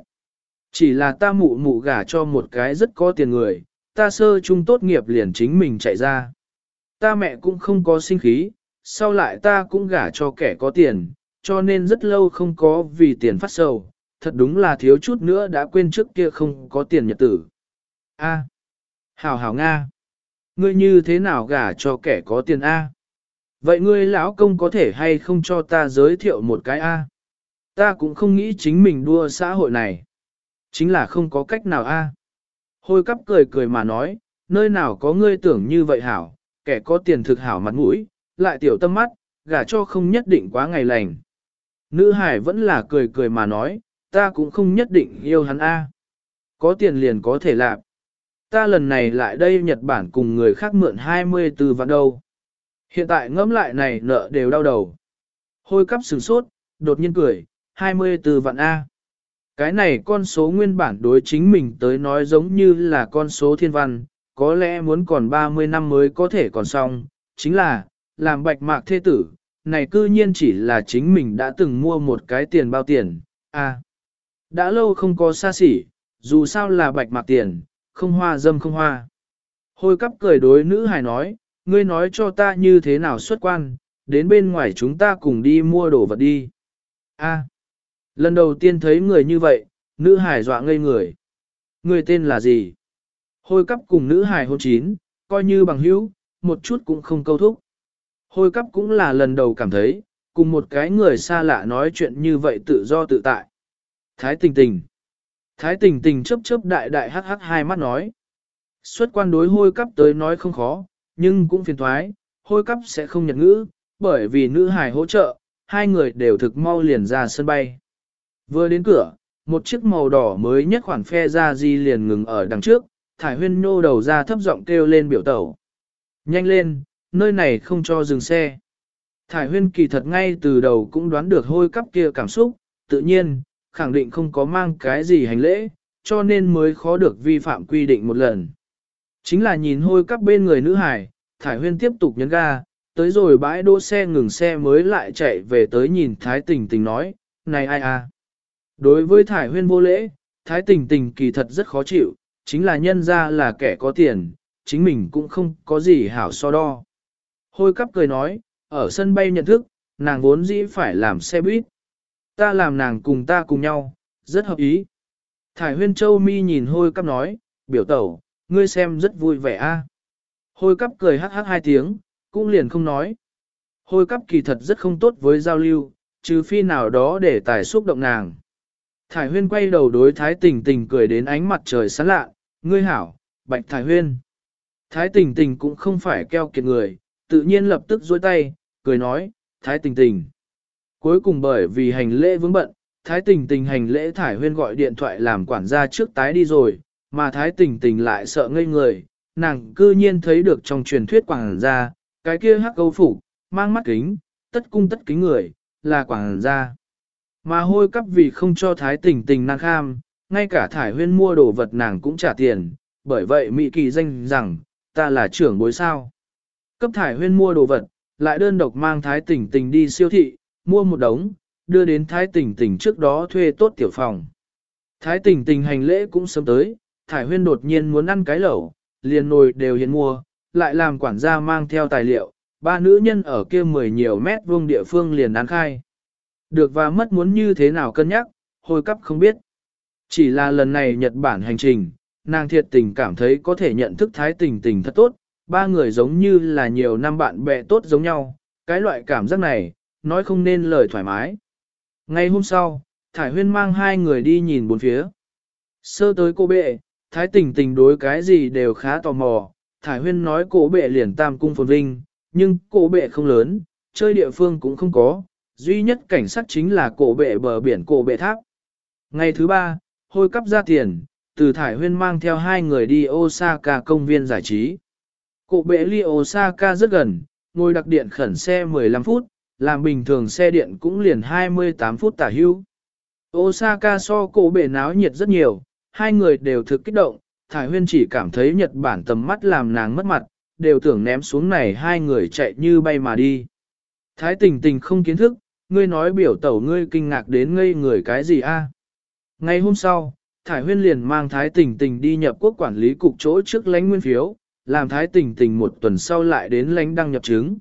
Chỉ là ta mụ mụ gả cho một cái rất có tiền người, ta sơ trung tốt nghiệp liền chính mình chạy ra. Ta mẹ cũng không có sinh khí, sau lại ta cũng gả cho kẻ có tiền, cho nên rất lâu không có vì tiền phát sầu, thật đúng là thiếu chút nữa đã quên trước kia không có tiền nhật tử. A. Hảo hảo Nga. Ngươi như thế nào gả cho kẻ có tiền A? Vậy ngươi lão công có thể hay không cho ta giới thiệu một cái A? Ta cũng không nghĩ chính mình đua xã hội này. Chính là không có cách nào A. Hôi cắp cười cười mà nói, nơi nào có ngươi tưởng như vậy hảo, kẻ có tiền thực hảo mặt mũi, lại tiểu tâm mắt, gả cho không nhất định quá ngày lành. Nữ hải vẫn là cười cười mà nói, ta cũng không nhất định yêu hắn A. Có tiền liền có thể làm. Ta lần này lại đây Nhật Bản cùng người khác mượn 24 vạn đâu. Hiện tại ngẫm lại này nợ đều đau đầu. Hôi cắp sừng sốt, đột nhiên cười, 24 vạn A. Cái này con số nguyên bản đối chính mình tới nói giống như là con số thiên văn, có lẽ muốn còn 30 năm mới có thể còn xong, chính là, làm bạch mạc thế tử, này cư nhiên chỉ là chính mình đã từng mua một cái tiền bao tiền, a Đã lâu không có xa xỉ, dù sao là bạch mạc tiền, không hoa dâm không hoa. Hôi cắp cười đối nữ hài nói, ngươi nói cho ta như thế nào xuất quan, đến bên ngoài chúng ta cùng đi mua đồ vật đi. A. lần đầu tiên thấy người như vậy, nữ hài dọa ngây người. Người tên là gì? Hôi cắp cùng nữ hài hôn chín, coi như bằng hữu, một chút cũng không câu thúc. Hôi cắp cũng là lần đầu cảm thấy, cùng một cái người xa lạ nói chuyện như vậy tự do tự tại. Thái tình tình. Thái tình tình chấp chấp đại đại hắc hắc hai mắt nói. Xuất quan đối hôi cắp tới nói không khó, nhưng cũng phiền thoái, hôi cắp sẽ không nhận ngữ, bởi vì nữ hài hỗ trợ, hai người đều thực mau liền ra sân bay. Vừa đến cửa, một chiếc màu đỏ mới nhất khoản phe ra di liền ngừng ở đằng trước, thải huyên nô đầu ra thấp giọng kêu lên biểu tẩu. Nhanh lên, nơi này không cho dừng xe. Thải huyên kỳ thật ngay từ đầu cũng đoán được hôi cắp kia cảm xúc, tự nhiên, khẳng định không có mang cái gì hành lễ, cho nên mới khó được vi phạm quy định một lần. Chính là nhìn hôi các bên người nữ hải, Thải Huyên tiếp tục nhấn ga, tới rồi bãi đỗ xe ngừng xe mới lại chạy về tới nhìn Thái Tình Tình nói, này ai à? Đối với Thải Huyên vô lễ, Thái Tình Tình kỳ thật rất khó chịu, chính là nhân ra là kẻ có tiền, chính mình cũng không có gì hảo so đo. Hôi cắp cười nói, ở sân bay nhận thức, nàng vốn dĩ phải làm xe buýt. Ta làm nàng cùng ta cùng nhau, rất hợp ý. Thải huyên châu mi nhìn hôi cắp nói, biểu tẩu, ngươi xem rất vui vẻ a. Hôi cắp cười hắc hắc hai tiếng, cũng liền không nói. Hôi cắp kỳ thật rất không tốt với giao lưu, trừ phi nào đó để tài xúc động nàng. Thải huyên quay đầu đối thái tình tình cười đến ánh mặt trời sáng lạ, ngươi hảo, bạch thải huyên. Thái tình tình cũng không phải keo kiệt người, tự nhiên lập tức dối tay, cười nói, thái tình tình. Cuối cùng bởi vì hành lễ vướng bận, thái tình tình hành lễ thải huyên gọi điện thoại làm quản gia trước tái đi rồi, mà thái tình tình lại sợ ngây người, nàng cư nhiên thấy được trong truyền thuyết quản gia, cái kia hắc câu phủ, mang mắt kính, tất cung tất kính người, là quản gia. Mà hôi cắp vì không cho thái tình tình nàng kham, ngay cả thải huyên mua đồ vật nàng cũng trả tiền, bởi vậy Mỹ kỳ danh rằng, ta là trưởng bối sao. Cấp thải huyên mua đồ vật, lại đơn độc mang thái tình tình đi siêu thị, mua một đống, đưa đến thái tình tình trước đó thuê tốt tiểu phòng. Thái tình tình hành lễ cũng sớm tới, thải huyên đột nhiên muốn ăn cái lẩu, liền nồi đều hiện mua, lại làm quản gia mang theo tài liệu, ba nữ nhân ở kia mười nhiều mét vuông địa phương liền ăn khai. Được và mất muốn như thế nào cân nhắc, hồi cấp không biết. Chỉ là lần này Nhật Bản hành trình, nàng thiệt tình cảm thấy có thể nhận thức thái tình tình thật tốt, ba người giống như là nhiều năm bạn bè tốt giống nhau, cái loại cảm giác này, nói không nên lời thoải mái. Ngày hôm sau, Thải Huyên mang hai người đi nhìn bốn phía. Sơ tới cô bệ, Thái tình tình đối cái gì đều khá tò mò, Thải Huyên nói cổ bệ liền tam cung phồn vinh, nhưng cổ bệ không lớn, chơi địa phương cũng không có, duy nhất cảnh sát chính là cổ bệ bờ biển cổ bệ tháp. Ngày thứ ba, hôi cắp ra tiền, từ Thải Huyên mang theo hai người đi Osaka công viên giải trí. Cổ bệ ly Osaka rất gần, ngồi đặc điện khẩn xe 15 phút, làm bình thường xe điện cũng liền 28 phút tả hưu. Osaka so cổ bể náo nhiệt rất nhiều, hai người đều thực kích động, Thải Huyên chỉ cảm thấy Nhật Bản tầm mắt làm nàng mất mặt, đều tưởng ném xuống này hai người chạy như bay mà đi. Thái tình tình không kiến thức, ngươi nói biểu tẩu ngươi kinh ngạc đến ngây người cái gì a? Ngày hôm sau, Thải Huyên liền mang Thái tình tình đi nhập quốc quản lý cục chỗ trước lãnh nguyên phiếu, làm Thái tình tình một tuần sau lại đến lãnh đăng nhập chứng.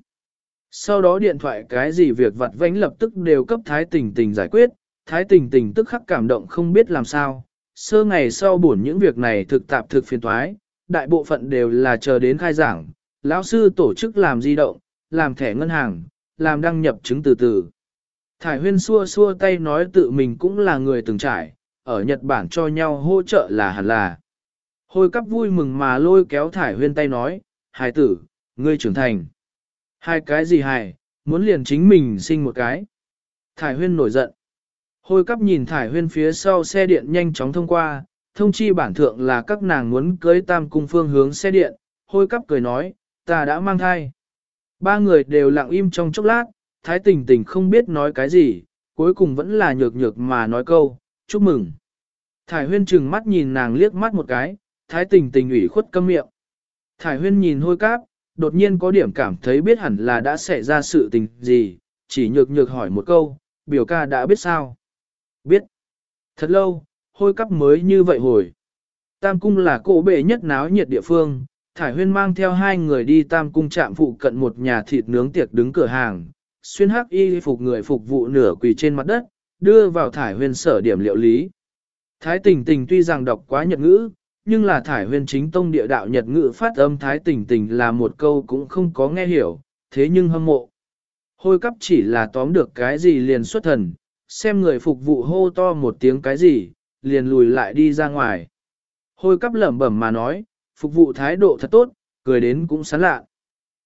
Sau đó điện thoại cái gì việc vặt vánh lập tức đều cấp Thái tình tình giải quyết, Thái tình tình tức khắc cảm động không biết làm sao, sơ ngày sau buồn những việc này thực tạp thực phiền thoái, đại bộ phận đều là chờ đến khai giảng, lão sư tổ chức làm di động, làm thẻ ngân hàng, làm đăng nhập chứng từ từ. Thải huyên xua xua tay nói tự mình cũng là người từng trải, ở Nhật Bản cho nhau hỗ trợ là hẳn là. Hồi cắp vui mừng mà lôi kéo Thải huyên tay nói, hài tử, ngươi trưởng thành. Hai cái gì hài, muốn liền chính mình sinh một cái. Thải huyên nổi giận. Hôi cắp nhìn thải huyên phía sau xe điện nhanh chóng thông qua, thông chi bản thượng là các nàng muốn cưới tam cung phương hướng xe điện, hôi cắp cười nói, ta đã mang thai. Ba người đều lặng im trong chốc lát, thái tình tình không biết nói cái gì, cuối cùng vẫn là nhược nhược mà nói câu, chúc mừng. Thải huyên trừng mắt nhìn nàng liếc mắt một cái, thái tình tình ủy khuất câm miệng. Thải huyên nhìn hôi cáp, đột nhiên có điểm cảm thấy biết hẳn là đã xảy ra sự tình gì, chỉ nhược nhược hỏi một câu, biểu ca đã biết sao. Biết. Thật lâu, hôi cắp mới như vậy hồi. Tam cung là cổ bệ nhất náo nhiệt địa phương, Thải Huyên mang theo hai người đi Tam cung trạm phụ cận một nhà thịt nướng tiệc đứng cửa hàng, xuyên hắc y phục người phục vụ nửa quỳ trên mặt đất, đưa vào Thải Huyên sở điểm liệu lý. Thái tình tình tuy rằng đọc quá nhật ngữ, nhưng là Thải Huyên chính tông địa đạo nhật ngữ phát âm Thái tình tình là một câu cũng không có nghe hiểu, thế nhưng hâm mộ. Hôi cắp chỉ là tóm được cái gì liền xuất thần, xem người phục vụ hô to một tiếng cái gì, liền lùi lại đi ra ngoài. Hôi cắp lẩm bẩm mà nói, phục vụ thái độ thật tốt, cười đến cũng sán lạ.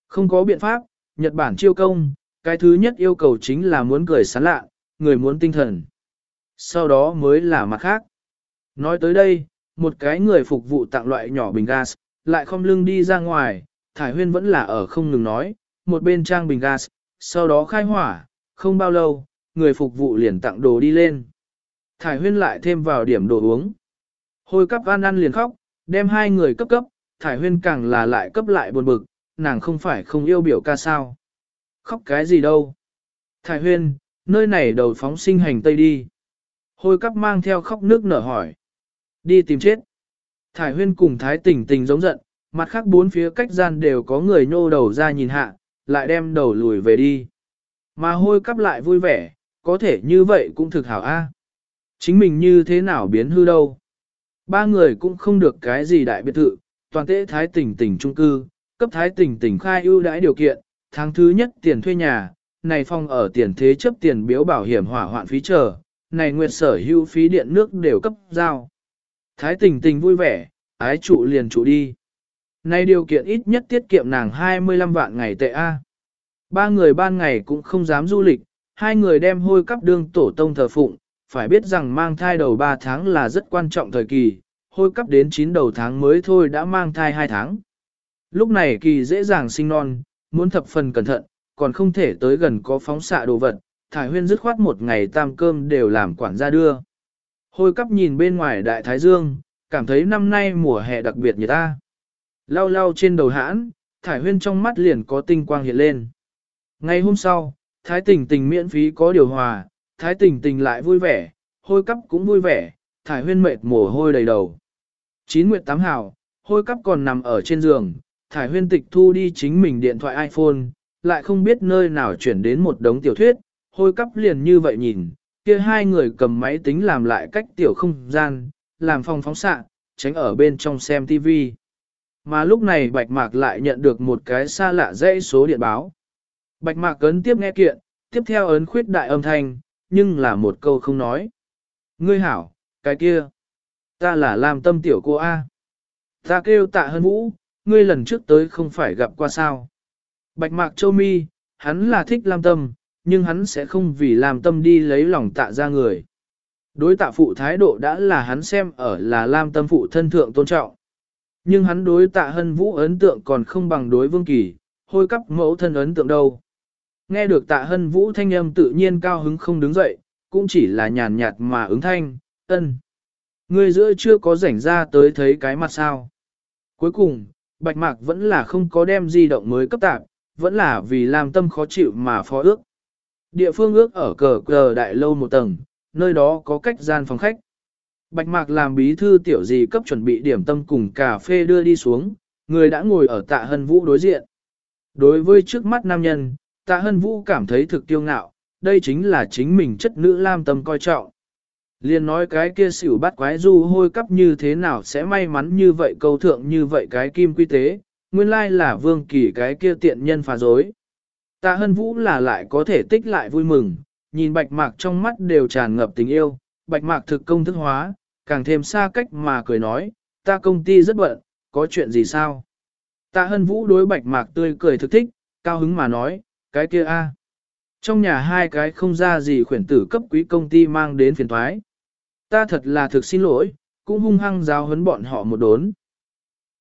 Không có biện pháp, Nhật Bản chiêu công, cái thứ nhất yêu cầu chính là muốn cười sán lạ, người muốn tinh thần. Sau đó mới là mặt khác. Nói tới đây, một cái người phục vụ tặng loại nhỏ bình gas, lại không lưng đi ra ngoài, Thải Huyên vẫn là ở không ngừng nói, một bên trang bình gas, sau đó khai hỏa, không bao lâu, người phục vụ liền tặng đồ đi lên. Thải huyên lại thêm vào điểm đồ uống. Hôi cắp ăn ăn liền khóc, đem hai người cấp cấp, thải huyên càng là lại cấp lại buồn bực, nàng không phải không yêu biểu ca sao. Khóc cái gì đâu. Thải huyên, nơi này đầu phóng sinh hành tây đi. Hôi cắp mang theo khóc nước nở hỏi. Đi tìm chết. Thải huyên cùng thái tình tình giống giận, mặt khác bốn phía cách gian đều có người nhô đầu ra nhìn hạ, lại đem đầu lùi về đi. Mà hôi cắp lại vui vẻ, có thể như vậy cũng thực hảo a. Chính mình như thế nào biến hư đâu. Ba người cũng không được cái gì đại biệt thự, toàn tế thái tỉnh tỉnh trung cư, cấp thái tỉnh tỉnh khai ưu đãi điều kiện, tháng thứ nhất tiền thuê nhà, này phong ở tiền thế chấp tiền biếu bảo hiểm hỏa hoạn phí chờ, này nguyệt sở hữu phí điện nước đều cấp giao. Thái tình tình vui vẻ, ái trụ liền trụ đi. Này điều kiện ít nhất tiết kiệm nàng 25 vạn ngày tệ A. Ba người ban ngày cũng không dám du lịch, hai người đem hôi cắp đương tổ tông thờ phụng, phải biết rằng mang thai đầu 3 tháng là rất quan trọng thời kỳ, hôi cắp đến 9 đầu tháng mới thôi đã mang thai 2 tháng. Lúc này kỳ dễ dàng sinh non, muốn thập phần cẩn thận, còn không thể tới gần có phóng xạ đồ vật, thải huyên dứt khoát một ngày tam cơm đều làm quản gia đưa. Hôi cắp nhìn bên ngoài đại thái dương, cảm thấy năm nay mùa hè đặc biệt như ta. Lau lau trên đầu hãn, thải huyên trong mắt liền có tinh quang hiện lên. Ngày hôm sau, thái tình tình miễn phí có điều hòa, thái tình tình lại vui vẻ, hôi cắp cũng vui vẻ, thải huyên mệt mồ hôi đầy đầu. Chín nguyệt tám hào, hôi cắp còn nằm ở trên giường, thải huyên tịch thu đi chính mình điện thoại iPhone, lại không biết nơi nào chuyển đến một đống tiểu thuyết, hôi cắp liền như vậy nhìn, kia hai người cầm máy tính làm lại cách tiểu không gian, làm phòng phóng xạ, tránh ở bên trong xem TV. Mà lúc này Bạch Mạc lại nhận được một cái xa lạ dãy số điện báo. Bạch Mạc ấn tiếp nghe kiện, tiếp theo ấn khuyết đại âm thanh, nhưng là một câu không nói. Ngươi hảo, cái kia. Ta là Lam Tâm tiểu cô A. Ta kêu tạ hân vũ, ngươi lần trước tới không phải gặp qua sao. Bạch Mạc Châu Mi, hắn là thích Lam Tâm, nhưng hắn sẽ không vì Lam Tâm đi lấy lòng tạ ra người. Đối tạ phụ thái độ đã là hắn xem ở là Lam Tâm phụ thân thượng tôn trọng. Nhưng hắn đối tạ hân vũ ấn tượng còn không bằng đối vương kỳ, hôi cắp mẫu thân ấn tượng đâu. Nghe được tạ hân vũ thanh âm tự nhiên cao hứng không đứng dậy, cũng chỉ là nhàn nhạt mà ứng thanh, ân. Người giữa chưa có rảnh ra tới thấy cái mặt sao. Cuối cùng, bạch mạc vẫn là không có đem di động mới cấp tạp, vẫn là vì làm tâm khó chịu mà phó ước. Địa phương ước ở cờ cờ đại lâu một tầng, nơi đó có cách gian phòng khách. Bạch mạc làm bí thư tiểu gì cấp chuẩn bị điểm tâm cùng cà phê đưa đi xuống, người đã ngồi ở tạ hân vũ đối diện. Đối với trước mắt nam nhân, tạ hân vũ cảm thấy thực tiêu ngạo, đây chính là chính mình chất nữ lam tâm coi trọng. Liên nói cái kia xỉu bắt quái du hôi cắp như thế nào sẽ may mắn như vậy câu thượng như vậy cái kim quy tế, nguyên lai là vương kỳ cái kia tiện nhân phá dối. Tạ hân vũ là lại có thể tích lại vui mừng, nhìn bạch mạc trong mắt đều tràn ngập tình yêu, bạch mạc thực công thức hóa, càng thêm xa cách mà cười nói, ta công ty rất bận, có chuyện gì sao? Tạ hân vũ đối bạch mạc tươi cười thực thích, cao hứng mà nói, cái kia a, Trong nhà hai cái không ra gì khuyển tử cấp quý công ty mang đến phiền thoái. Ta thật là thực xin lỗi, cũng hung hăng giáo huấn bọn họ một đốn.